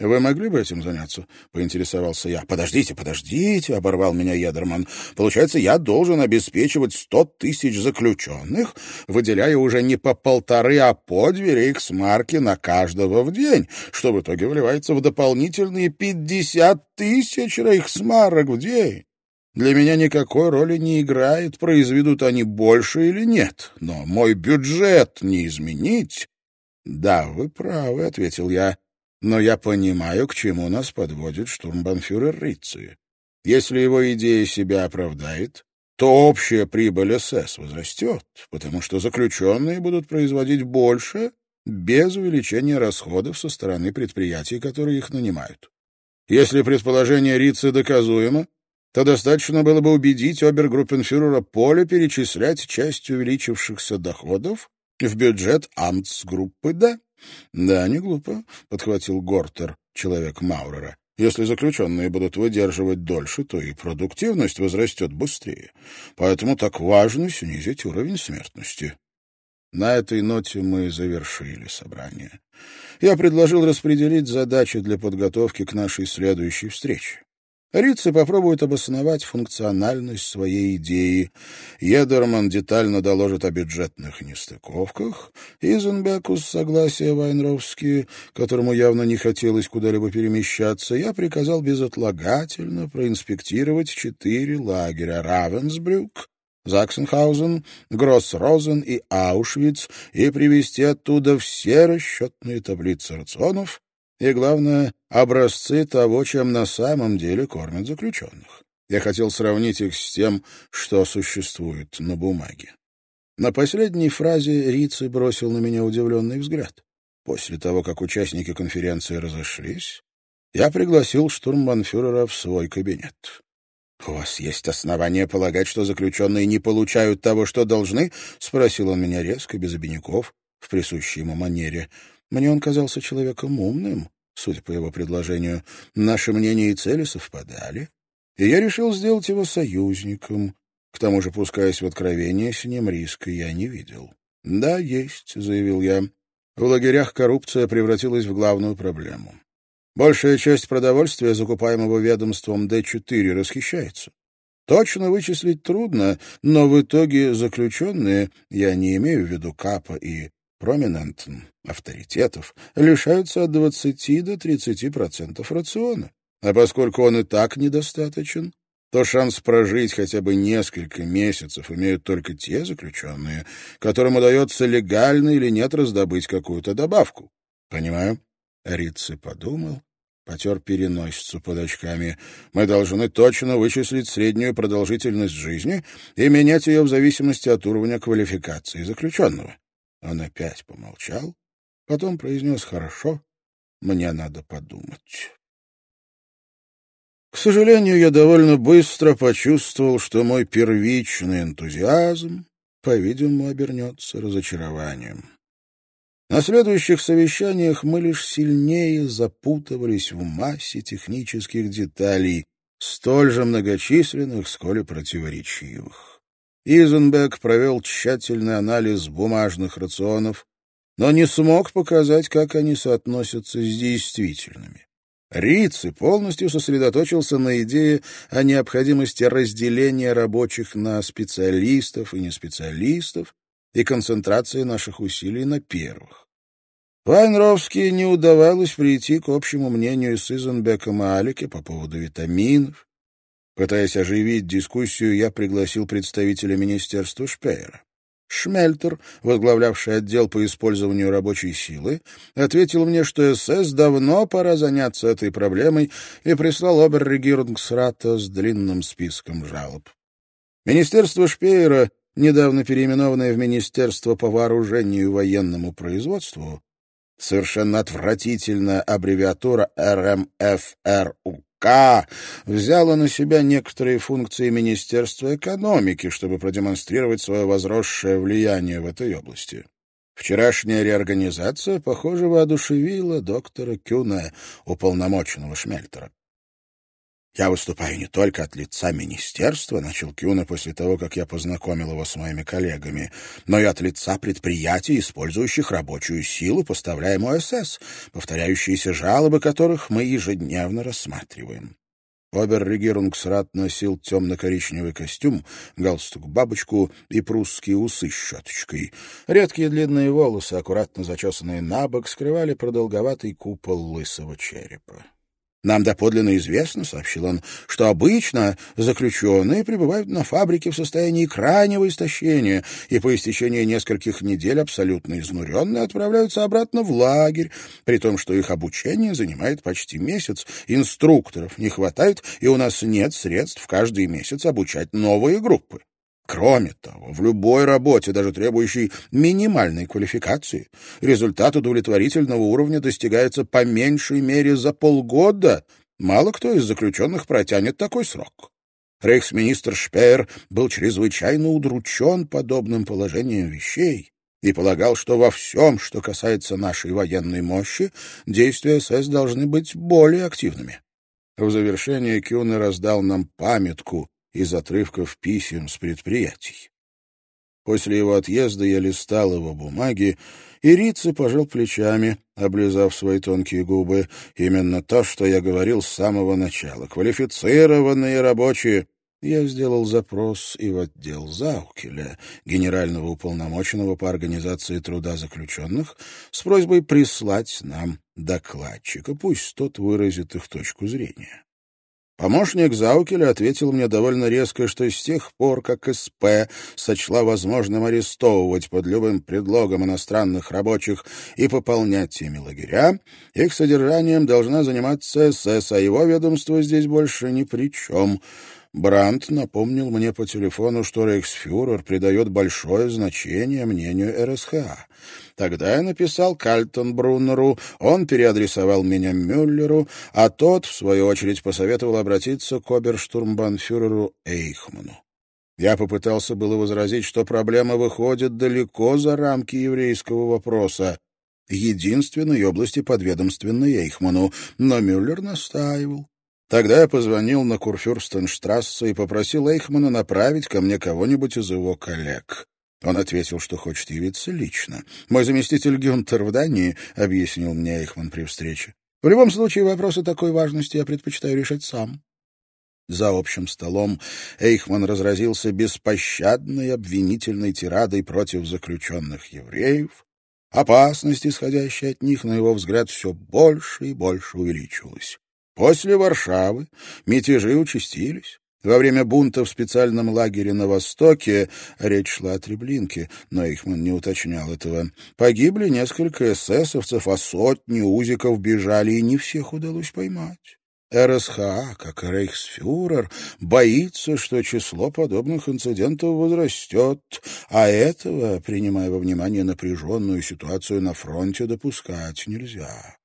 «Вы могли бы этим заняться?» — поинтересовался я. «Подождите, подождите!» — оборвал меня Ядерман. «Получается, я должен обеспечивать сто тысяч заключенных, выделяя уже не по полторы, а по две рейхсмарки на каждого в день, что в итоге вливается в дополнительные пятьдесят тысяч рейхсмарок в день. Для меня никакой роли не играет, произведут они больше или нет, но мой бюджет не изменить». «Да, вы правы», — ответил я но я понимаю, к чему нас подводит штурмбанфюрер Рицци. Если его идея себя оправдает, то общая прибыль СС возрастет, потому что заключенные будут производить больше без увеличения расходов со стороны предприятий, которые их нанимают. Если предположение Рицы доказуемо, то достаточно было бы убедить обергруппенфюрера Поля перечислять часть увеличившихся доходов в бюджет амтсгруппы «Да». «Да, не глупо», — подхватил Гортер, человек Маурера. «Если заключенные будут выдерживать дольше, то и продуктивность возрастет быстрее. Поэтому так важно снизить уровень смертности». На этой ноте мы завершили собрание. Я предложил распределить задачи для подготовки к нашей следующей встрече. Рице попробует обосновать функциональность своей идеи. Едерман детально доложит о бюджетных нестыковках. Изенбеку с согласия Вайнровски, которому явно не хотелось куда-либо перемещаться, я приказал безотлагательно проинспектировать четыре лагеря Равенсбрюк, Заксенхаузен, Гроссрозен и Аушвиц и привезти оттуда все расчетные таблицы рационов, и, главное, образцы того, чем на самом деле кормят заключенных. Я хотел сравнить их с тем, что существует на бумаге. На последней фразе Рицци бросил на меня удивленный взгляд. После того, как участники конференции разошлись, я пригласил штурмбанфюрера в свой кабинет. — У вас есть основания полагать, что заключенные не получают того, что должны? — спросил он меня резко, без обиняков, в присущей ему манере. Мне он казался человеком умным, судя по его предложению. Наши мнения и цели совпадали, и я решил сделать его союзником. К тому же, пускаясь в откровение, с ним риска я не видел. «Да, есть», — заявил я. В лагерях коррупция превратилась в главную проблему. Большая часть продовольствия, закупаемого ведомством Д-4, расхищается. Точно вычислить трудно, но в итоге заключенные, я не имею в виду Капа и проминентн, авторитетов, лишаются от 20 до 30% рациона. А поскольку он и так недостаточен, то шанс прожить хотя бы несколько месяцев имеют только те заключенные, которым удается легально или нет раздобыть какую-то добавку. Понимаю? Рицци подумал, потер переносицу под очками. Мы должны точно вычислить среднюю продолжительность жизни и менять ее в зависимости от уровня квалификации заключенного. Он опять помолчал, потом произнес «хорошо, мне надо подумать». К сожалению, я довольно быстро почувствовал, что мой первичный энтузиазм, по-видимому, обернется разочарованием. На следующих совещаниях мы лишь сильнее запутывались в массе технических деталей, столь же многочисленных, сколь и противоречивых. Изенбек провел тщательный анализ бумажных рационов, но не смог показать, как они соотносятся с действительными. Рицци полностью сосредоточился на идее о необходимости разделения рабочих на специалистов и неспециалистов и концентрации наших усилий на первых. Вайнровски не удавалось прийти к общему мнению с Изенбеком и Алике по поводу витаминов. Пытаясь оживить дискуссию, я пригласил представителя министерства Шпеера. Шмельтер, возглавлявший отдел по использованию рабочей силы, ответил мне, что СС давно пора заняться этой проблемой и прислал оберрегирungsрата с длинным списком жалоб. Министерство Шпеера, недавно переименованное в Министерство по вооружению и военному производству, совершенно отвратительная аббревиатура РМФРУК, взяла на себя некоторые функции Министерства экономики, чтобы продемонстрировать свое возросшее влияние в этой области. Вчерашняя реорганизация, похоже, воодушевила доктора Кюна, уполномоченного Шмельтера. «Я выступаю не только от лица министерства», — начал Кюна после того, как я познакомил его с моими коллегами, «но и от лица предприятий, использующих рабочую силу, поставляемую СС, повторяющиеся жалобы которых мы ежедневно рассматриваем». Обер-регирунгсрат носил темно-коричневый костюм, галстук-бабочку и прусские усы с щеточкой. Редкие длинные волосы, аккуратно зачесанные на бок, скрывали продолговатый купол лысого черепа. Нам доподлинно известно, — сообщил он, — что обычно заключенные пребывают на фабрике в состоянии крайнего истощения и по истечении нескольких недель абсолютно изнуренные отправляются обратно в лагерь, при том, что их обучение занимает почти месяц. Инструкторов не хватает, и у нас нет средств каждый месяц обучать новые группы. Кроме того, в любой работе, даже требующей минимальной квалификации, результат удовлетворительного уровня достигается по меньшей мере за полгода. Мало кто из заключенных протянет такой срок. Рейхсминистр Шпеер был чрезвычайно удручен подобным положением вещей и полагал, что во всем, что касается нашей военной мощи, действия СС должны быть более активными. В завершение Кюне раздал нам памятку, из отрывков писем с предприятий. После его отъезда я листал его бумаги, и Рицци пожал плечами, облизав свои тонкие губы. Именно то, что я говорил с самого начала. Квалифицированные рабочие. Я сделал запрос и в отдел Заукеля, генерального уполномоченного по организации труда заключенных, с просьбой прислать нам докладчика, пусть тот выразит их точку зрения. Помощник Заукеля ответил мне довольно резко, что с тех пор, как СП сочла возможным арестовывать под любым предлогом иностранных рабочих и пополнять ими лагеря, их содержанием должна заниматься СС, а его ведомство здесь больше ни при чем. Брандт напомнил мне по телефону, что рейхсфюрер придает большое значение мнению РСХА. Тогда я написал Кальтенбруннеру, он переадресовал меня Мюллеру, а тот, в свою очередь, посоветовал обратиться к оберштурмбанфюреру Эйхману. Я попытался было возразить, что проблема выходит далеко за рамки еврейского вопроса, единственной области подведомственной Эйхману, но Мюллер настаивал. Тогда я позвонил на Курфюрстенштрассе и попросил Эйхмана направить ко мне кого-нибудь из его коллег. Он ответил, что хочет явиться лично. «Мой заместитель Гюнтер в Дании», — объяснил мне Эйхман при встрече. «В любом случае, вопросы такой важности я предпочитаю решать сам». За общим столом Эйхман разразился беспощадной обвинительной тирадой против заключенных евреев. Опасность, исходящая от них, на его взгляд, все больше и больше увеличивалась. После Варшавы мятежи участились. Во время бунта в специальном лагере на Востоке речь шла о Треблинке, но Ихман не уточнял этого. Погибли несколько эсэсовцев, а сотни узиков бежали, и не всех удалось поймать. РСХА, как и рейхсфюрер, боится, что число подобных инцидентов возрастет, а этого, принимая во внимание напряженную ситуацию на фронте, допускать нельзя.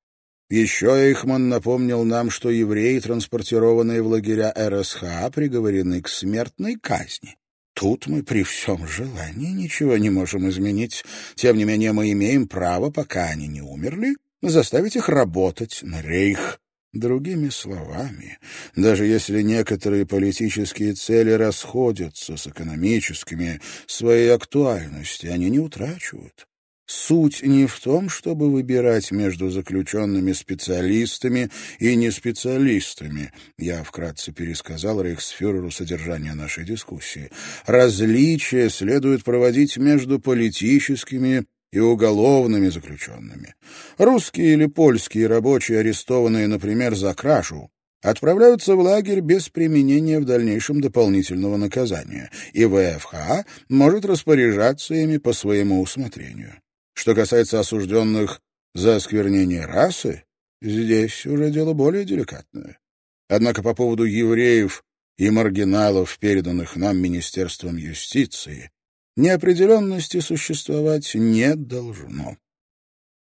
Еще Эйхман напомнил нам, что евреи, транспортированные в лагеря РСХ, приговорены к смертной казни. Тут мы при всем желании ничего не можем изменить. Тем не менее, мы имеем право, пока они не умерли, заставить их работать на рейх. Другими словами, даже если некоторые политические цели расходятся с экономическими, своей актуальности они не утрачивают. Суть не в том, чтобы выбирать между заключенными специалистами и неспециалистами. Я вкратце пересказал рейхсфюреру содержание нашей дискуссии. Различия следует проводить между политическими и уголовными заключенными. Русские или польские рабочие, арестованные, например, за кражу, отправляются в лагерь без применения в дальнейшем дополнительного наказания, и ВФХ может распоряжаться ими по своему усмотрению. Что касается осужденных за осквернение расы, здесь уже дело более деликатное. Однако по поводу евреев и маргиналов, переданных нам Министерством юстиции, неопределенности существовать не должно.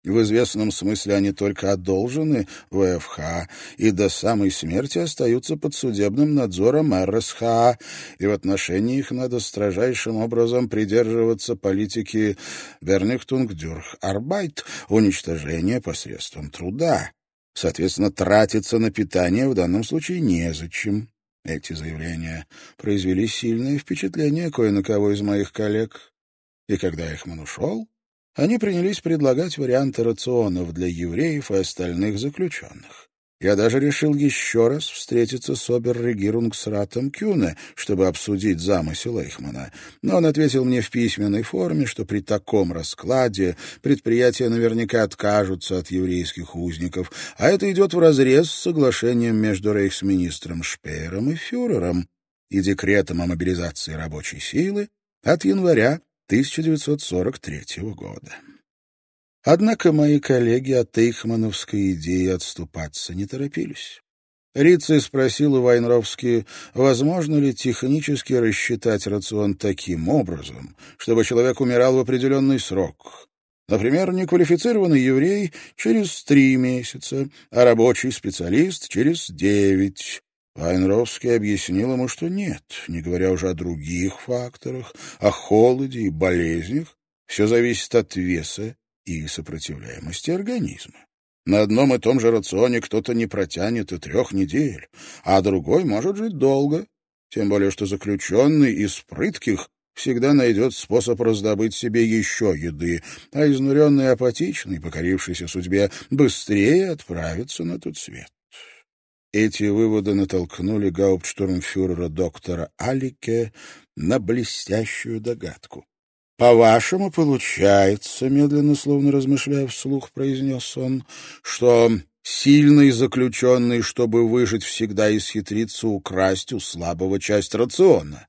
В известном смысле они только одолжены ВФХ и до самой смерти остаются под судебным надзором РСХ, и в отношении их надо строжайшим образом придерживаться политики Бернихтунг-Дюрх-Арбайт, уничтожения посредством труда. Соответственно, тратиться на питание в данном случае незачем. Эти заявления произвели сильное впечатление кое на кого из моих коллег. И когда Эхман ушел, они принялись предлагать варианты рационов для евреев и остальных заключенных. Я даже решил еще раз встретиться с обер-регирунгсратом Кюне, чтобы обсудить замысел Эйхмана. Но он ответил мне в письменной форме, что при таком раскладе предприятия наверняка откажутся от еврейских узников, а это идет вразрез с соглашением между рейхсминистром Шпеером и фюрером и декретом о мобилизации рабочей силы от января 1943 года. Однако мои коллеги от Эйхмановской идеи отступаться не торопились. Рицци спросил у Вайнровски, возможно ли технически рассчитать рацион таким образом, чтобы человек умирал в определенный срок. Например, неквалифицированный еврей через три месяца, а рабочий специалист через девять. Вайнровский объяснил ему, что нет, не говоря уже о других факторах, о холоде и болезнях. Все зависит от веса и сопротивляемости организма. На одном и том же рационе кто-то не протянет и трех недель, а другой может жить долго. Тем более, что заключенный из прытких всегда найдет способ раздобыть себе еще еды, а изнуренный и апатичный, покорившийся судьбе, быстрее отправится на тот свет. Эти выводы натолкнули гауптштурмфюрера доктора Алике на блестящую догадку. «По-вашему, получается, — медленно, словно размышляя вслух, произнес он, — что сильный заключенный, чтобы выжить, всегда исхитрится украсть у слабого часть рациона.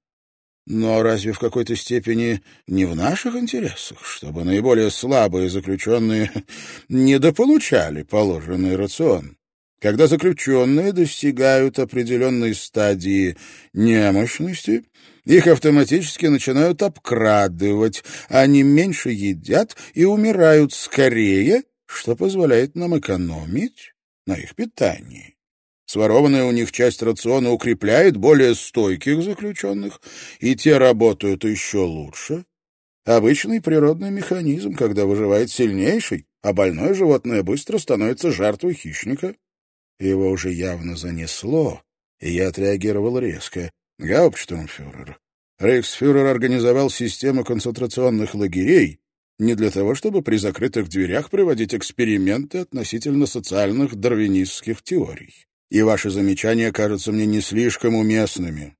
Но разве в какой-то степени не в наших интересах, чтобы наиболее слабые заключенные недополучали положенный рацион?» Когда заключенные достигают определенной стадии немощности, их автоматически начинают обкрадывать, они меньше едят и умирают скорее, что позволяет нам экономить на их питании. Сворованная у них часть рациона укрепляет более стойких заключенных, и те работают еще лучше. Обычный природный механизм, когда выживает сильнейший, а больное животное быстро становится жертвой хищника. Его уже явно занесло, и я отреагировал резко. «Гауптштурмфюрер, рейхсфюрер организовал систему концентрационных лагерей не для того, чтобы при закрытых дверях проводить эксперименты относительно социальных дарвинистских теорий. И ваши замечания кажутся мне не слишком уместными».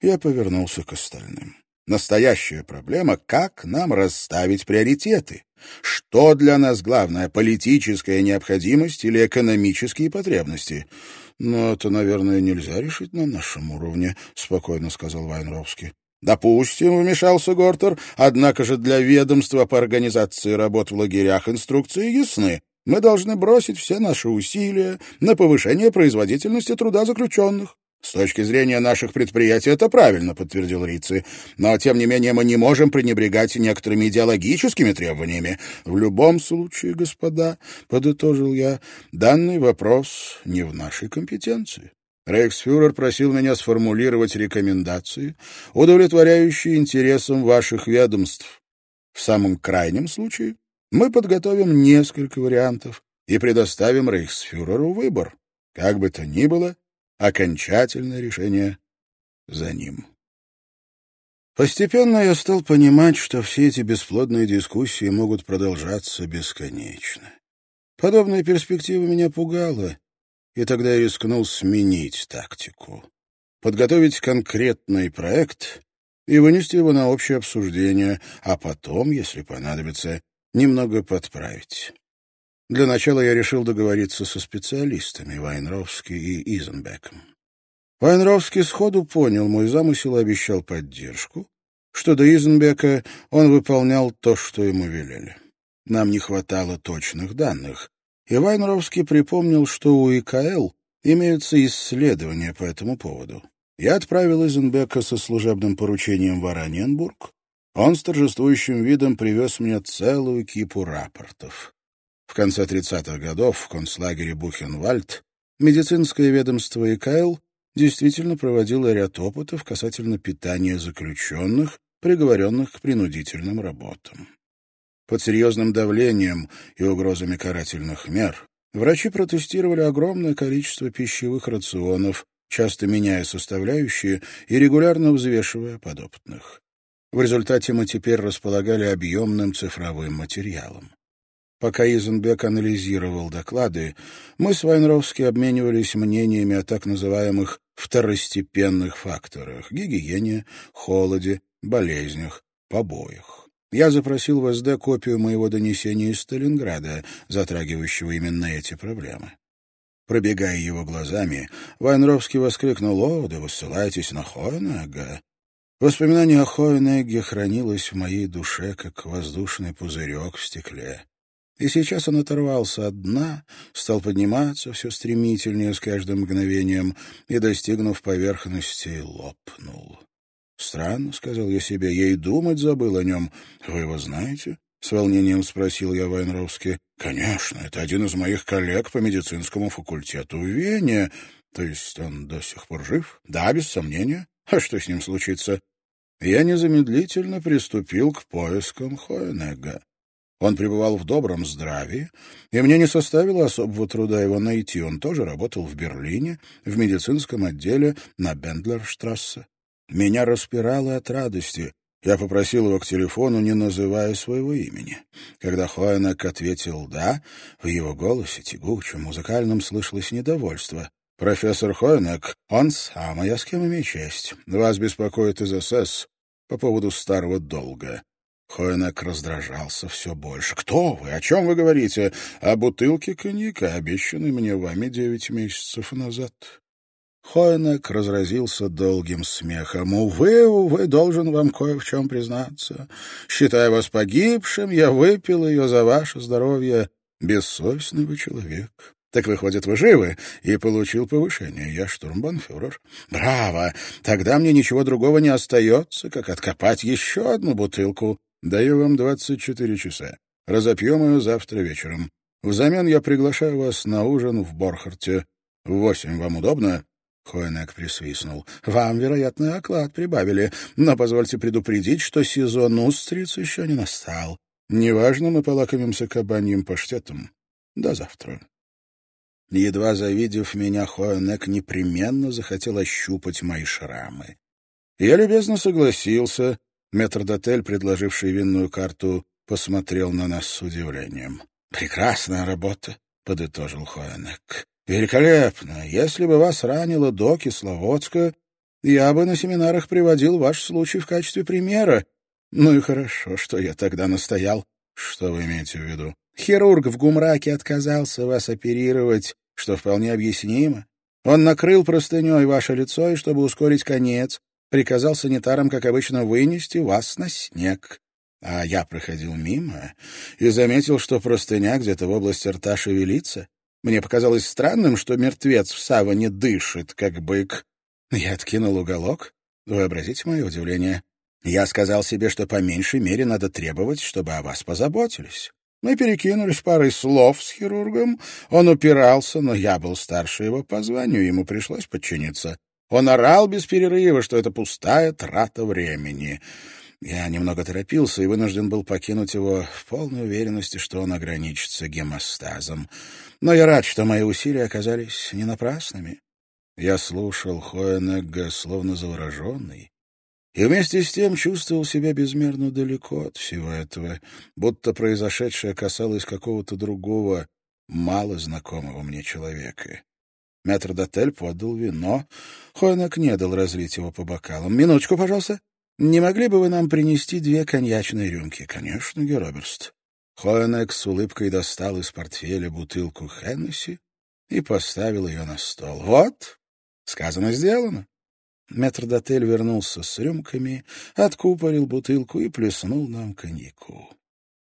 Я повернулся к остальным. Настоящая проблема — как нам расставить приоритеты? Что для нас главное, политическая необходимость или экономические потребности? «Но это, наверное, нельзя решить на нашем уровне», — спокойно сказал Вайнровский. «Допустим», — вмешался Гортер, «однако же для ведомства по организации работ в лагерях инструкции ясны. Мы должны бросить все наши усилия на повышение производительности труда заключенных. «С точки зрения наших предприятий это правильно», — подтвердил Рицци. «Но, тем не менее, мы не можем пренебрегать некоторыми идеологическими требованиями. В любом случае, господа, — подытожил я, — данный вопрос не в нашей компетенции». Рейхсфюрер просил меня сформулировать рекомендации, удовлетворяющие интересам ваших ведомств. В самом крайнем случае мы подготовим несколько вариантов и предоставим рейхсфюреру выбор. Как бы то ни было, Окончательное решение за ним. Постепенно я стал понимать, что все эти бесплодные дискуссии могут продолжаться бесконечно. Подобная перспектива меня пугала, и тогда я рискнул сменить тактику. Подготовить конкретный проект и вынести его на общее обсуждение, а потом, если понадобится, немного подправить. Для начала я решил договориться со специалистами Вайнровски и Изенбеком. Вайнровский сходу понял мой замысел и обещал поддержку, что до Изенбека он выполнял то, что ему велели. Нам не хватало точных данных, и Вайнровский припомнил, что у ИКЛ имеются исследования по этому поводу. Я отправил Изенбека со служебным поручением в Ораненбург. Он с торжествующим видом привез мне целую кипу рапортов. В конце 30-х годов в концлагере Бухенвальд медицинское ведомство ИКЛ действительно проводило ряд опытов касательно питания заключенных, приговоренных к принудительным работам. Под серьезным давлением и угрозами карательных мер врачи протестировали огромное количество пищевых рационов, часто меняя составляющие и регулярно взвешивая подопытных. В результате мы теперь располагали объемным цифровым материалом. Пока Изенбек анализировал доклады, мы с Вайнровски обменивались мнениями о так называемых второстепенных факторах — гигиене, холоде, болезнях, побоях. Я запросил в СД копию моего донесения из Сталинграда, затрагивающего именно эти проблемы. Пробегая его глазами, Вайнровский воскликнул «О, да вы ссылаетесь на Хойнега!» Воспоминание о Хойнеге хранилось в моей душе, как воздушный пузырек в стекле. И сейчас он оторвался от дна, стал подниматься все стремительнее с каждым мгновением и, достигнув поверхности, лопнул. «Странно», — сказал я себе, — «я и думать забыл о нем. Вы его знаете?» — с волнением спросил я Вайнровски. «Конечно, это один из моих коллег по медицинскому факультету в Вене. То есть он до сих пор жив?» «Да, без сомнения. А что с ним случится?» Я незамедлительно приступил к поискам Хоенега. Он пребывал в добром здравии, и мне не составило особого труда его найти. Он тоже работал в Берлине, в медицинском отделе на Бендлерштрассе. Меня распирало от радости. Я попросил его к телефону, не называя своего имени. Когда Хоенек ответил «да», в его голосе, тягучем, музыкальном, слышалось недовольство. «Профессор Хоенек, он самый, а с кем имею честь? Вас беспокоит из СС по поводу старого долга. Хоенек раздражался все больше. «Кто вы? О чем вы говорите? О бутылке коньяка, обещанной мне вами девять месяцев назад». Хоенек разразился долгим смехом. «Увы, увы, должен вам кое в чем признаться. Считая вас погибшим, я выпил ее за ваше здоровье. Бессовестный вы человек. Так выходит, вы живы?» И получил повышение. Я штурмбанфюрер. «Браво! Тогда мне ничего другого не остается, как откопать еще одну бутылку». Даю вам двадцать четыре часа. Разопьем ее завтра вечером. Взамен я приглашаю вас на ужин в Борхарте. В восемь вам удобно?» Хоенек присвистнул. «Вам, вероятно, оклад прибавили, но позвольте предупредить, что сезон устриц еще не настал. Неважно, мы полакомимся кабаньим паштетом. До завтра». Едва завидев меня, Хоенек непременно захотел ощупать мои шрамы. Я любезно согласился, Метрдотель, предложивший винную карту, посмотрел на нас с удивлением. «Прекрасная работа», — подытожил Хоенек. «Великолепно! Если бы вас ранило до Кисловодска, Я бы на семинарах приводил ваш случай в качестве примера. Ну и хорошо, что я тогда настоял. Что вы имеете в виду? Хирург в Гумраке отказался вас оперировать, что вполне объяснимо. Он накрыл простыней ваше лицо и, чтобы ускорить конец, приказал санитарам, как обычно, вынести вас на снег. А я проходил мимо и заметил, что простыня где-то в области рта шевелится. Мне показалось странным, что мертвец в саване дышит, как бык. Я откинул уголок. Вообразите мое удивление. Я сказал себе, что по меньшей мере надо требовать, чтобы о вас позаботились. Мы перекинулись парой слов с хирургом. Он упирался, но я был старше его по званию, ему пришлось подчиниться. Он орал без перерыва, что это пустая трата времени. Я немного торопился и вынужден был покинуть его в полной уверенности, что он ограничится гемостазом. Но я рад, что мои усилия оказались не напрасными. Я слушал Хоенегга, словно завороженный, и вместе с тем чувствовал себя безмерно далеко от всего этого, будто произошедшее касалось какого-то другого, мало знакомого мне человека. Метрдотель подал вино. Хоенек не дал разлить его по бокалам. «Минуточку, пожалуйста. Не могли бы вы нам принести две коньячные рюмки?» «Конечно, Героберст». Хоенек с улыбкой достал из портфеля бутылку Хеннесси и поставил ее на стол. «Вот, сказано, сделано». Метрдотель вернулся с рюмками, откупорил бутылку и плеснул нам коньяку.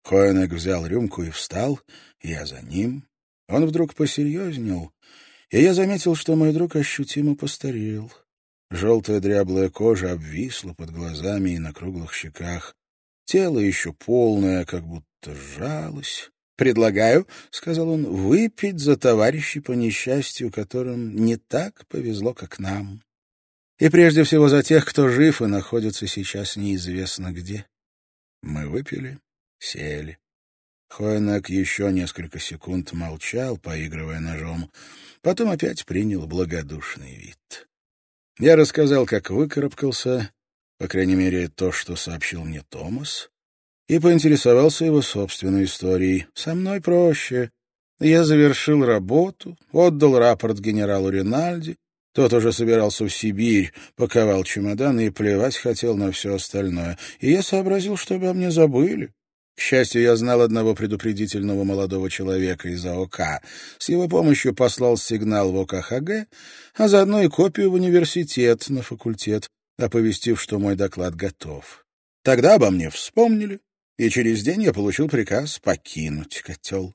Хоенек взял рюмку и встал, я за ним. Он вдруг посерьезнел и я заметил, что мой друг ощутимо постарел. Желтая дряблая кожа обвисла под глазами и на круглых щеках. Тело еще полное, как будто сжалось. «Предлагаю, — сказал он, — выпить за товарищей по несчастью, которым не так повезло, как нам. И прежде всего за тех, кто жив и находится сейчас неизвестно где. Мы выпили, сели. Хоенек еще несколько секунд молчал, поигрывая ножом, потом опять принял благодушный вид. Я рассказал, как выкарабкался, по крайней мере, то, что сообщил мне Томас, и поинтересовался его собственной историей. «Со мной проще. Я завершил работу, отдал рапорт генералу Ринальди, тот уже собирался в Сибирь, паковал чемоданы и плевать хотел на все остальное. И я сообразил, что обо мне забыли. К счастью, я знал одного предупредительного молодого человека из АОК. С его помощью послал сигнал в ОКХГ, а заодно и копию в университет на факультет, оповестив, что мой доклад готов. Тогда обо мне вспомнили, и через день я получил приказ покинуть котел.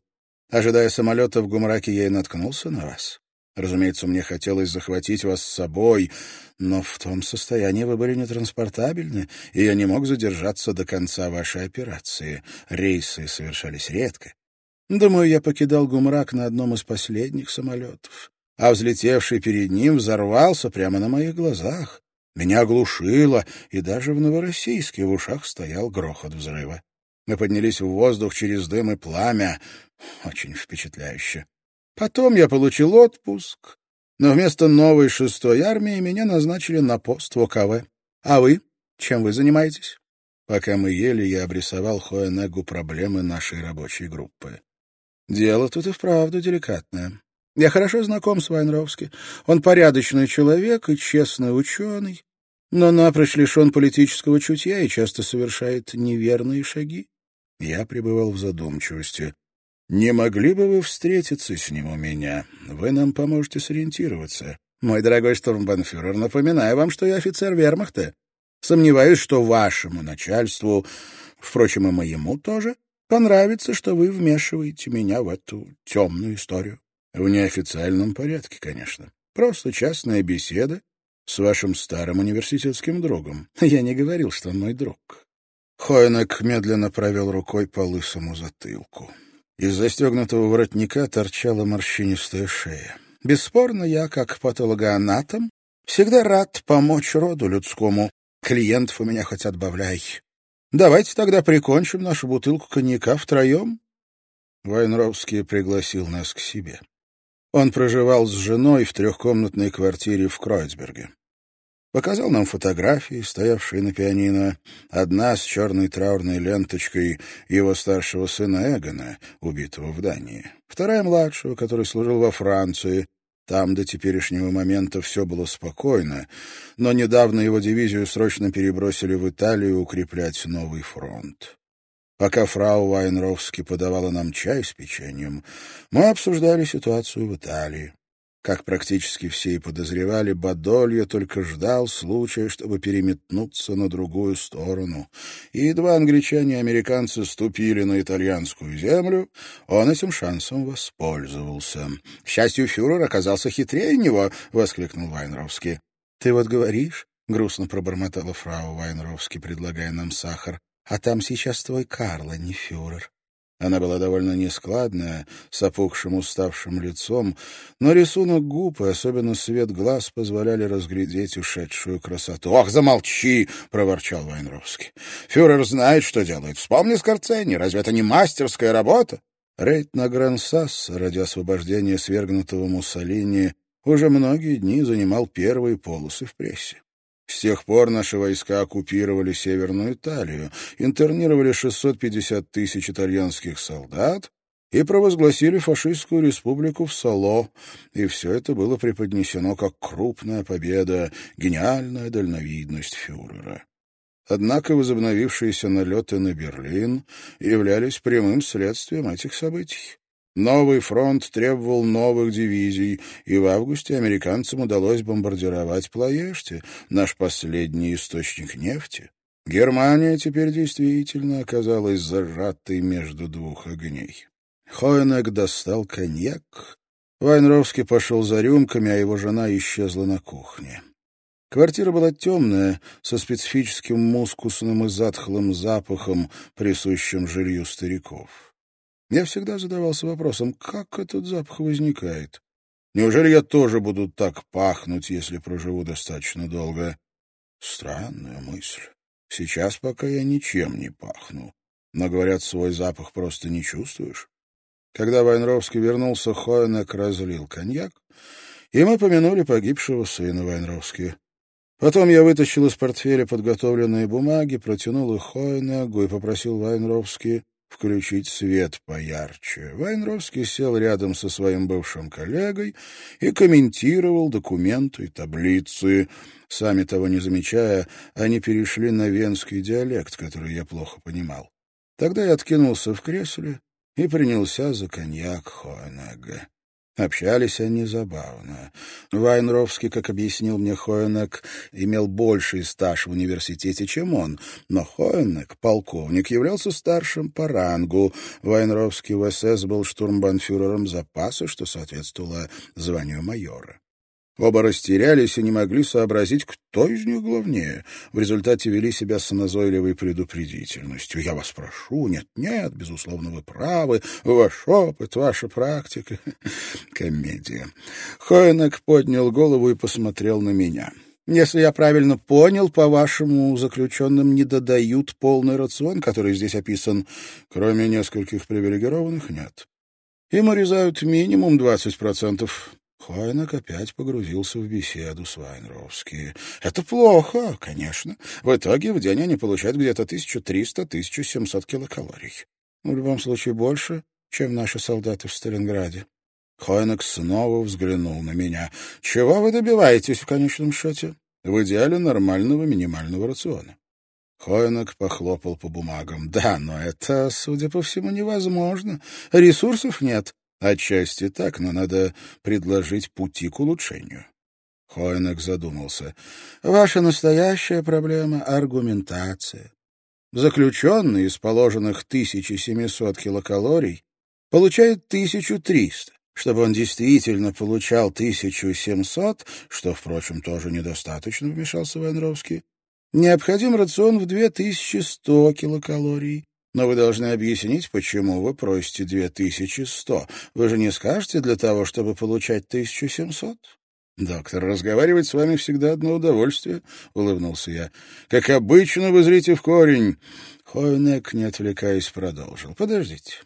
Ожидая самолета в Гумраке, я и наткнулся на вас. Разумеется, мне хотелось захватить вас с собой, но в том состоянии вы были нетранспортабельны, и я не мог задержаться до конца вашей операции. Рейсы совершались редко. Думаю, я покидал Гумрак на одном из последних самолетов, а взлетевший перед ним взорвался прямо на моих глазах. Меня оглушило, и даже в Новороссийске в ушах стоял грохот взрыва. Мы поднялись в воздух через дым и пламя. Очень впечатляюще. Потом я получил отпуск, но вместо новой шестой армии меня назначили на пост в ОКВ. А вы? Чем вы занимаетесь? Пока мы ели, я обрисовал Хоенегу проблемы нашей рабочей группы. Дело тут и вправду деликатное. Я хорошо знаком с Вайнровски. Он порядочный человек и честный ученый, но напрочь лишен политического чутья и часто совершает неверные шаги. Я пребывал в задумчивости. Не могли бы вы встретиться с ним у меня? Вы нам поможете сориентироваться. Мой дорогой штурмбанфюрер, напоминаю вам, что я офицер вермахта. Сомневаюсь, что вашему начальству, впрочем, и моему тоже, понравится, что вы вмешиваете меня в эту темную историю. В неофициальном порядке, конечно. Просто частная беседа с вашим старым университетским другом. Я не говорил, что он мой друг. Хоенек медленно провел рукой по лысому затылку. Из застегнутого воротника торчала морщинистая шея. Бесспорно, я, как патологоанатом, всегда рад помочь роду людскому. Клиентов у меня хоть отбавляй. Давайте тогда прикончим нашу бутылку коньяка втроем. Вайнровский пригласил нас к себе. Он проживал с женой в трехкомнатной квартире в Кройцберге. Показал нам фотографии, стоявшие на пианино. Одна с черной траурной ленточкой его старшего сына Эгона, убитого в Дании. Вторая младшего, который служил во Франции. Там до теперешнего момента все было спокойно, но недавно его дивизию срочно перебросили в Италию укреплять новый фронт. Пока фрау Вайнровски подавала нам чай с печеньем, мы обсуждали ситуацию в Италии. Как практически все и подозревали, Бадолья только ждал случая, чтобы переметнуться на другую сторону. И едва англичане и американцы ступили на итальянскую землю, он этим шансом воспользовался. — К счастью, фюрер оказался хитрее него, — воскликнул Вайнровский. — Ты вот говоришь, — грустно пробормотала фрау Вайнровский, предлагая нам сахар, — а там сейчас твой Карл, а не фюрер. Она была довольно нескладная, с опухшим уставшим лицом, но рисунок губ и особенно свет глаз позволяли разглядеть ушедшую красоту. «Ох, замолчи!» — проворчал Вайнровский. «Фюрер знает, что делает. Вспомни Скорцени. Разве это не мастерская работа?» Рейд на Гран-Сасс ради освобождения свергнутого Муссолини уже многие дни занимал первые полосы в прессе. С тех пор наши войска оккупировали Северную Италию, интернировали 650 тысяч итальянских солдат и провозгласили фашистскую республику в Сало, и все это было преподнесено как крупная победа, гениальная дальновидность фюрера. Однако возобновившиеся налеты на Берлин являлись прямым следствием этих событий. Новый фронт требовал новых дивизий, и в августе американцам удалось бомбардировать Плоешти, наш последний источник нефти. Германия теперь действительно оказалась зажатой между двух огней. Хойнек достал коньяк. Вайнровский пошел за рюмками, а его жена исчезла на кухне. Квартира была темная, со специфическим мускусным и затхлым запахом, присущим жилью стариков. Я всегда задавался вопросом, как этот запах возникает. Неужели я тоже буду так пахнуть, если проживу достаточно долго? Странная мысль. Сейчас пока я ничем не пахну. Но, говорят, свой запах просто не чувствуешь. Когда Вайнровский вернулся, Хоенек разлил коньяк, и мы помянули погибшего сына Вайнровски. Потом я вытащил из портфеля подготовленные бумаги, протянул их Хоенегу и попросил Вайнровски включить свет поярче. Вайнровский сел рядом со своим бывшим коллегой и комментировал документы и таблицы. Сами того не замечая, они перешли на венский диалект, который я плохо понимал. Тогда я откинулся в кресле и принялся за коньяк Хоенега. Общались они забавно. Вайнровский, как объяснил мне Хоенек, имел больший стаж в университете, чем он, но Хоенек, полковник, являлся старшим по рангу. Вайнровский в СС был штурмбанфюрером запаса, что соответствовало званию майора. Оба растерялись и не могли сообразить, кто из них главнее. В результате вели себя с назойливой предупредительностью. «Я вас прошу, нет-нет, безусловно, вы правы. Ваш опыт, ваша практика». Комедия. Хойнек поднял голову и посмотрел на меня. «Если я правильно понял, по-вашему, заключенным не додают полный рацион, который здесь описан, кроме нескольких привилегированных, нет. Им урезают минимум двадцать процентов». Хойнак опять погрузился в беседу с Вайнровски. «Это плохо, конечно. В итоге в день они получают где-то 1300-1700 килокалорий. В любом случае больше, чем наши солдаты в Сталинграде». Хойнак снова взглянул на меня. «Чего вы добиваетесь в конечном счете? В идеале нормального минимального рациона». Хойнак похлопал по бумагам. «Да, но это, судя по всему, невозможно. Ресурсов нет. Отчасти так, но надо предложить пути к улучшению. Хоенек задумался. Ваша настоящая проблема — аргументация. Заключенный из положенных 1700 килокалорий получает 1300. Чтобы он действительно получал 1700, что, впрочем, тоже недостаточно, вмешался Вайнровский, необходим рацион в 2100 килокалорий. Но вы должны объяснить, почему вы просите 2100. Вы же не скажете для того, чтобы получать 1700? «Доктор, разговаривать с вами всегда одно удовольствие», — улыбнулся я. «Как обычно, вы зрите в корень». Хойнек, не отвлекаясь, продолжил. «Подождите.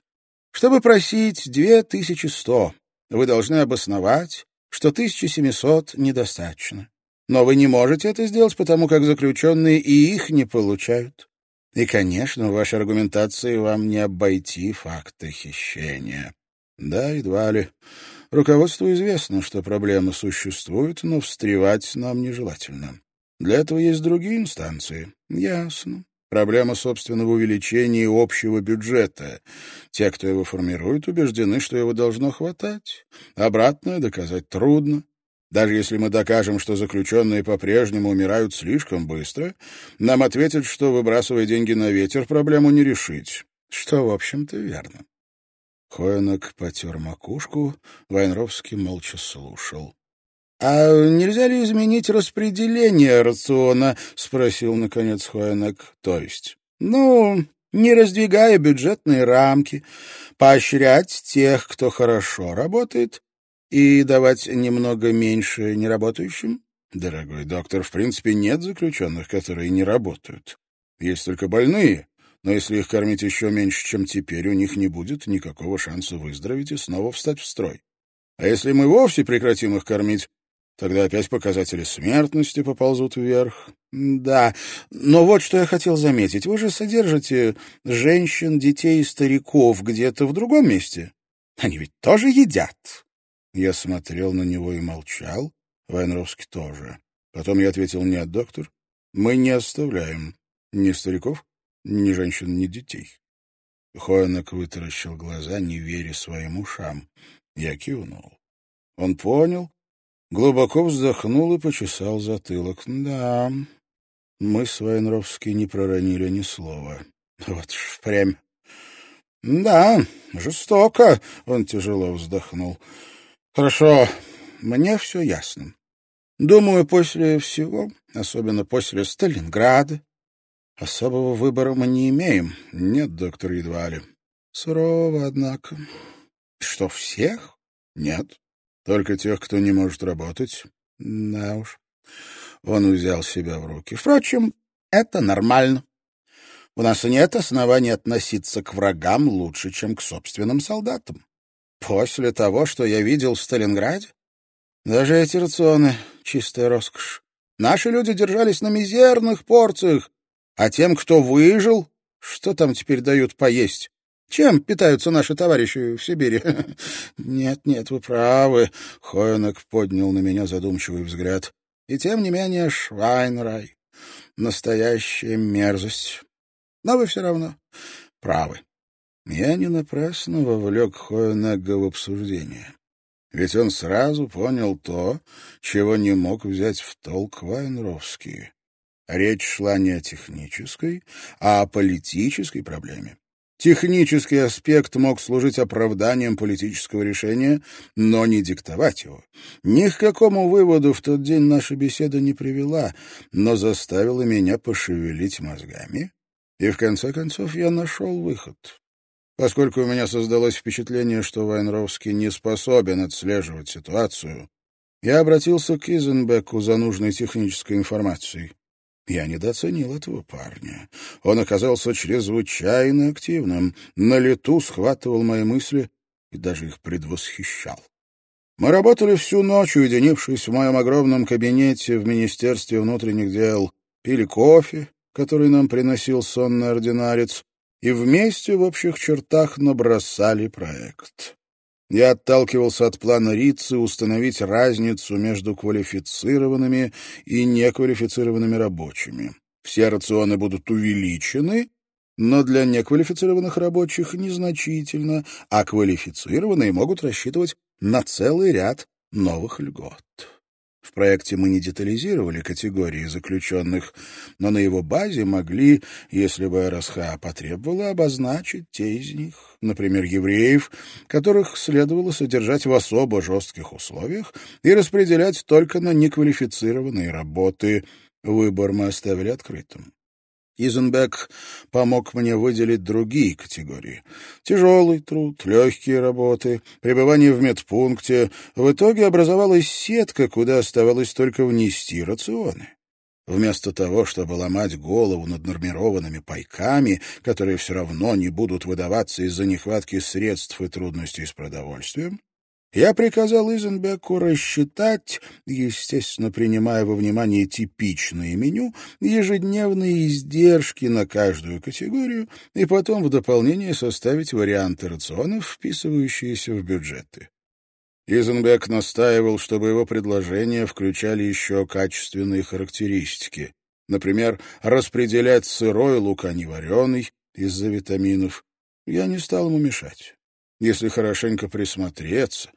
Чтобы просить 2100, вы должны обосновать, что 1700 недостаточно. Но вы не можете это сделать, потому как заключенные и их не получают. И, конечно, в вашей аргументации вам не обойти факты хищения. Да, едва ли. Руководству известно, что проблема существует, но встревать нам нежелательно. Для этого есть другие инстанции. Ясно. Проблема собственного увеличения общего бюджета. Те, кто его формирует, убеждены, что его должно хватать. Обратное доказать трудно. Даже если мы докажем, что заключенные по-прежнему умирают слишком быстро, нам ответят, что, выбрасывая деньги на ветер, проблему не решить. Что, в общем-то, верно. Хоенок потер макушку, Вайнровский молча слушал. — А нельзя ли изменить распределение рациона? — спросил, наконец, Хоенек. — То есть? — Ну, не раздвигая бюджетные рамки, поощрять тех, кто хорошо работает, и давать немного меньше неработающим? Дорогой доктор, в принципе, нет заключенных, которые не работают. Есть только больные, но если их кормить еще меньше, чем теперь, у них не будет никакого шанса выздороветь и снова встать в строй. А если мы вовсе прекратим их кормить, тогда опять показатели смертности поползут вверх. Да, но вот что я хотел заметить. Вы же содержите женщин, детей и стариков где-то в другом месте. Они ведь тоже едят. Я смотрел на него и молчал. Вайнровский тоже. Потом я ответил, нет, доктор, мы не оставляем ни стариков, ни женщин, ни детей. Хоенек вытаращил глаза, не веря своим ушам. Я кивнул. Он понял, глубоко вздохнул и почесал затылок. Да, мы с Вайнровски не проронили ни слова. Вот впрямь. Да, жестоко, он тяжело вздохнул. Хорошо, мне все ясно. Думаю, после всего, особенно после Сталинграда, особого выбора мы не имеем. Нет, доктор, едва ли. Сурово, однако. Что, всех? Нет. Только тех, кто не может работать. Да уж. Он взял себя в руки. Впрочем, это нормально. У нас нет оснований относиться к врагам лучше, чем к собственным солдатам. После того, что я видел в Сталинграде? Даже эти рационы — чистая роскошь. Наши люди держались на мизерных порциях, а тем, кто выжил, что там теперь дают поесть? Чем питаются наши товарищи в Сибири? Нет, нет, вы правы. Хоенок поднял на меня задумчивый взгляд. И тем не менее Швайнрай. Настоящая мерзость. Но вы все равно правы. Я не напрасно вовлек Хоенегга в обсуждение. Ведь он сразу понял то, чего не мог взять в толк Вайнровский. Речь шла не о технической, а о политической проблеме. Технический аспект мог служить оправданием политического решения, но не диктовать его. Ни к какому выводу в тот день наша беседа не привела, но заставила меня пошевелить мозгами, и в конце концов я нашел выход. Поскольку у меня создалось впечатление, что Вайнровский не способен отслеживать ситуацию, я обратился к Изенбеку за нужной технической информацией. Я недооценил этого парня. Он оказался чрезвычайно активным, на лету схватывал мои мысли и даже их предвосхищал. Мы работали всю ночь, уединившись в моем огромном кабинете в Министерстве внутренних дел, пили кофе, который нам приносил сонный ординарец, и вместе в общих чертах набросали проект. Я отталкивался от плана Рицы установить разницу между квалифицированными и неквалифицированными рабочими. Все рационы будут увеличены, но для неквалифицированных рабочих незначительно, а квалифицированные могут рассчитывать на целый ряд новых льгот. В проекте мы не детализировали категории заключенных, но на его базе могли, если бы РСХ потребовала, обозначить те из них, например, евреев, которых следовало содержать в особо жестких условиях и распределять только на неквалифицированные работы. Выбор мы оставили открытым. Изенбек помог мне выделить другие категории. Тяжелый труд, легкие работы, пребывание в медпункте. В итоге образовалась сетка, куда оставалось только внести рационы. Вместо того, чтобы ломать голову над нормированными пайками, которые все равно не будут выдаваться из-за нехватки средств и трудностей с продовольствием, я приказал Изенбеку рассчитать, естественно, принимая во внимание типичное меню, ежедневные издержки на каждую категорию и потом в дополнение составить варианты рационов, вписывающиеся в бюджеты. Изенбек настаивал, чтобы его предложения включали еще качественные характеристики. Например, распределять сырой лук, а не вареный, из-за витаминов. Я не стал ему мешать. Если хорошенько присмотреться,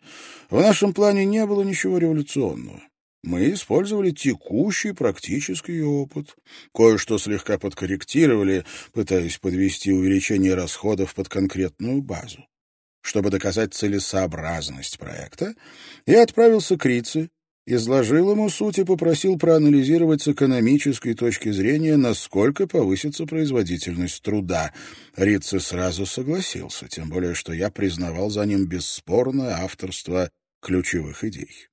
в нашем плане не было ничего революционного. Мы использовали текущий практический опыт. Кое-что слегка подкорректировали, пытаясь подвести увеличение расходов под конкретную базу. Чтобы доказать целесообразность проекта, я отправился к Рице, изложил ему суть и попросил проанализировать с экономической точки зрения, насколько повысится производительность труда. Рице сразу согласился, тем более что я признавал за ним бесспорное авторство ключевых идей.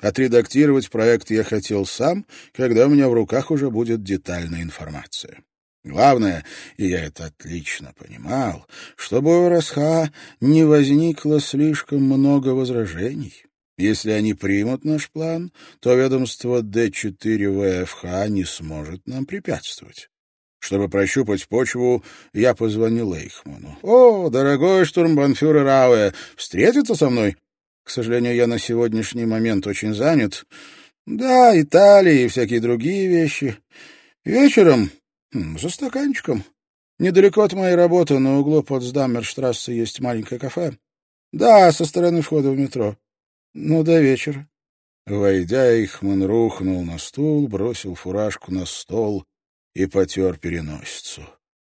Отредактировать проект я хотел сам, когда у меня в руках уже будет детальная информация. Главное, и я это отлично понимал, чтобы у РСХ не возникло слишком много возражений. Если они примут наш план, то ведомство Д4ВФХ не сможет нам препятствовать. Чтобы прощупать почву, я позвонил Эйхману. «О, дорогой штурмбанфюрер Рауэ, встретиться со мной?» «К сожалению, я на сегодняшний момент очень занят. Да, Италия и всякие другие вещи. Вечером за стаканчиком. Недалеко от моей работы, на углу под Сдаммерштрассе есть маленькое кафе. Да, со стороны входа в метро. Ну, до вечера. Войдя, Ихман рухнул на стул, бросил фуражку на стол и потер переносицу.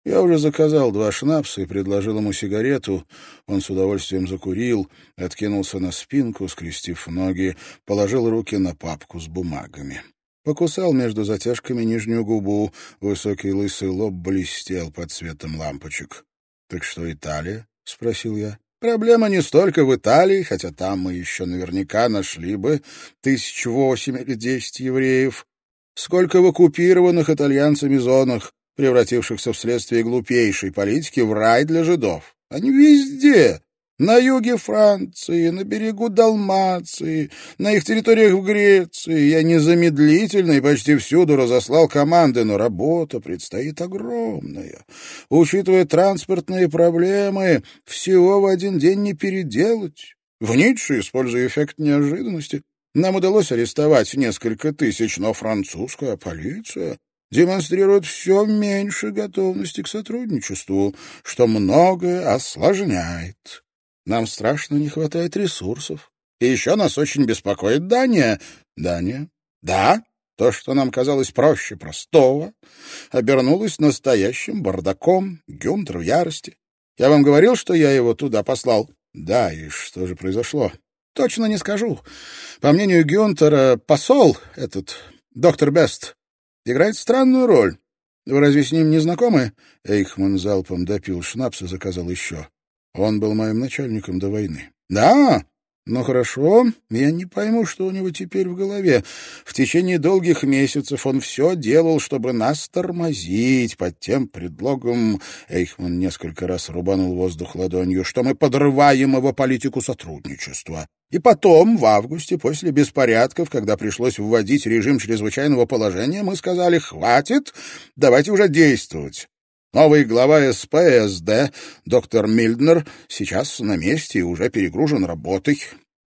Я уже заказал два шнапса и предложил ему сигарету. Он с удовольствием закурил, откинулся на спинку, скрестив ноги, положил руки на папку с бумагами. Покусал между затяжками нижнюю губу, высокий лысый лоб блестел под светом лампочек. — Так что Италия? — спросил я. — Проблема не столько в Италии, хотя там мы еще наверняка нашли бы тысяч восемь или десять евреев, сколько в оккупированных итальянцами зонах, превратившихся вследствие глупейшей политики в рай для жидов. Они везде, на юге Франции, на берегу Далмации, на их территориях в Греции я незамедлительно и почти всюду разослал команды, но работа предстоит огромная. Учитывая транспортные проблемы, всего в один день не переделать. В Ницше, используя эффект неожиданности, нам удалось арестовать несколько тысяч, но французская полиция демонстрирует все меньше готовности к сотрудничеству, что многое осложняет. Нам страшно не хватает ресурсов. И еще нас очень беспокоит Дания. Дания? Да, то, что нам казалось проще простого, обернулось настоящим бардаком. Гюнтер в ярости. Я вам говорил, что я его туда послал? Да, и что же произошло? Точно не скажу. По мнению Гюнтера, посол, этот доктор Бест, играет странную роль. Вы разве с ним не знакомы? Эйхман залпом допил шнапс и заказал еще. Он был моим начальником до войны. Да, ну хорошо, я не пойму, что у него теперь в голове. В течение долгих месяцев он все делал, чтобы нас тормозить под тем предлогом... Эйхман несколько раз рубанул воздух ладонью, что мы подрываем его политику сотрудничества. И потом, в августе, после беспорядков, когда пришлось вводить режим чрезвычайного положения, мы сказали «хватит, давайте уже действовать». Новый глава СПСД, доктор Мильднер, сейчас на месте и уже перегружен работой.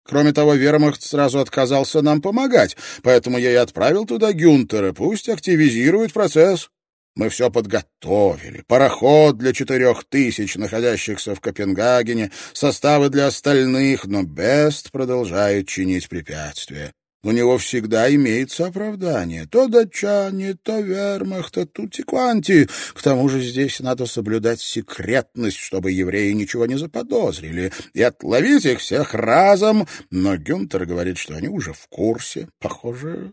Кроме того, вермахт сразу отказался нам помогать, поэтому я и отправил туда Гюнтера, пусть активизирует процесс. Мы все подготовили. Пароход для четырех тысяч, находящихся в Копенгагене, составы для остальных, но Бест продолжает чинить препятствия. У него всегда имеется оправдание. То датчане, то вермахт, то тутти-кванти. К тому же здесь надо соблюдать секретность, чтобы евреи ничего не заподозрили, и отловить их всех разом. Но Гюнтер говорит, что они уже в курсе. Похоже,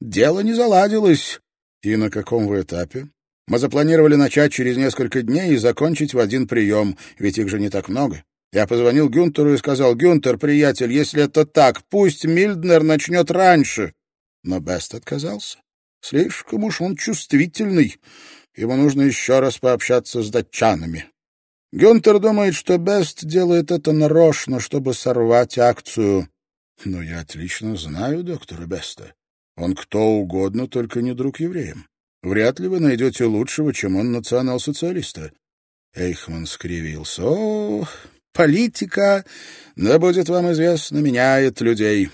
дело не заладилось. И на каком вы этапе? Мы запланировали начать через несколько дней и закончить в один прием, ведь их же не так много. Я позвонил Гюнтеру и сказал, «Гюнтер, приятель, если это так, пусть Мильднер начнет раньше». Но Бест отказался. Слишком уж он чувствительный. Ему нужно еще раз пообщаться с датчанами. Гюнтер думает, что Бест делает это нарочно, чтобы сорвать акцию. Но я отлично знаю доктора Беста. Он кто угодно, только не друг евреям. Вряд ли вы найдете лучшего, чем он национал-социалиста. Эйхман скривился. О, Политика, да будет вам известно, меняет людей.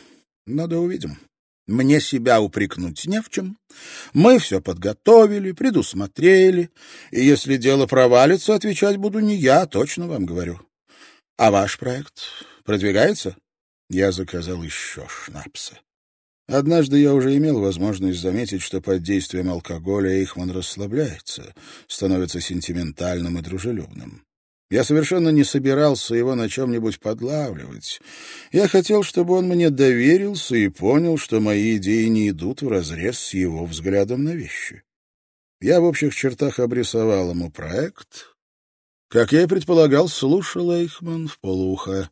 Но да увидим. Мне себя упрекнуть не в чем. Мы все подготовили, предусмотрели, и если дело провалится, отвечать буду не я, точно вам говорю. А ваш проект продвигается? Я заказал еще шнапса. Однажды я уже имел возможность заметить, что под действием алкоголя Эйхман расслабляется, становится сентиментальным и дружелюбным. Я совершенно не собирался его на чем-нибудь подлавливать. Я хотел, чтобы он мне доверился и понял, что мои идеи не идут вразрез с его взглядом на вещи. Я в общих чертах обрисовал ему проект, как я и предполагал, слушал Эйхман в полуха.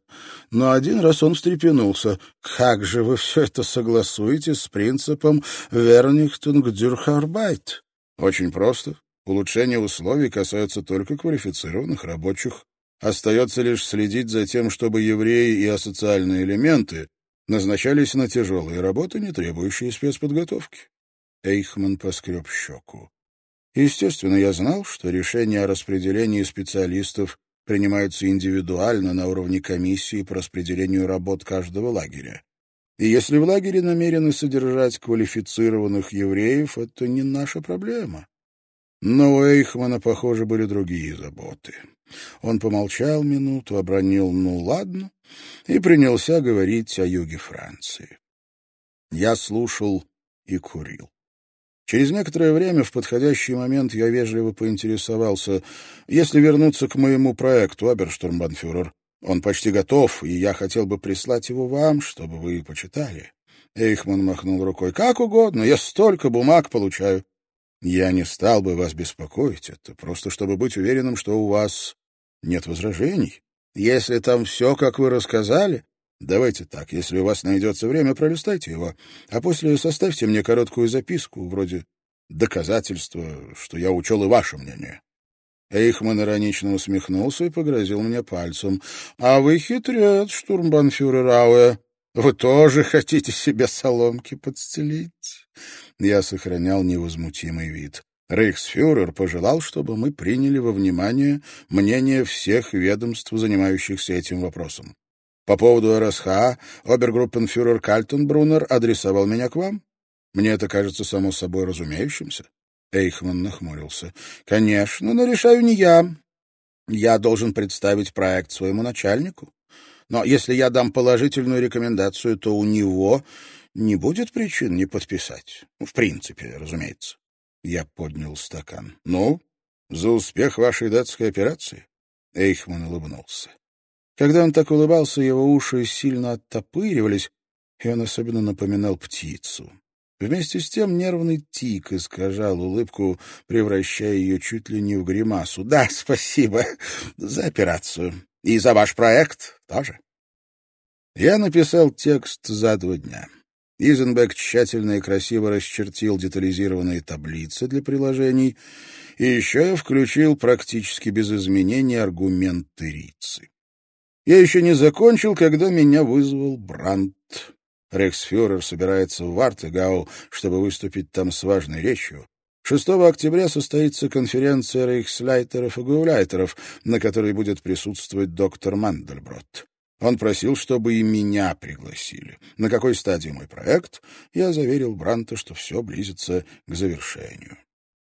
Но один раз он встрепенулся. «Как же вы все это согласуете с принципом Vernichtung durch Arbeit?» «Очень просто. Улучшение условий касается только квалифицированных рабочих. Остается лишь следить за тем, чтобы евреи и асоциальные элементы назначались на тяжелые работы, не требующие спецподготовки». Эйхман поскреб щеку. Естественно, я знал, что решения о распределении специалистов принимаются индивидуально на уровне комиссии по распределению работ каждого лагеря. И если в лагере намерены содержать квалифицированных евреев, это не наша проблема. Но у Эйхмана, похоже, были другие заботы. Он помолчал минуту, обронил «ну ладно» и принялся говорить о юге Франции. Я слушал и курил. Через некоторое время, в подходящий момент, я вежливо поинтересовался, если вернуться к моему проекту, Аберштурмбанфюрер. Он почти готов, и я хотел бы прислать его вам, чтобы вы почитали. Эйхман махнул рукой. «Как угодно, я столько бумаг получаю». «Я не стал бы вас беспокоить, это просто чтобы быть уверенным, что у вас нет возражений. Если там все, как вы рассказали, Давайте так, если у вас найдется время, пролистайте его, а после составьте мне короткую записку, вроде доказательства, что я учел и ваше мнение. Эйхман иронично усмехнулся и погрозил мне пальцем. — А вы хитрец, штурмбанфюрер Ауэ. Вы тоже хотите себе соломки подстелить? Я сохранял невозмутимый вид. Рейхсфюрер пожелал, чтобы мы приняли во внимание мнение всех ведомств, занимающихся этим вопросом. По поводу РСХ обергруппенфюрер Кальтенбруннер адресовал меня к вам. Мне это кажется само собой разумеющимся. Эйхман нахмурился. Конечно, но решаю не я. Я должен представить проект своему начальнику. Но если я дам положительную рекомендацию, то у него не будет причин не подписать. В принципе, разумеется. Я поднял стакан. Ну, за успех вашей датской операции? Эйхман улыбнулся. Когда он так улыбался, его уши сильно оттопыривались, и он особенно напоминал птицу. Вместе с тем нервный тик искажал улыбку, превращая ее чуть ли не в гримасу. «Да, спасибо за операцию. И за ваш проект тоже». Я написал текст за два дня. Изенбек тщательно и красиво расчертил детализированные таблицы для приложений, и еще я включил практически без изменений аргументы Рицы. Я еще не закончил, когда меня вызвал Брандт. Рейхсфюрер собирается в Вартегау, чтобы выступить там с важной речью. 6 октября состоится конференция рейхслайтеров и гауляйтеров, на которой будет присутствовать доктор Мандельброд. Он просил, чтобы и меня пригласили. На какой стадии мой проект, я заверил Бранта, что все близится к завершению.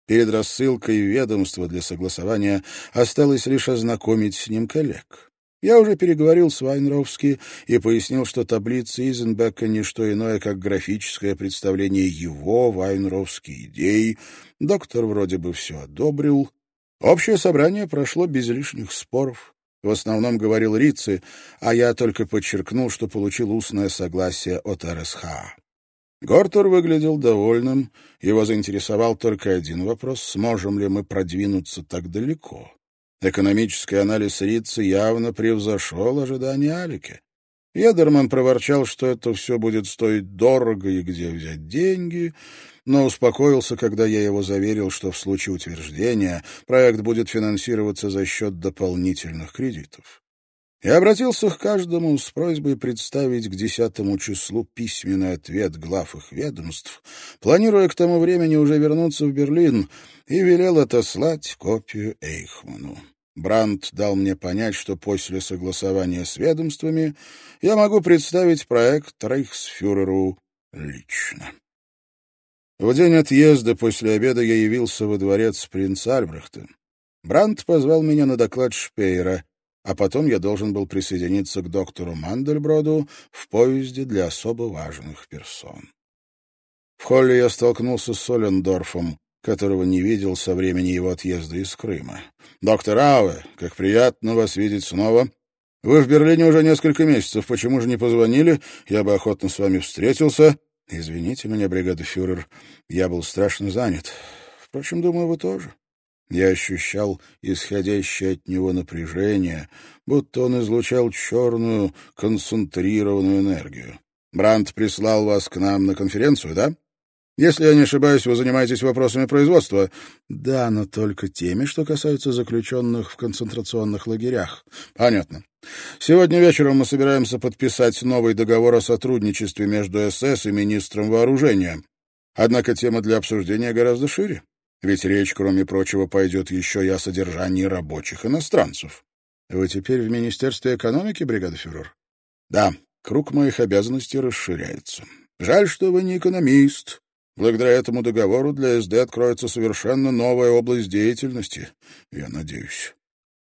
Перед рассылкой ведомства для согласования осталось лишь ознакомить с ним коллег. Я уже переговорил с Вайнровски и пояснил, что таблица Изенбека — не что иное, как графическое представление его, Вайнровски, идей. Доктор вроде бы все одобрил. Общее собрание прошло без лишних споров. В основном говорил Рицы, а я только подчеркнул, что получил устное согласие от РСХ. Гортер выглядел довольным. Его заинтересовал только один вопрос — сможем ли мы продвинуться так далеко? Экономический анализ Рица явно превзошел ожидания Алики. Едерман проворчал, что это все будет стоить дорого и где взять деньги, но успокоился, когда я его заверил, что в случае утверждения проект будет финансироваться за счет дополнительных кредитов. Я обратился к каждому с просьбой представить к десятому числу письменный ответ глав их ведомств, планируя к тому времени уже вернуться в Берлин, и велел отослать копию Эйхману. Брандт дал мне понять, что после согласования с ведомствами я могу представить проект Рейхсфюреру лично. В день отъезда после обеда я явился во дворец принца Альбрехта. Брандт позвал меня на доклад Шпейера, а потом я должен был присоединиться к доктору Мандельброду в поезде для особо важных персон. В холле я столкнулся с Олендорфом, которого не видел со времени его отъезда из Крыма. «Доктор Ауэ, как приятно вас видеть снова. Вы в Берлине уже несколько месяцев. Почему же не позвонили? Я бы охотно с вами встретился. Извините меня, бригада фюрер, я был страшно занят. Впрочем, думаю, вы тоже». Я ощущал исходящее от него напряжение, будто он излучал черную, концентрированную энергию. «Брандт прислал вас к нам на конференцию, да?» Если я не ошибаюсь, вы занимаетесь вопросами производства. Да, но только теми, что касаются заключенных в концентрационных лагерях. Понятно. Сегодня вечером мы собираемся подписать новый договор о сотрудничестве между СС и министром вооружения. Однако тема для обсуждения гораздо шире. Ведь речь, кроме прочего, пойдет еще и о содержании рабочих иностранцев. Вы теперь в Министерстве экономики, бригадофюрер? Да, круг моих обязанностей расширяется. Жаль, что вы не экономист. Благодаря этому договору для СД откроется совершенно новая область деятельности, я надеюсь.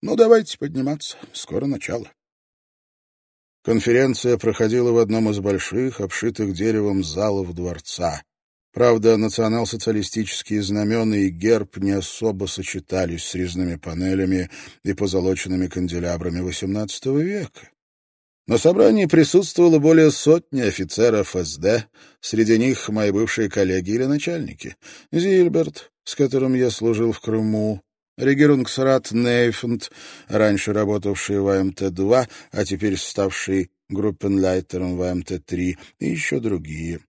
Ну, давайте подниматься. Скоро начало. Конференция проходила в одном из больших, обшитых деревом залов дворца. Правда, национал-социалистические знамена и герб не особо сочетались с резными панелями и позолоченными канделябрами XVIII века. На собрании присутствовало более сотни офицеров СД, среди них мои бывшие коллеги или начальники. Зильберт, с которым я служил в Крыму, Регерунгсрат Нейфенд, раньше работавший в АМТ-2, а теперь ставший группенлайтером в АМТ-3, и еще другие.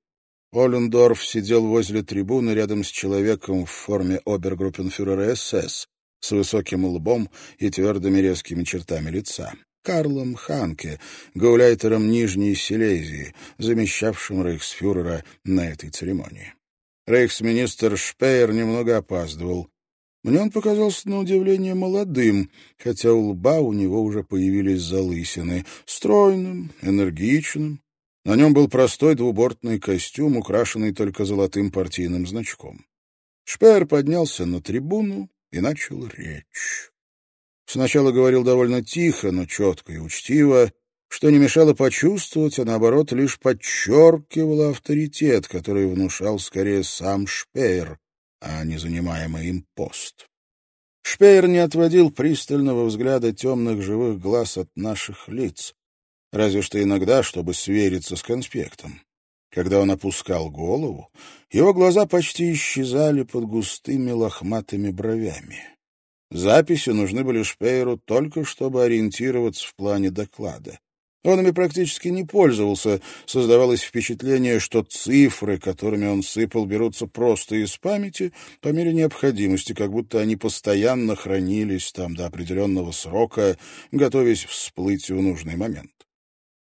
Олендорф сидел возле трибуны рядом с человеком в форме обергруппенфюрера СС, с высоким лбом и твердыми резкими чертами лица. Карлом Ханке, гауляйтером Нижней Силезии, замещавшим рейхсфюрера на этой церемонии. Рейхсминистр Шпеер немного опаздывал. Мне он показался на удивление молодым, хотя у лба у него уже появились залысины, стройным, энергичным. На нем был простой двубортный костюм, украшенный только золотым партийным значком. Шпеер поднялся на трибуну и начал речь. Сначала говорил довольно тихо, но четко и учтиво, что не мешало почувствовать, а наоборот лишь подчеркивало авторитет, который внушал скорее сам Шпеер, а не занимаемый им пост. Шпеер не отводил пристального взгляда темных живых глаз от наших лиц, разве что иногда, чтобы свериться с конспектом. Когда он опускал голову, его глаза почти исчезали под густыми лохматыми бровями. Записи нужны были Шпейеру только чтобы ориентироваться в плане доклада. Он ими практически не пользовался, создавалось впечатление, что цифры, которыми он сыпал, берутся просто из памяти по мере необходимости, как будто они постоянно хранились там до определенного срока, готовясь всплыть в нужный момент.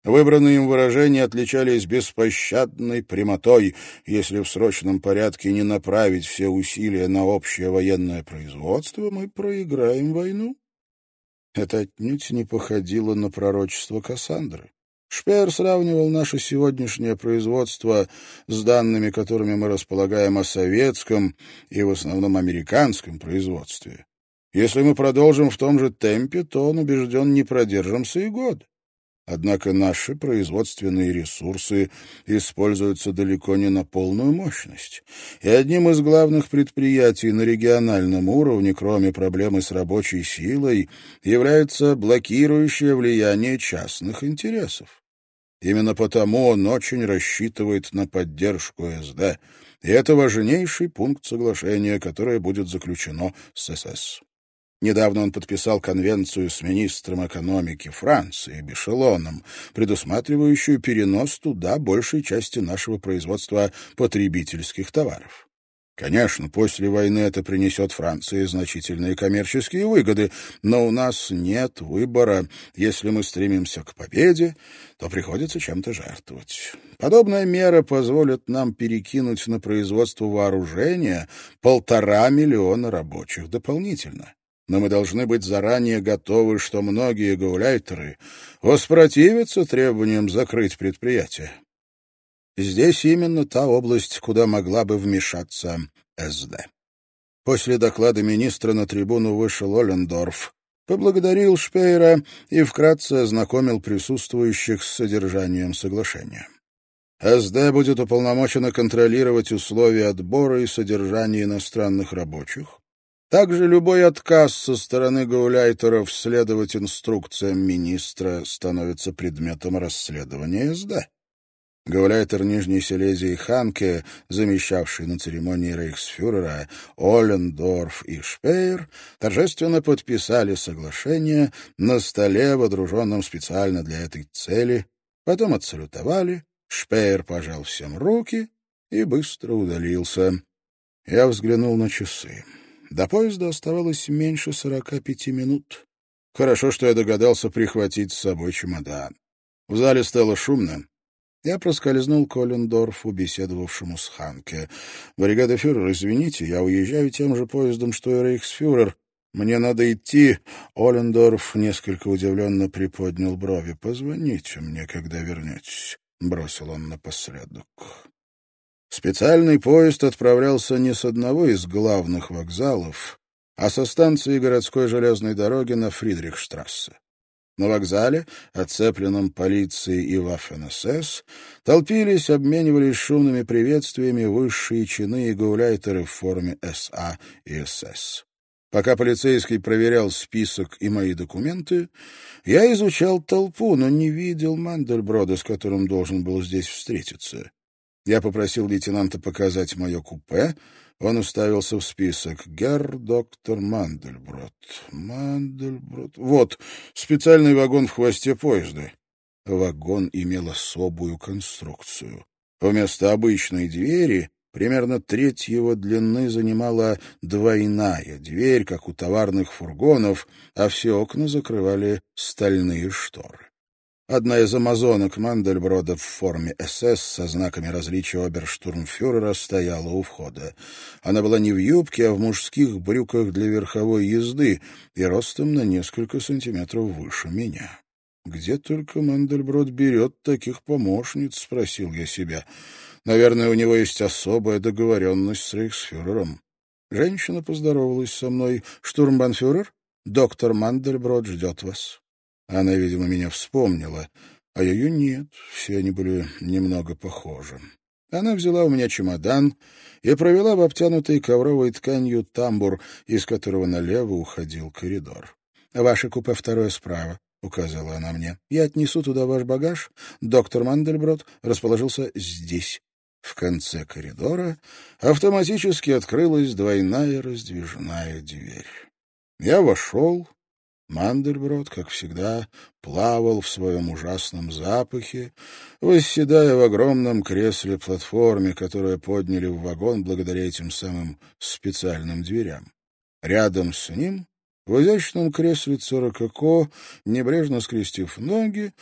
Выбранные им выражения отличались беспощадной прямотой, если в срочном порядке не направить все усилия на общее военное производство, мы проиграем войну. Это отнюдь не походило на пророчество Кассандры. Шпеер сравнивал наше сегодняшнее производство с данными, которыми мы располагаем о советском и в основном американском производстве. Если мы продолжим в том же темпе, то, он убежден, не продержимся и год. Однако наши производственные ресурсы используются далеко не на полную мощность. И одним из главных предприятий на региональном уровне, кроме проблемы с рабочей силой, является блокирующее влияние частных интересов. Именно потому он очень рассчитывает на поддержку СД, и это важнейший пункт соглашения, которое будет заключено с СС. Недавно он подписал конвенцию с министром экономики Франции Бешелоном, предусматривающую перенос туда большей части нашего производства потребительских товаров. Конечно, после войны это принесет Франции значительные коммерческие выгоды, но у нас нет выбора. Если мы стремимся к победе, то приходится чем-то жертвовать. Подобная мера позволит нам перекинуть на производство вооружения полтора миллиона рабочих дополнительно. Но мы должны быть заранее готовы, что многие гауляйтеры воспротивятся требованиям закрыть предприятие. Здесь именно та область, куда могла бы вмешаться СД. После доклада министра на трибуну вышел Оллендорф, поблагодарил Шпейера и вкратце ознакомил присутствующих с содержанием соглашения. СД будет уполномочена контролировать условия отбора и содержания иностранных рабочих. Также любой отказ со стороны гауляйтеров следовать инструкциям министра становится предметом расследования СД. Гауляйтер Нижней Силезии Ханке, замещавший на церемонии рейхсфюрера, Оллендорф и Шпеер, торжественно подписали соглашение на столе, водруженном специально для этой цели, потом отсалютовали, Шпеер пожал всем руки и быстро удалился. Я взглянул на часы. До поезда оставалось меньше сорока пяти минут. Хорошо, что я догадался прихватить с собой чемодан. В зале стало шумно. Я проскользнул к Оллендорфу, беседовавшему с Ханке. «Бригада фюрер, извините, я уезжаю тем же поездом, что и рейхсфюрер. Мне надо идти». Оллендорф несколько удивленно приподнял брови. «Позвоните мне, когда вернетесь», — бросил он напоследок. Специальный поезд отправлялся не с одного из главных вокзалов, а со станции городской железной дороги на Фридрихштрассе. На вокзале, оцепленном полицией и Waffen-СС, толпились, обменивались шумными приветствиями высшие чины и гауляйтеры в форме СА и СС. Пока полицейский проверял список и мои документы, я изучал толпу, но не видел Мандельброда, с которым должен был здесь встретиться. Я попросил лейтенанта показать мое купе, он уставился в список. Герр доктор Мандельброд. Мандельброд. Вот, специальный вагон в хвосте поезда. Вагон имел особую конструкцию. Вместо обычной двери примерно треть его длины занимала двойная дверь, как у товарных фургонов, а все окна закрывали стальные шторы. Одна из амазонок Мандельброда в форме СС со знаками различия оберштурмфюрера стояла у входа. Она была не в юбке, а в мужских брюках для верховой езды и ростом на несколько сантиметров выше меня. «Где только Мандельброд берет таких помощниц?» — спросил я себя. «Наверное, у него есть особая договоренность с рейхсфюрером». Женщина поздоровалась со мной. «Штурмбанфюрер, доктор Мандельброд ждет вас». Она, видимо, меня вспомнила, а ее нет, все они были немного похожи. Она взяла у меня чемодан и провела в обтянутый ковровой тканью тамбур, из которого налево уходил коридор. «Ваше купе второе справа», — указала она мне. «Я отнесу туда ваш багаж. Доктор Мандельброд расположился здесь». В конце коридора автоматически открылась двойная раздвижная дверь. Я вошел Мандельброд, как всегда, плавал в своем ужасном запахе, восседая в огромном кресле-платформе, которое подняли в вагон благодаря этим самым специальным дверям. Рядом с ним, в изящном кресле Цорококо, небрежно скрестив ноги,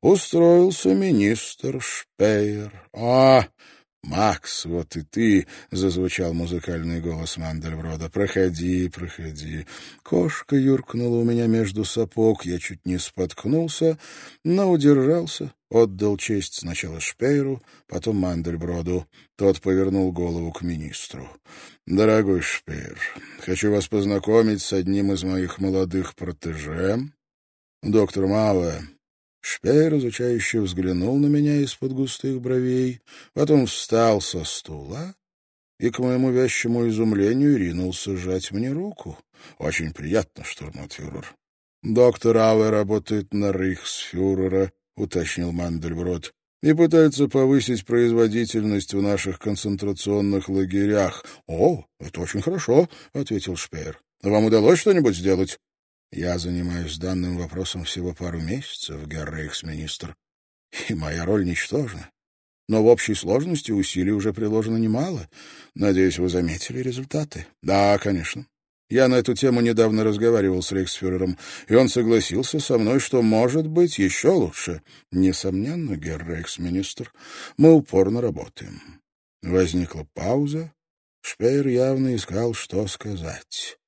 устроился министр Шпеер. «А, «Макс, вот и ты!» — зазвучал музыкальный голос Мандельброда. «Проходи, проходи». Кошка юркнула у меня между сапог, я чуть не споткнулся, но удержался, отдал честь сначала Шпейру, потом Мандельброду. Тот повернул голову к министру. «Дорогой Шпейр, хочу вас познакомить с одним из моих молодых протеже, доктор Мауэ, Шпеер изучающе взглянул на меня из-под густых бровей, потом встал со стула и, к моему вязчему изумлению, ринулся сжать мне руку. «Очень приятно, штурматфюрер». «Доктор Ауэ работает на рейхсфюрера», — уточнил Мандельброд, «и пытается повысить производительность в наших концентрационных лагерях». «О, это очень хорошо», — ответил Шпеер. «Вам удалось что-нибудь сделать?» Я занимаюсь данным вопросом всего пару месяцев, герр-рейхсминистр, и моя роль ничтожна. Но в общей сложности усилий уже приложено немало. Надеюсь, вы заметили результаты. Да, конечно. Я на эту тему недавно разговаривал с рейхсфюрером, и он согласился со мной, что может быть еще лучше. Несомненно, герр-рейхсминистр, мы упорно работаем. Возникла пауза. Шпеер явно искал, что сказать.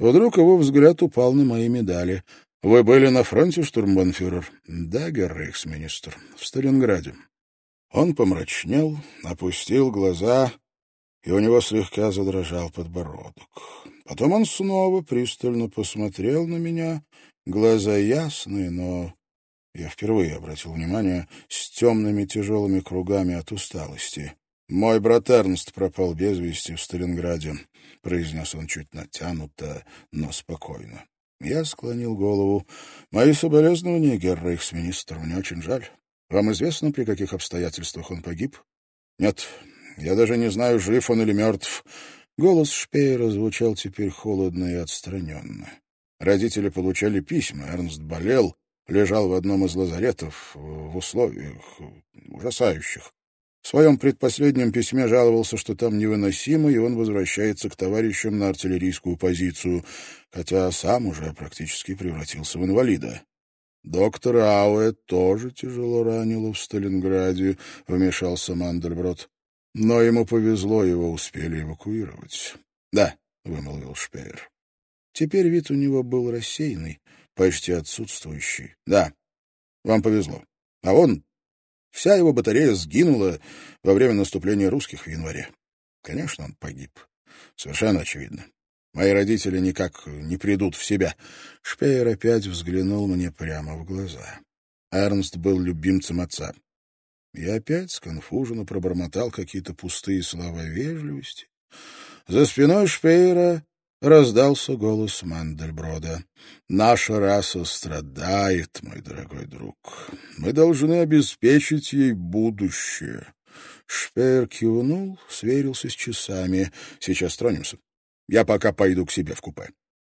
Вдруг его взгляд упал на мои медали. «Вы были на фронте, штурмбанфюрер?» «Да, геррейхсминистр, в Сталинграде». Он помрачнел, опустил глаза, и у него слегка задрожал подбородок. Потом он снова пристально посмотрел на меня, глаза ясные, но я впервые обратил внимание, с темными тяжелыми кругами от усталости. «Мой брат Эрнст пропал без вести в Сталинграде», — произнес он чуть натянуто, но спокойно. Я склонил голову. «Мои соболезнования, герр-рейхсминистр, мне очень жаль. Вам известно, при каких обстоятельствах он погиб?» «Нет, я даже не знаю, жив он или мертв». Голос Шпеера звучал теперь холодно и отстраненно. Родители получали письма, Эрнст болел, лежал в одном из лазаретов в условиях ужасающих. В своем предпоследнем письме жаловался, что там невыносимо, и он возвращается к товарищам на артиллерийскую позицию, хотя сам уже практически превратился в инвалида. «Доктор Ауэ тоже тяжело ранило в Сталинграде», — вмешался Мандельброд. «Но ему повезло, его успели эвакуировать». «Да», — вымолвил Шпеер. Теперь вид у него был рассеянный, почти отсутствующий. «Да, вам повезло. А он Вся его батарея сгинула во время наступления русских в январе. Конечно, он погиб. Совершенно очевидно. Мои родители никак не придут в себя. Шпеер опять взглянул мне прямо в глаза. Эрнст был любимцем отца. Я опять сконфуженно пробормотал какие-то пустые слова вежливости. За спиной Шпеера раздался голос Мандельброда. «Наша раса страдает, мой дорогой друг. Мы должны обеспечить ей будущее». Шпеер кивнул, сверился с часами. «Сейчас тронемся. Я пока пойду к себе в купе».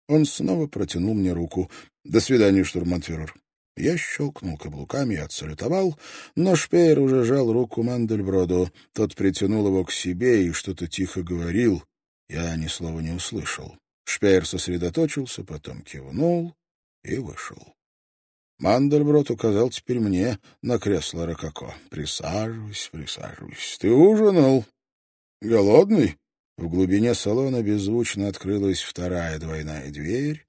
Он снова протянул мне руку. «До свидания, штурманфюрер». Я щелкнул каблуками и отсалютовал, но Шпеер уже жал руку Мандельброду. Тот притянул его к себе и что-то тихо говорил. Я ни слова не услышал. Шпеер сосредоточился, потом кивнул и вышел. Мандельброд указал теперь мне на кресло Рококо. «Присаживайся, присаживайся. Ты ужинал? Голодный?» В глубине салона беззвучно открылась вторая двойная дверь,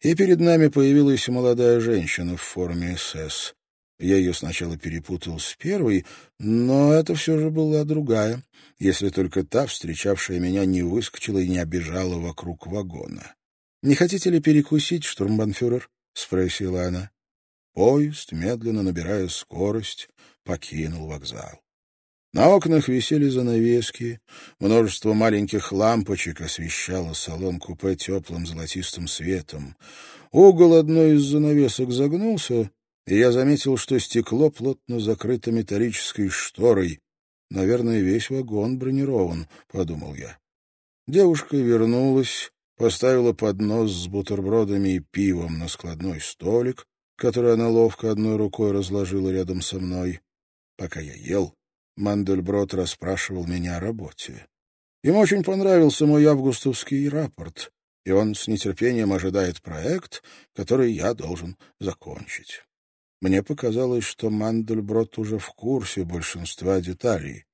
и перед нами появилась молодая женщина в форме СС. Я ее сначала перепутал с первой, но это все же была другая, если только та, встречавшая меня, не выскочила и не обижала вокруг вагона. — Не хотите ли перекусить, штурмбанфюрер? — спросила она. Поезд, медленно набирая скорость, покинул вокзал. На окнах висели занавески, множество маленьких лампочек освещало салон купе теплым золотистым светом. Угол одной из занавесок загнулся, и я заметил, что стекло плотно закрыто металлической шторой. Наверное, весь вагон бронирован, — подумал я. Девушка вернулась, поставила поднос с бутербродами и пивом на складной столик, который она ловко одной рукой разложила рядом со мной. Пока я ел, Мандельброд расспрашивал меня о работе. Ему очень понравился мой августовский рапорт, и он с нетерпением ожидает проект, который я должен закончить. Мне показалось, что Мандельброд уже в курсе большинства деталей.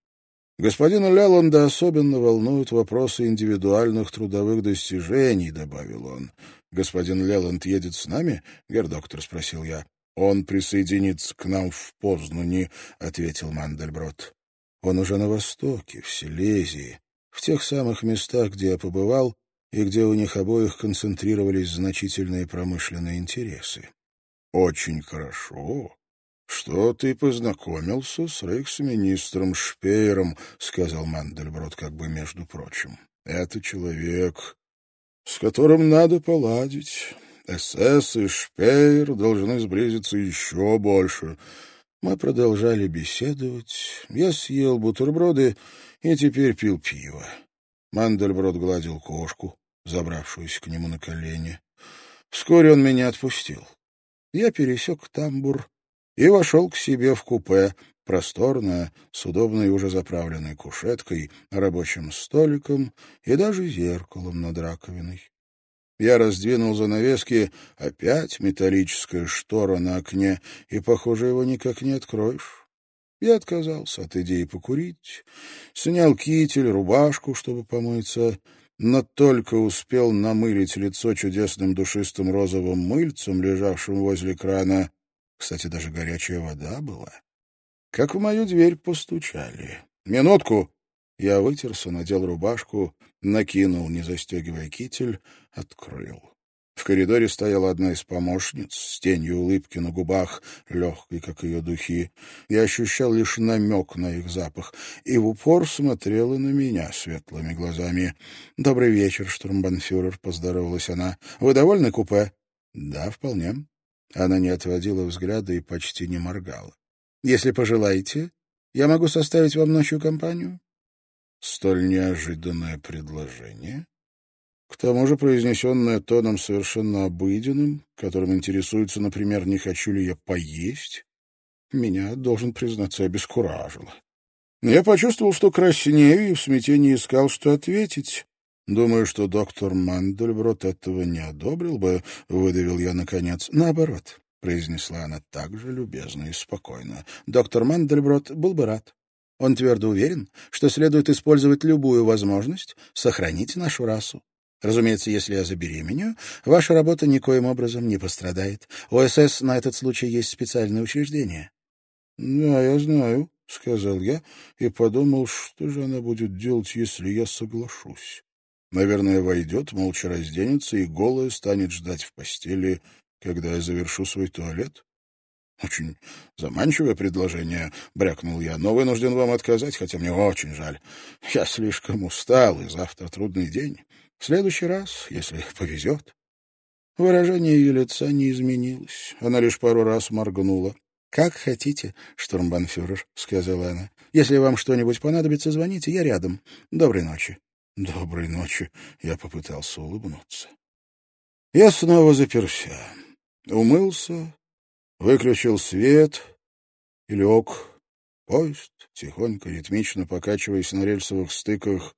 Господина Леланда особенно волнуют вопросы индивидуальных трудовых достижений, — добавил он. — Господин Леланд едет с нами? — гердоктор спросил я. — Он присоединится к нам в Познани, — ответил Мандельброд. Он уже на востоке, в Силезии, в тех самых местах, где я побывал, и где у них обоих концентрировались значительные промышленные интересы. Очень хорошо, что ты познакомился с рейхсминистром Шпеером, сказал Мандельброд как бы между прочим. Это человек, с которым надо поладить. СС и Шпеер должны сблизиться еще больше. Мы продолжали беседовать. Я съел бутерброды и теперь пил пиво. Мандельброд гладил кошку, забравшуюся к нему на колени. Вскоре он меня отпустил я пересек тамбур и вошел к себе в купе, просторное, с удобной уже заправленной кушеткой, рабочим столиком и даже зеркалом над раковиной. Я раздвинул занавески, опять металлическая штора на окне, и, похоже, его никак не откроешь. Я отказался от идеи покурить, снял китель, рубашку, чтобы помыться, но только успел намылить лицо чудесным душистым розовым мыльцем, лежавшим возле крана. Кстати, даже горячая вода была. Как в мою дверь постучали. «Минутку!» Я вытерся, надел рубашку, накинул, не застегивая китель, открыл. В коридоре стояла одна из помощниц с тенью улыбки на губах, легкой, как ее духи. Я ощущал лишь намек на их запах, и в упор смотрела на меня светлыми глазами. «Добрый вечер, штурмбанфюрер», — поздоровалась она. «Вы довольны купе?» «Да, вполне». Она не отводила взгляда и почти не моргала. «Если пожелаете, я могу составить вам ночью компанию?» Столь неожиданное предложение к тому же произнесенное тоном совершенно обыденным, которым интересуется, например, не хочу ли я поесть, меня, должен признаться, обескуражило. Я почувствовал, что краснею, и в смятении искал, что ответить. Думаю, что доктор Мандельброд этого не одобрил бы, — выдавил я наконец. Наоборот, — произнесла она так же любезно и спокойно. Доктор Мандельброд был бы рад. Он твердо уверен, что следует использовать любую возможность сохранить нашу расу. Разумеется, если я забеременею, ваша работа никоим образом не пострадает. У СС на этот случай есть специальное учреждение. — Да, я знаю, — сказал я и подумал, что же она будет делать, если я соглашусь. Наверное, войдет, молча разденется и голая станет ждать в постели, когда я завершу свой туалет. «Очень заманчивое предложение», — брякнул я, — «но вынужден вам отказать, хотя мне очень жаль. Я слишком устал, и завтра трудный день. В следующий раз, если повезет. Выражение ее лица не изменилось. Она лишь пару раз моргнула. — Как хотите, штурмбанфюрер, — сказала она. — Если вам что-нибудь понадобится, звоните, я рядом. Доброй ночи. — Доброй ночи. Я попытался улыбнуться. Я снова заперся. Умылся, выключил свет и лег. Поезд, тихонько, ритмично покачиваясь на рельсовых стыках,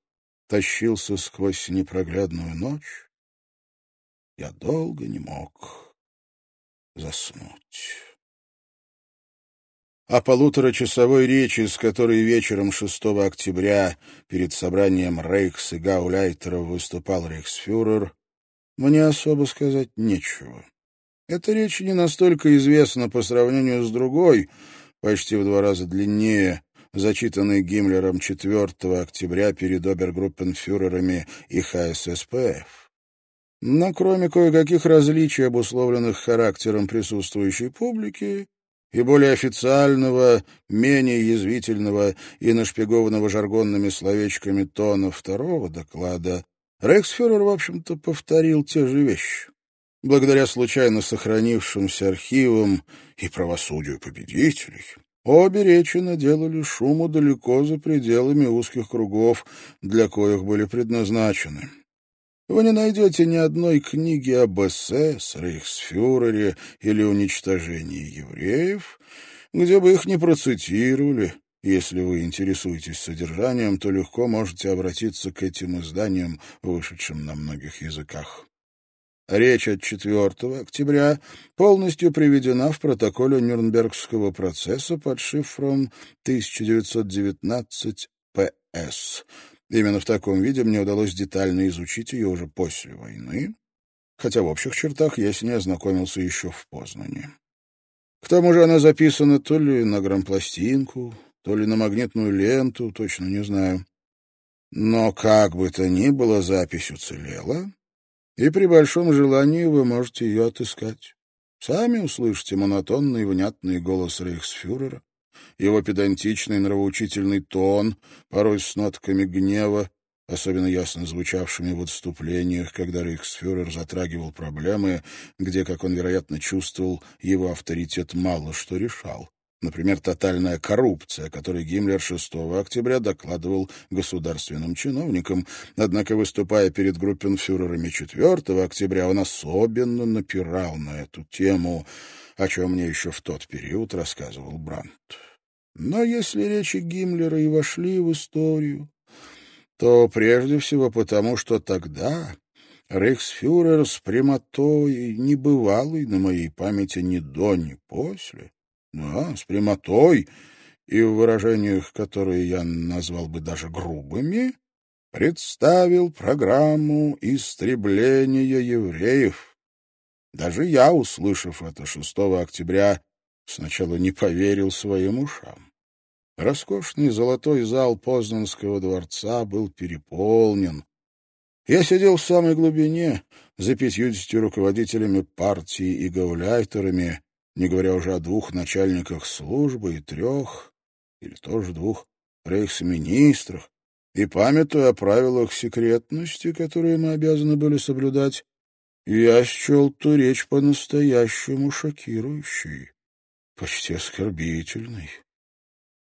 тащился сквозь непроглядную ночь, я долго не мог заснуть. О полуторачасовой речи, с которой вечером 6 октября перед собранием Рейхс и Гауляйтеров выступал рейхсфюрер, мне особо сказать нечего. Эта речь не настолько известна по сравнению с другой, почти в два раза длиннее, зачитанный Гиммлером 4 октября перед обергруппенфюрерами и ХССПФ. Но кроме кое-каких различий, обусловленных характером присутствующей публики, и более официального, менее язвительного и нашпигованного жаргонными словечками тона второго доклада, Рейхсфюрер, в общем-то, повторил те же вещи. Благодаря случайно сохранившимся архивам и правосудию победителей, Обе речи наделали шуму далеко за пределами узких кругов, для коих были предназначены. Вы не найдете ни одной книги об СС, рейхсфюрере или уничтожении евреев, где бы их не процитировали. Если вы интересуетесь содержанием, то легко можете обратиться к этим изданиям, вышедшим на многих языках. Речь от 4 октября полностью приведена в протоколе Нюрнбергского процесса под шифром 1919 ПС. Именно в таком виде мне удалось детально изучить ее уже после войны, хотя в общих чертах я с ней ознакомился еще в Познане. К тому же она записана то ли на грампластинку, то ли на магнитную ленту, точно не знаю. Но как бы то ни было, запись уцелела, и при большом желании вы можете ее отыскать. Сами услышите монотонный и внятный голос рейхсфюрера, его педантичный нравоучительный тон, порой с нотками гнева, особенно ясно звучавшими в отступлениях, когда рейхсфюрер затрагивал проблемы, где, как он, вероятно, чувствовал, его авторитет мало что решал. Например, тотальная коррупция, о которой Гиммлер 6 октября докладывал государственным чиновникам. Однако, выступая перед группенфюрерами 4 октября, он особенно напирал на эту тему, о чем мне еще в тот период рассказывал Брандт. Но если речи Гиммлера и вошли в историю, то прежде всего потому, что тогда рейхсфюрер с прямотой, небывалой на моей памяти ни до, ни после, да, с прямотой и в выражениях, которые я назвал бы даже грубыми, представил программу истребления евреев. Даже я, услышав это 6 октября, сначала не поверил своим ушам. Роскошный золотой зал Познанского дворца был переполнен. Я сидел в самой глубине, за пятьюдесятью руководителями партии и гауляйтерами, не говоря уже о двух начальниках службы и трех, или тоже двух рейхсминистрах, и, памятуя о правилах секретности, которые мы обязаны были соблюдать, я счел ту речь по-настоящему шокирующей, почти оскорбительной.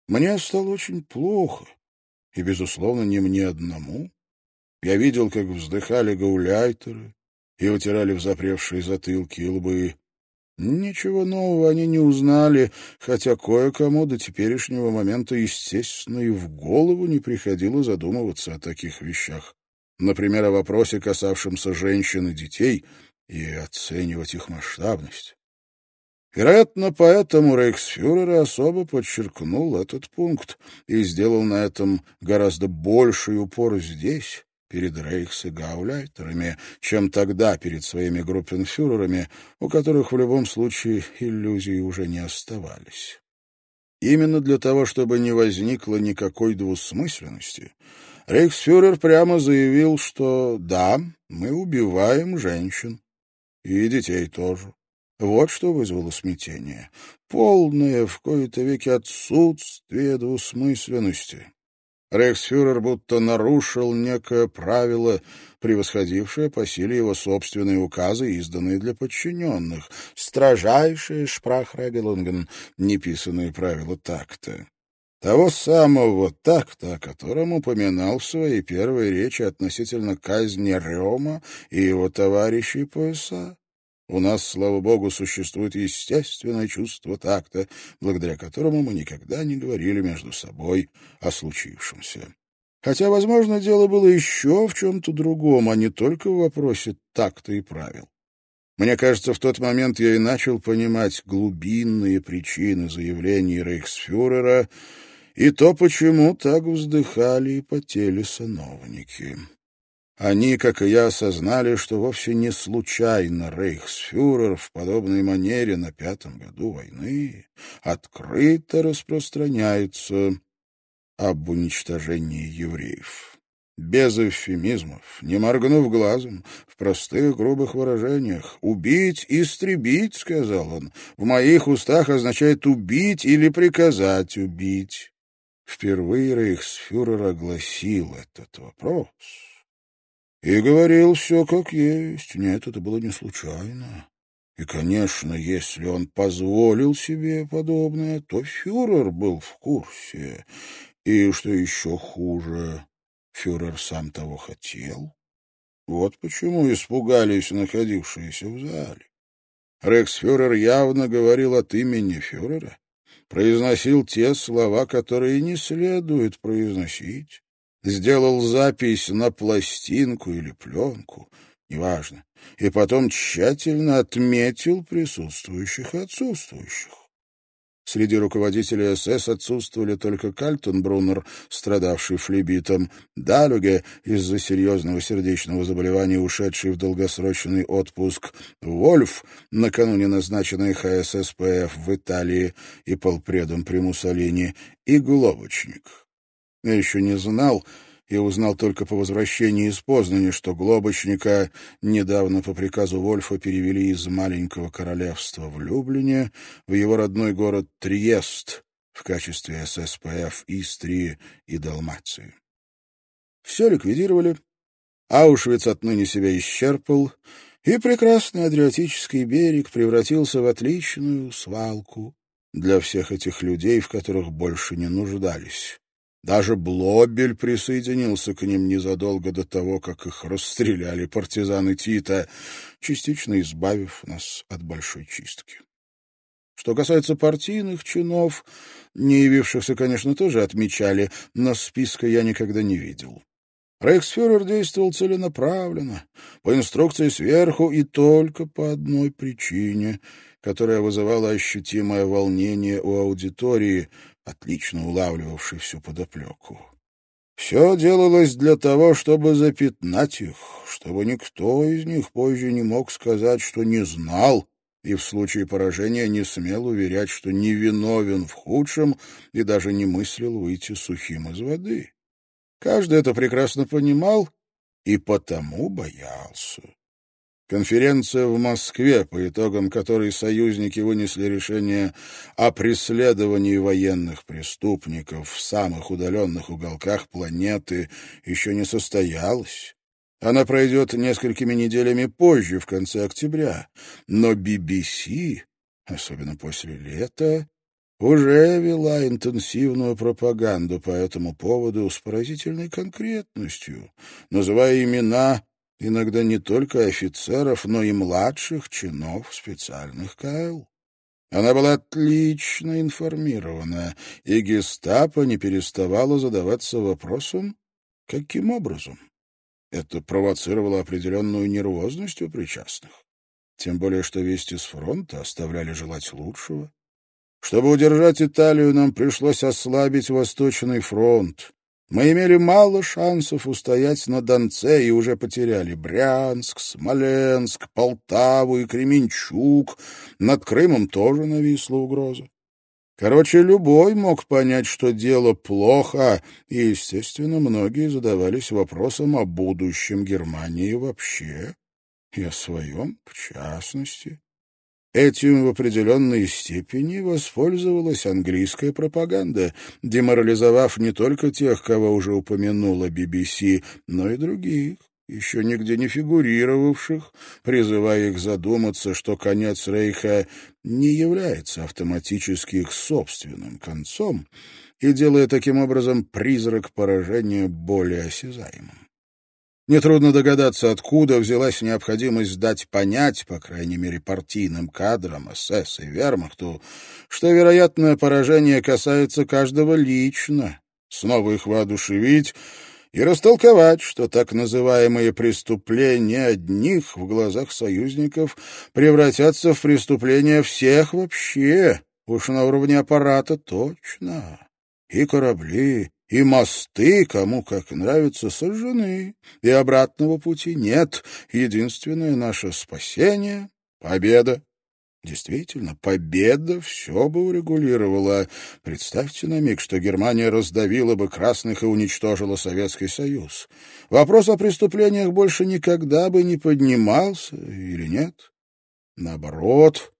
Мне стало очень плохо, и, безусловно, не мне одному. Я видел, как вздыхали гауляйтеры и утирали в запревшие затылки и лбы. Ничего нового они не узнали, хотя кое-кому до теперешнего момента, естественно, и в голову не приходило задумываться о таких вещах. Например, о вопросе, касавшемся женщин и детей, и оценивать их масштабность. Вероятно, поэтому рейхсфюрер особо подчеркнул этот пункт и сделал на этом гораздо больший упор здесь, перед рейхс- и гауляйтерами, чем тогда перед своими группенфюрерами, у которых в любом случае иллюзий уже не оставались. Именно для того, чтобы не возникло никакой двусмысленности, рейхсфюрер прямо заявил, что да, мы убиваем женщин, и детей тоже. Вот что вызвало смятение. Полное в кои-то веки отсутствие двусмысленности. Рейхсфюрер будто нарушил некое правило, превосходившее по силе его собственные указы, изданные для подчиненных. Строжайшие шпрахрегелунген, неписанные правила такта. Того самого такта, о котором упоминал в своей первой речи относительно казни Рема и его товарищей по СА. У нас, слава богу, существует естественное чувство такта, благодаря которому мы никогда не говорили между собой о случившемся. Хотя, возможно, дело было еще в чем-то другом, а не только в вопросе такта и правил. Мне кажется, в тот момент я и начал понимать глубинные причины заявлений рейхсфюрера и то, почему так вздыхали и потели сановники. Они, как и я, осознали, что вовсе не случайно рейхсфюрер в подобной манере на пятом году войны открыто распространяется об уничтожении евреев. Без эвфемизмов, не моргнув глазом, в простых грубых выражениях. «Убить, истребить», — сказал он, — «в моих устах означает убить или приказать убить». Впервые рейхсфюрер огласил этот вопрос и говорил все как есть. Нет, это было не случайно. И, конечно, если он позволил себе подобное, то фюрер был в курсе. И, что еще хуже, фюрер сам того хотел. Вот почему испугались находившиеся в зале. Рексфюрер явно говорил от имени фюрера, произносил те слова, которые не следует произносить, сделал запись на пластинку или пленку, неважно, и потом тщательно отметил присутствующих и отсутствующих. Среди руководителей СС отсутствовали только Кальтенбруннер, страдавший флебитом, Далюге, из-за серьезного сердечного заболевания ушедший в долгосрочный отпуск, Вольф, накануне назначенный ХССПФ в Италии и полпредом при Муссолини, и Глобочник. Я еще не знал и узнал только по возвращении из Познани, что Глобочника недавно по приказу Вольфа перевели из маленького королевства в Люблине в его родной город Триест в качестве ССПФ Истрии и Далмации. Все ликвидировали, Аушвиц отныне себя исчерпал, и прекрасный Адриатический берег превратился в отличную свалку для всех этих людей, в которых больше не нуждались. Даже Блобель присоединился к ним незадолго до того, как их расстреляли партизаны Тита, частично избавив нас от большой чистки. Что касается партийных чинов, не явившихся, конечно, тоже отмечали, но списка я никогда не видел. Рейхсфюрер действовал целенаправленно, по инструкции сверху и только по одной причине, которая вызывала ощутимое волнение у аудитории, отлично улавливавший всю подоплеку. Все делалось для того, чтобы запятнать их, чтобы никто из них позже не мог сказать, что не знал, и в случае поражения не смел уверять, что не виновен в худшем и даже не мыслил выйти сухим из воды. Каждый это прекрасно понимал и потому боялся. Конференция в Москве, по итогам которой союзники вынесли решение о преследовании военных преступников в самых удаленных уголках планеты, еще не состоялась. Она пройдет несколькими неделями позже, в конце октября. Но BBC, особенно после лета, уже вела интенсивную пропаганду по этому поводу с поразительной конкретностью, называя имена иногда не только офицеров, но и младших чинов специальных КЛ. Она была отлично информирована, и гестапо не переставало задаваться вопросом, каким образом. Это провоцировало определенную нервозность у причастных. Тем более, что вести с фронта оставляли желать лучшего. Чтобы удержать Италию, нам пришлось ослабить Восточный фронт, мы имели мало шансов устоять на Донце и уже потеряли Брянск, Смоленск, Полтаву и Кременчук. Над Крымом тоже нависла угроза. Короче, любой мог понять, что дело плохо, и, естественно, многие задавались вопросом о будущем Германии вообще и о своем в частности. Этим в определенной степени воспользовалась английская пропаганда, деморализовав не только тех, кого уже упомянула BBC, но и других, еще нигде не фигурировавших, призывая их задуматься, что конец Рейха не является автоматически их собственным концом, и делая таким образом призрак поражения более осязаемым. Нетрудно догадаться, откуда взялась необходимость дать понять, по крайней мере, партийным кадрам СС и Вермахту, что вероятное поражение касается каждого лично, снова их воодушевить и растолковать, что так называемые преступления одних в глазах союзников превратятся в преступления всех вообще, уж на уровне аппарата точно. И корабли, и мосты, кому как нравится, сожжены, и обратного пути нет. Единственное наше спасение — победа. Действительно, победа все бы урегулировала. Представьте на миг, что Германия раздавила бы красных и уничтожила Советский Союз. Вопрос о преступлениях больше никогда бы не поднимался, или нет? Наоборот,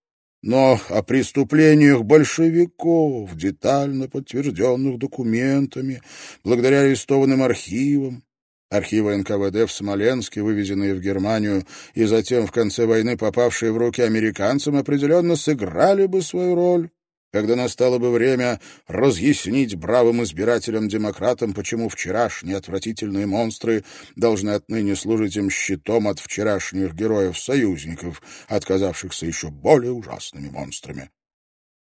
но о преступлениях большевиков, детально подтвержденных документами, благодаря арестованным архивам, архивы НКВД в Смоленске, вывезенные в Германию и затем в конце войны попавшие в руки американцам, определенно сыграли бы свою роль когда настало бы время разъяснить бравым избирателям-демократам, почему вчерашние отвратительные монстры должны отныне служить им щитом от вчерашних героев-союзников, отказавшихся еще более ужасными монстрами.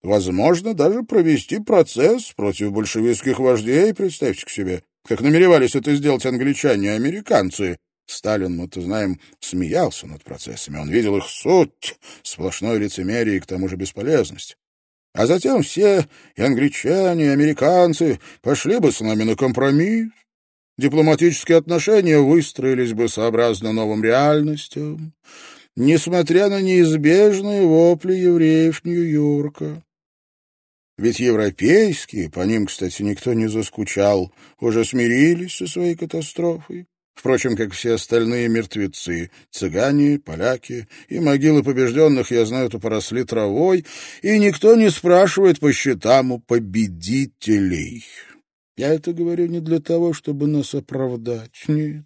Возможно, даже провести процесс против большевистских вождей, представьте к себе, как намеревались это сделать англичане и американцы. Сталин, мы-то знаем, смеялся над процессами. Он видел их суть, сплошное лицемерие и к тому же бесполезность. А затем все, и англичане, и американцы, пошли бы с нами на компромисс. Дипломатические отношения выстроились бы сообразно новым реальностям, несмотря на неизбежные вопли евреев Нью-Йорка. Ведь европейские, по ним, кстати, никто не заскучал, уже смирились со своей катастрофой. Впрочем, как все остальные мертвецы, цыгане, поляки и могилы побежденных, я знаю, то поросли травой, и никто не спрашивает по счетам у победителей. Я это говорю не для того, чтобы нас оправдать, нет.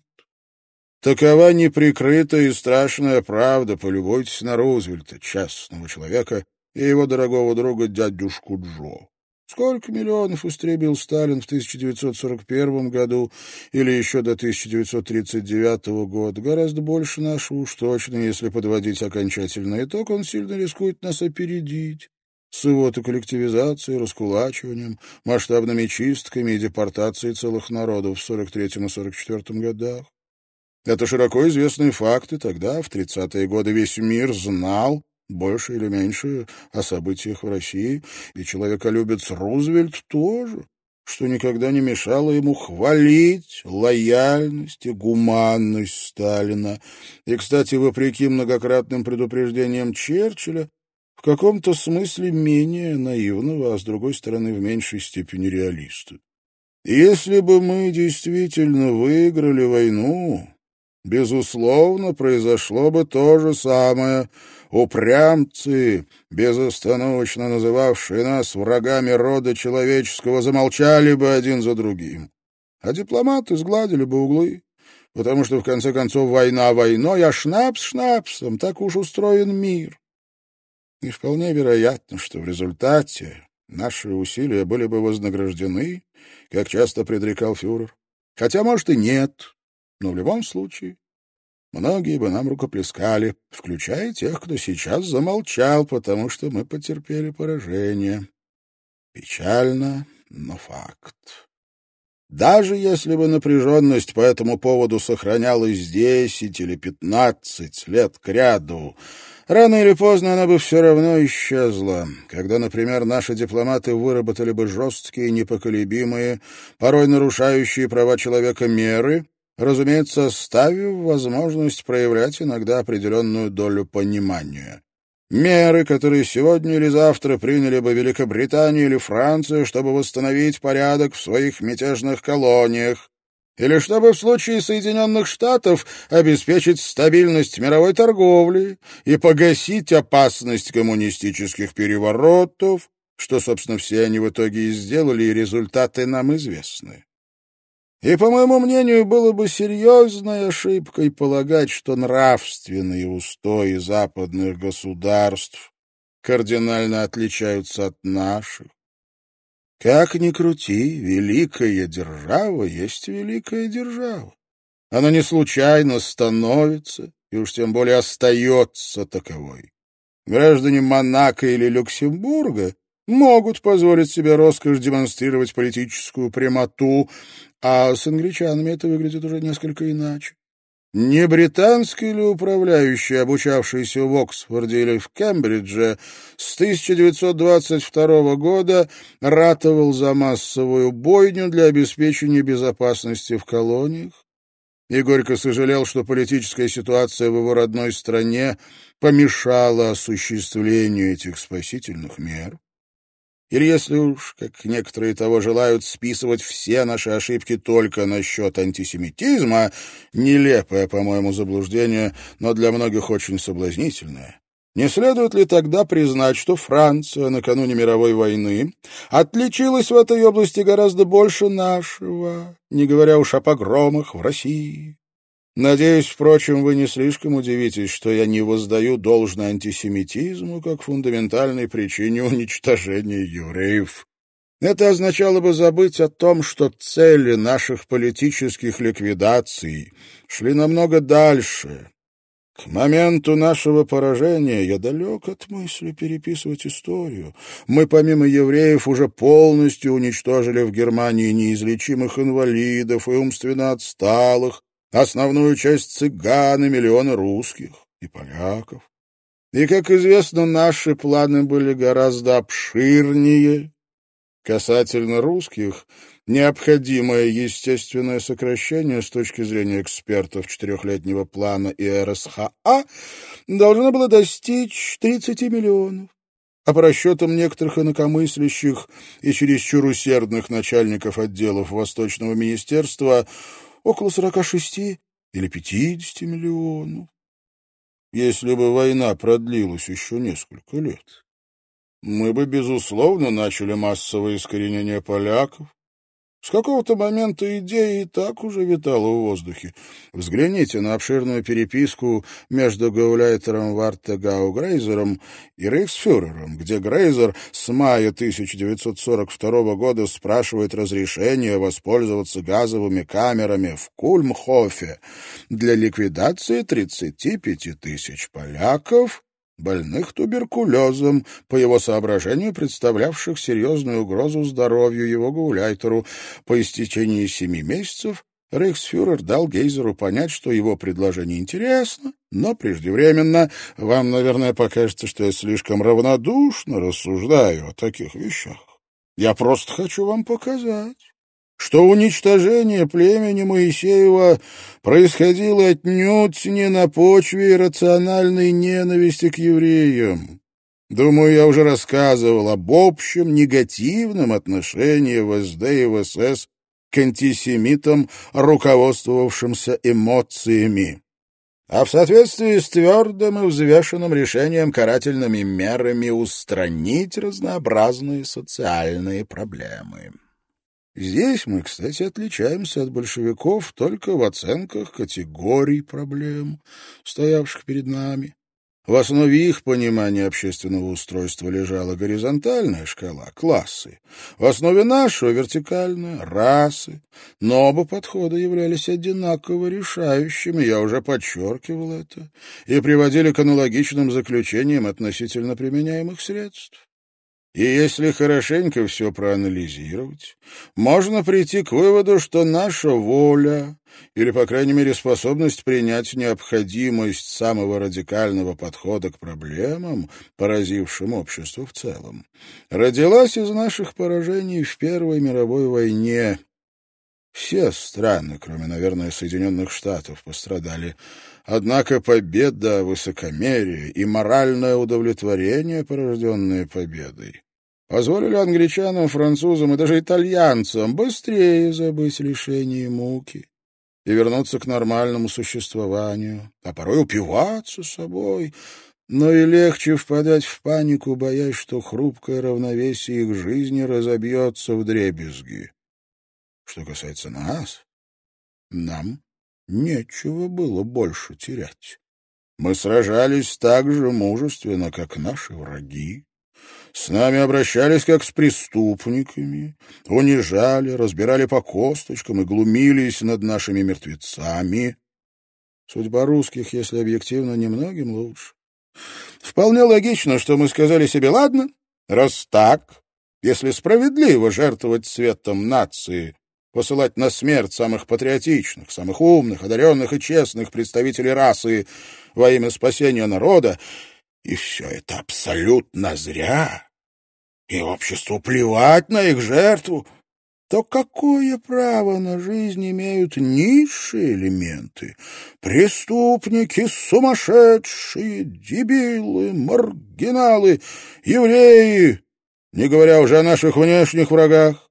Такова неприкрытая и страшная правда, полюбуйтесь на Рузвельта, честного человека, и его дорогого друга дядюшку Джо. Сколько миллионов истребил Сталин в 1941 году или еще до 1939 года? Гораздо больше нашего уж точно, если подводить окончательный итог, он сильно рискует нас опередить. С его-то коллективизацией, раскулачиванием, масштабными чистками и депортацией целых народов в 43 и 44 годах. Это широко известные факты. Тогда, в 30-е годы, весь мир знал, больше или меньше о событиях в России, и человеколюбец Рузвельт тоже. что никогда не мешало ему хвалить лояльность и гуманность Сталина. И, кстати, вопреки многократным предупреждениям Черчилля, в каком-то смысле менее наивного, а с другой стороны в меньшей степени реалиста. Если бы мы действительно выиграли войну, безусловно, произошло бы то же самое. Упрямцы, безостановочно называвшие нас врагами рода человеческого, замолчали бы один за другим. А дипломаты сгладили бы углы, потому что, в конце концов, война войной, а шнапс шнапсом, так уж устроен мир. И вполне вероятно, что в результате наши усилия были бы вознаграждены, как часто предрекал фюрер. Хотя, может, и нет, но в любом случае многие бы нам рукоплескали, включая тех, кто сейчас замолчал, потому что мы потерпели поражение. Печально, но факт. Даже если бы напряженность по этому поводу сохранялась десять или пятнадцать лет кряду, Рано или поздно она бы все равно исчезла, когда, например, наши дипломаты выработали бы жесткие, непоколебимые, порой нарушающие права человека меры, разумеется, оставив возможность проявлять иногда определенную долю понимания. Меры, которые сегодня или завтра приняли бы Великобритания или Франция, чтобы восстановить порядок в своих мятежных колониях, или чтобы в случае Соединенных Штатов обеспечить стабильность мировой торговли и погасить опасность коммунистических переворотов, что, собственно, все они в итоге и сделали, и результаты нам известны. И, по моему мнению, было бы серьезной ошибкой полагать, что нравственные устои западных государств кардинально отличаются от наших. Как ни крути, великая держава есть великая держава. Она не случайно становится и уж тем более остается таковой. Граждане Монако или Люксембурга могут позволить себе роскошь демонстрировать политическую прямоту, а с англичанами это выглядит уже несколько иначе. Не британский ли управляющий, обучавшийся в Оксфорде или в Кембридже, с 1922 года ратовал за массовую бойню для обеспечения безопасности в колониях? И горько сожалел, что политическая ситуация в его родной стране помешала осуществлению этих спасительных мер. Или если уж, как некоторые того желают, списывать все наши ошибки только насчет антисемитизма, нелепое, по-моему, заблуждение, но для многих очень соблазнительное. Не следует ли тогда признать, что Франция накануне мировой войны отличилась в этой области гораздо больше нашего, не говоря уж о погромах в России? Надеюсь, впрочем, вы не слишком удивитесь, что я не воздаю должное антисемитизму как фундаментальной причине уничтожения евреев. Это означало бы забыть о том, что цели наших политических ликвидаций шли намного дальше. К моменту нашего поражения я далек от мысли переписывать историю. Мы, помимо евреев, уже полностью уничтожили в Германии неизлечимых инвалидов и умственно отсталых, основную часть цыган и миллионы русских и поляков. И, как известно, наши планы были гораздо обширнее. Касательно русских, необходимое естественное сокращение с точки зрения экспертов четырехлетнего плана и РСХА должно было достичь 30 миллионов. А по расчетам некоторых инакомыслящих и чересчур усердных начальников отделов Восточного министерства, около сорока шести или пятидесяти миллионов. Если бы война продлилась еще несколько лет, мы бы, безусловно, начали массовое искоренение поляков, с какого-то момента идея и так уже витала в воздухе. Взгляните на обширную переписку между гауляйтером Вартегау Грейзером и рейхсфюрером, где Грейзер с мая 1942 года спрашивает разрешение воспользоваться газовыми камерами в Кульмхофе для ликвидации 35 тысяч поляков больных туберкулезом, по его соображению представлявших серьезную угрозу здоровью его гауляйтеру. По истечении семи месяцев рейхсфюрер дал Гейзеру понять, что его предложение интересно, но преждевременно. Вам, наверное, покажется, что я слишком равнодушно рассуждаю о таких вещах. Я просто хочу вам показать, что уничтожение племени Моисеева происходило отнюдь не на почве иррациональной ненависти к евреям. Думаю, я уже рассказывал об общем негативном отношении ВСД и ВСС к антисемитам, руководствовавшимся эмоциями а в соответствии с твердым и взвешенным решением карательными мерами устранить разнообразные социальные проблемы. Здесь мы, кстати, отличаемся от большевиков только в оценках категорий проблем, стоявших перед нами. В основе их понимания общественного устройства лежала горизонтальная шкала, классы. В основе нашего — вертикальная, расы. Но оба подхода являлись одинаково решающими, я уже подчеркивал это, и приводили к аналогичным заключениям относительно применяемых средств. И если хорошенько все проанализировать, можно прийти к выводу, что наша воля, или, по крайней мере, способность принять необходимость самого радикального подхода к проблемам, поразившим общество в целом, родилась из наших поражений в Первой мировой войне. Все страны, кроме, наверное, Соединенных Штатов, пострадали. Однако победа, высокомерие и моральное удовлетворение, порожденные победой, позволили англичанам, французам и даже итальянцам быстрее забыть лишения и муки и вернуться к нормальному существованию, а порой упиваться собой, но и легче впадать в панику, боясь, что хрупкое равновесие их жизни разобьется в дребезги. Что касается нас, нам нечего было больше терять. Мы сражались так же мужественно, как наши враги. С нами обращались как с преступниками, унижали, разбирали по косточкам и глумились над нашими мертвецами. Судьба русских, если объективно, немногим лучше. Вполне логично, что мы сказали себе, ладно, раз так, если справедливо жертвовать цветом нации, посылать на смерть самых патриотичных, самых умных, одаренных и честных представителей расы во имя спасения народа, и все это абсолютно зря, и обществу плевать на их жертву, то какое право на жизнь имеют низшие элементы? Преступники, сумасшедшие, дебилы, маргиналы, евреи, не говоря уже о наших внешних врагах.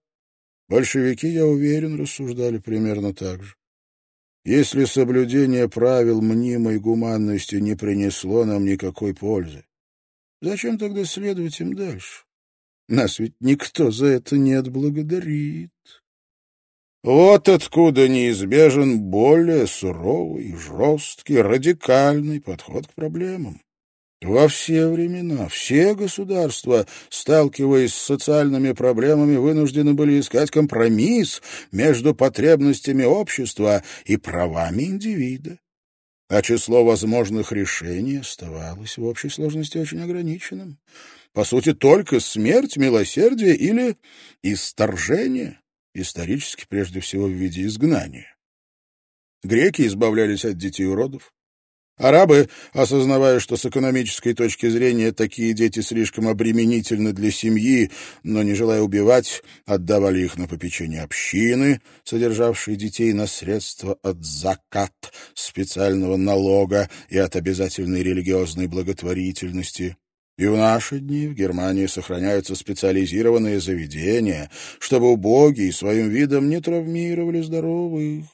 Большевики, я уверен, рассуждали примерно так же. Если соблюдение правил мнимой гуманности не принесло нам никакой пользы, зачем тогда следовать им дальше? Нас ведь никто за это не отблагодарит. Вот откуда неизбежен более суровый, жесткий, радикальный подход к проблемам. Во все времена все государства, сталкиваясь с социальными проблемами, вынуждены были искать компромисс между потребностями общества и правами индивида. А число возможных решений оставалось в общей сложности очень ограниченным. По сути, только смерть, милосердие или исторжение, исторически прежде всего в виде изгнания. Греки избавлялись от детей уродов, Арабы, осознавая, что с экономической точки зрения такие дети слишком обременительны для семьи, но не желая убивать, отдавали их на попечение общины, содержавшей детей на средства от закат, специального налога и от обязательной религиозной благотворительности. И в наши дни в Германии сохраняются специализированные заведения, чтобы убогие своим видом не травмировали здоровых.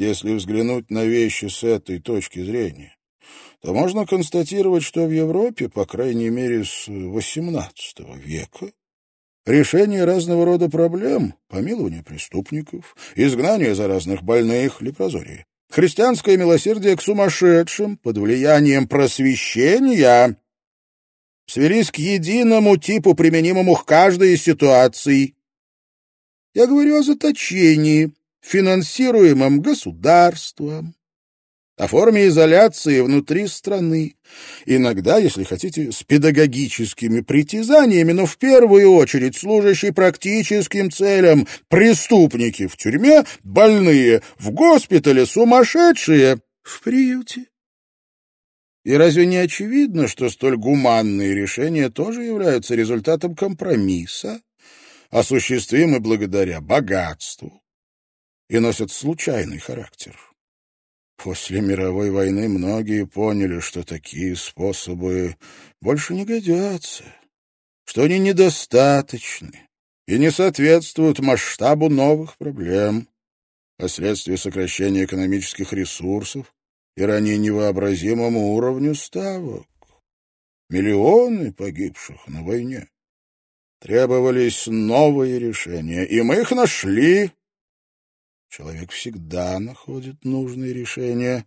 Если взглянуть на вещи с этой точки зрения, то можно констатировать, что в Европе, по крайней мере с XVIII века, решение разного рода проблем, помилование преступников, изгнание заразных больных, лепрозории, христианское милосердие к сумасшедшим под влиянием просвещения свелись к единому типу, применимому к каждой из ситуаций. Я говорю о заточении, финансируемом государством, о форме изоляции внутри страны, иногда, если хотите, с педагогическими притязаниями, но в первую очередь служащей практическим целям преступники в тюрьме, больные в госпитале, сумасшедшие в приюте. И разве не очевидно, что столь гуманные решения тоже являются результатом компромисса, осуществимы благодаря богатству и носят случайный характер. После мировой войны многие поняли, что такие способы больше не годятся, что они недостаточны и не соответствуют масштабу новых проблем, последствия сокращения экономических ресурсов и ранее невообразимому уровню ставок. Миллионы погибших на войне. Требовались новые решения, и мы их нашли. Человек всегда находит нужные решения,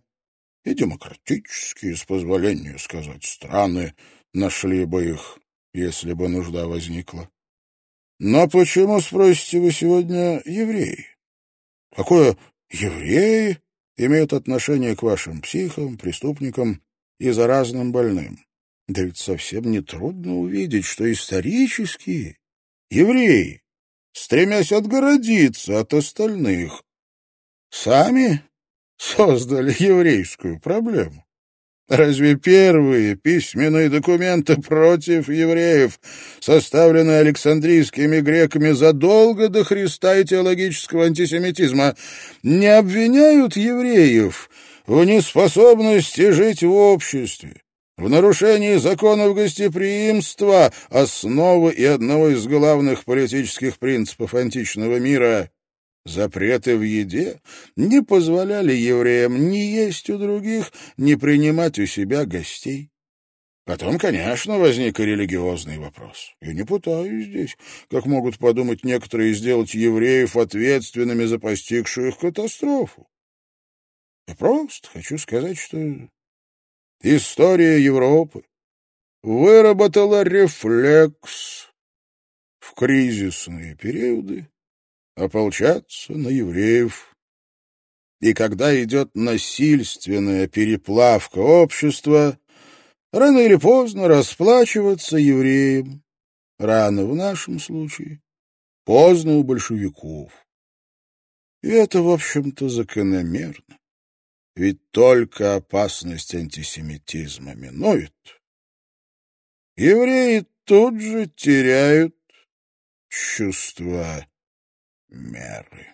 и демократические, с позволения сказать, страны нашли бы их, если бы нужда возникла. Но почему, спросите вы сегодня, евреи? Какое евреи имеют отношение к вашим психам, преступникам и заразным больным? Да ведь совсем нетрудно увидеть, что исторически евреи, стремясь отгородиться от остальных, сами создали еврейскую проблему. Разве первые письменные документы против евреев, составленные Александрийскими греками задолго до Христа и теологического антисемитизма, не обвиняют евреев в неспособности жить в обществе, в нарушении законов гостеприимства, основы и одного из главных политических принципов античного мира. Запреты в еде не позволяли евреям ни есть у других, ни принимать у себя гостей. Потом, конечно, возник и религиозный вопрос. Я не пытаюсь здесь, как могут подумать некоторые, сделать евреев ответственными за постигшую их катастрофу. Я просто хочу сказать, что История Европы выработала рефлекс в кризисные периоды ополчаться на евреев. И когда идет насильственная переплавка общества, рано или поздно расплачиваться евреям. Рано в нашем случае, поздно у большевиков. И это, в общем-то, закономерно. Ведь только опасность антисемитизма минует. Евреи тут же теряют чувство меры.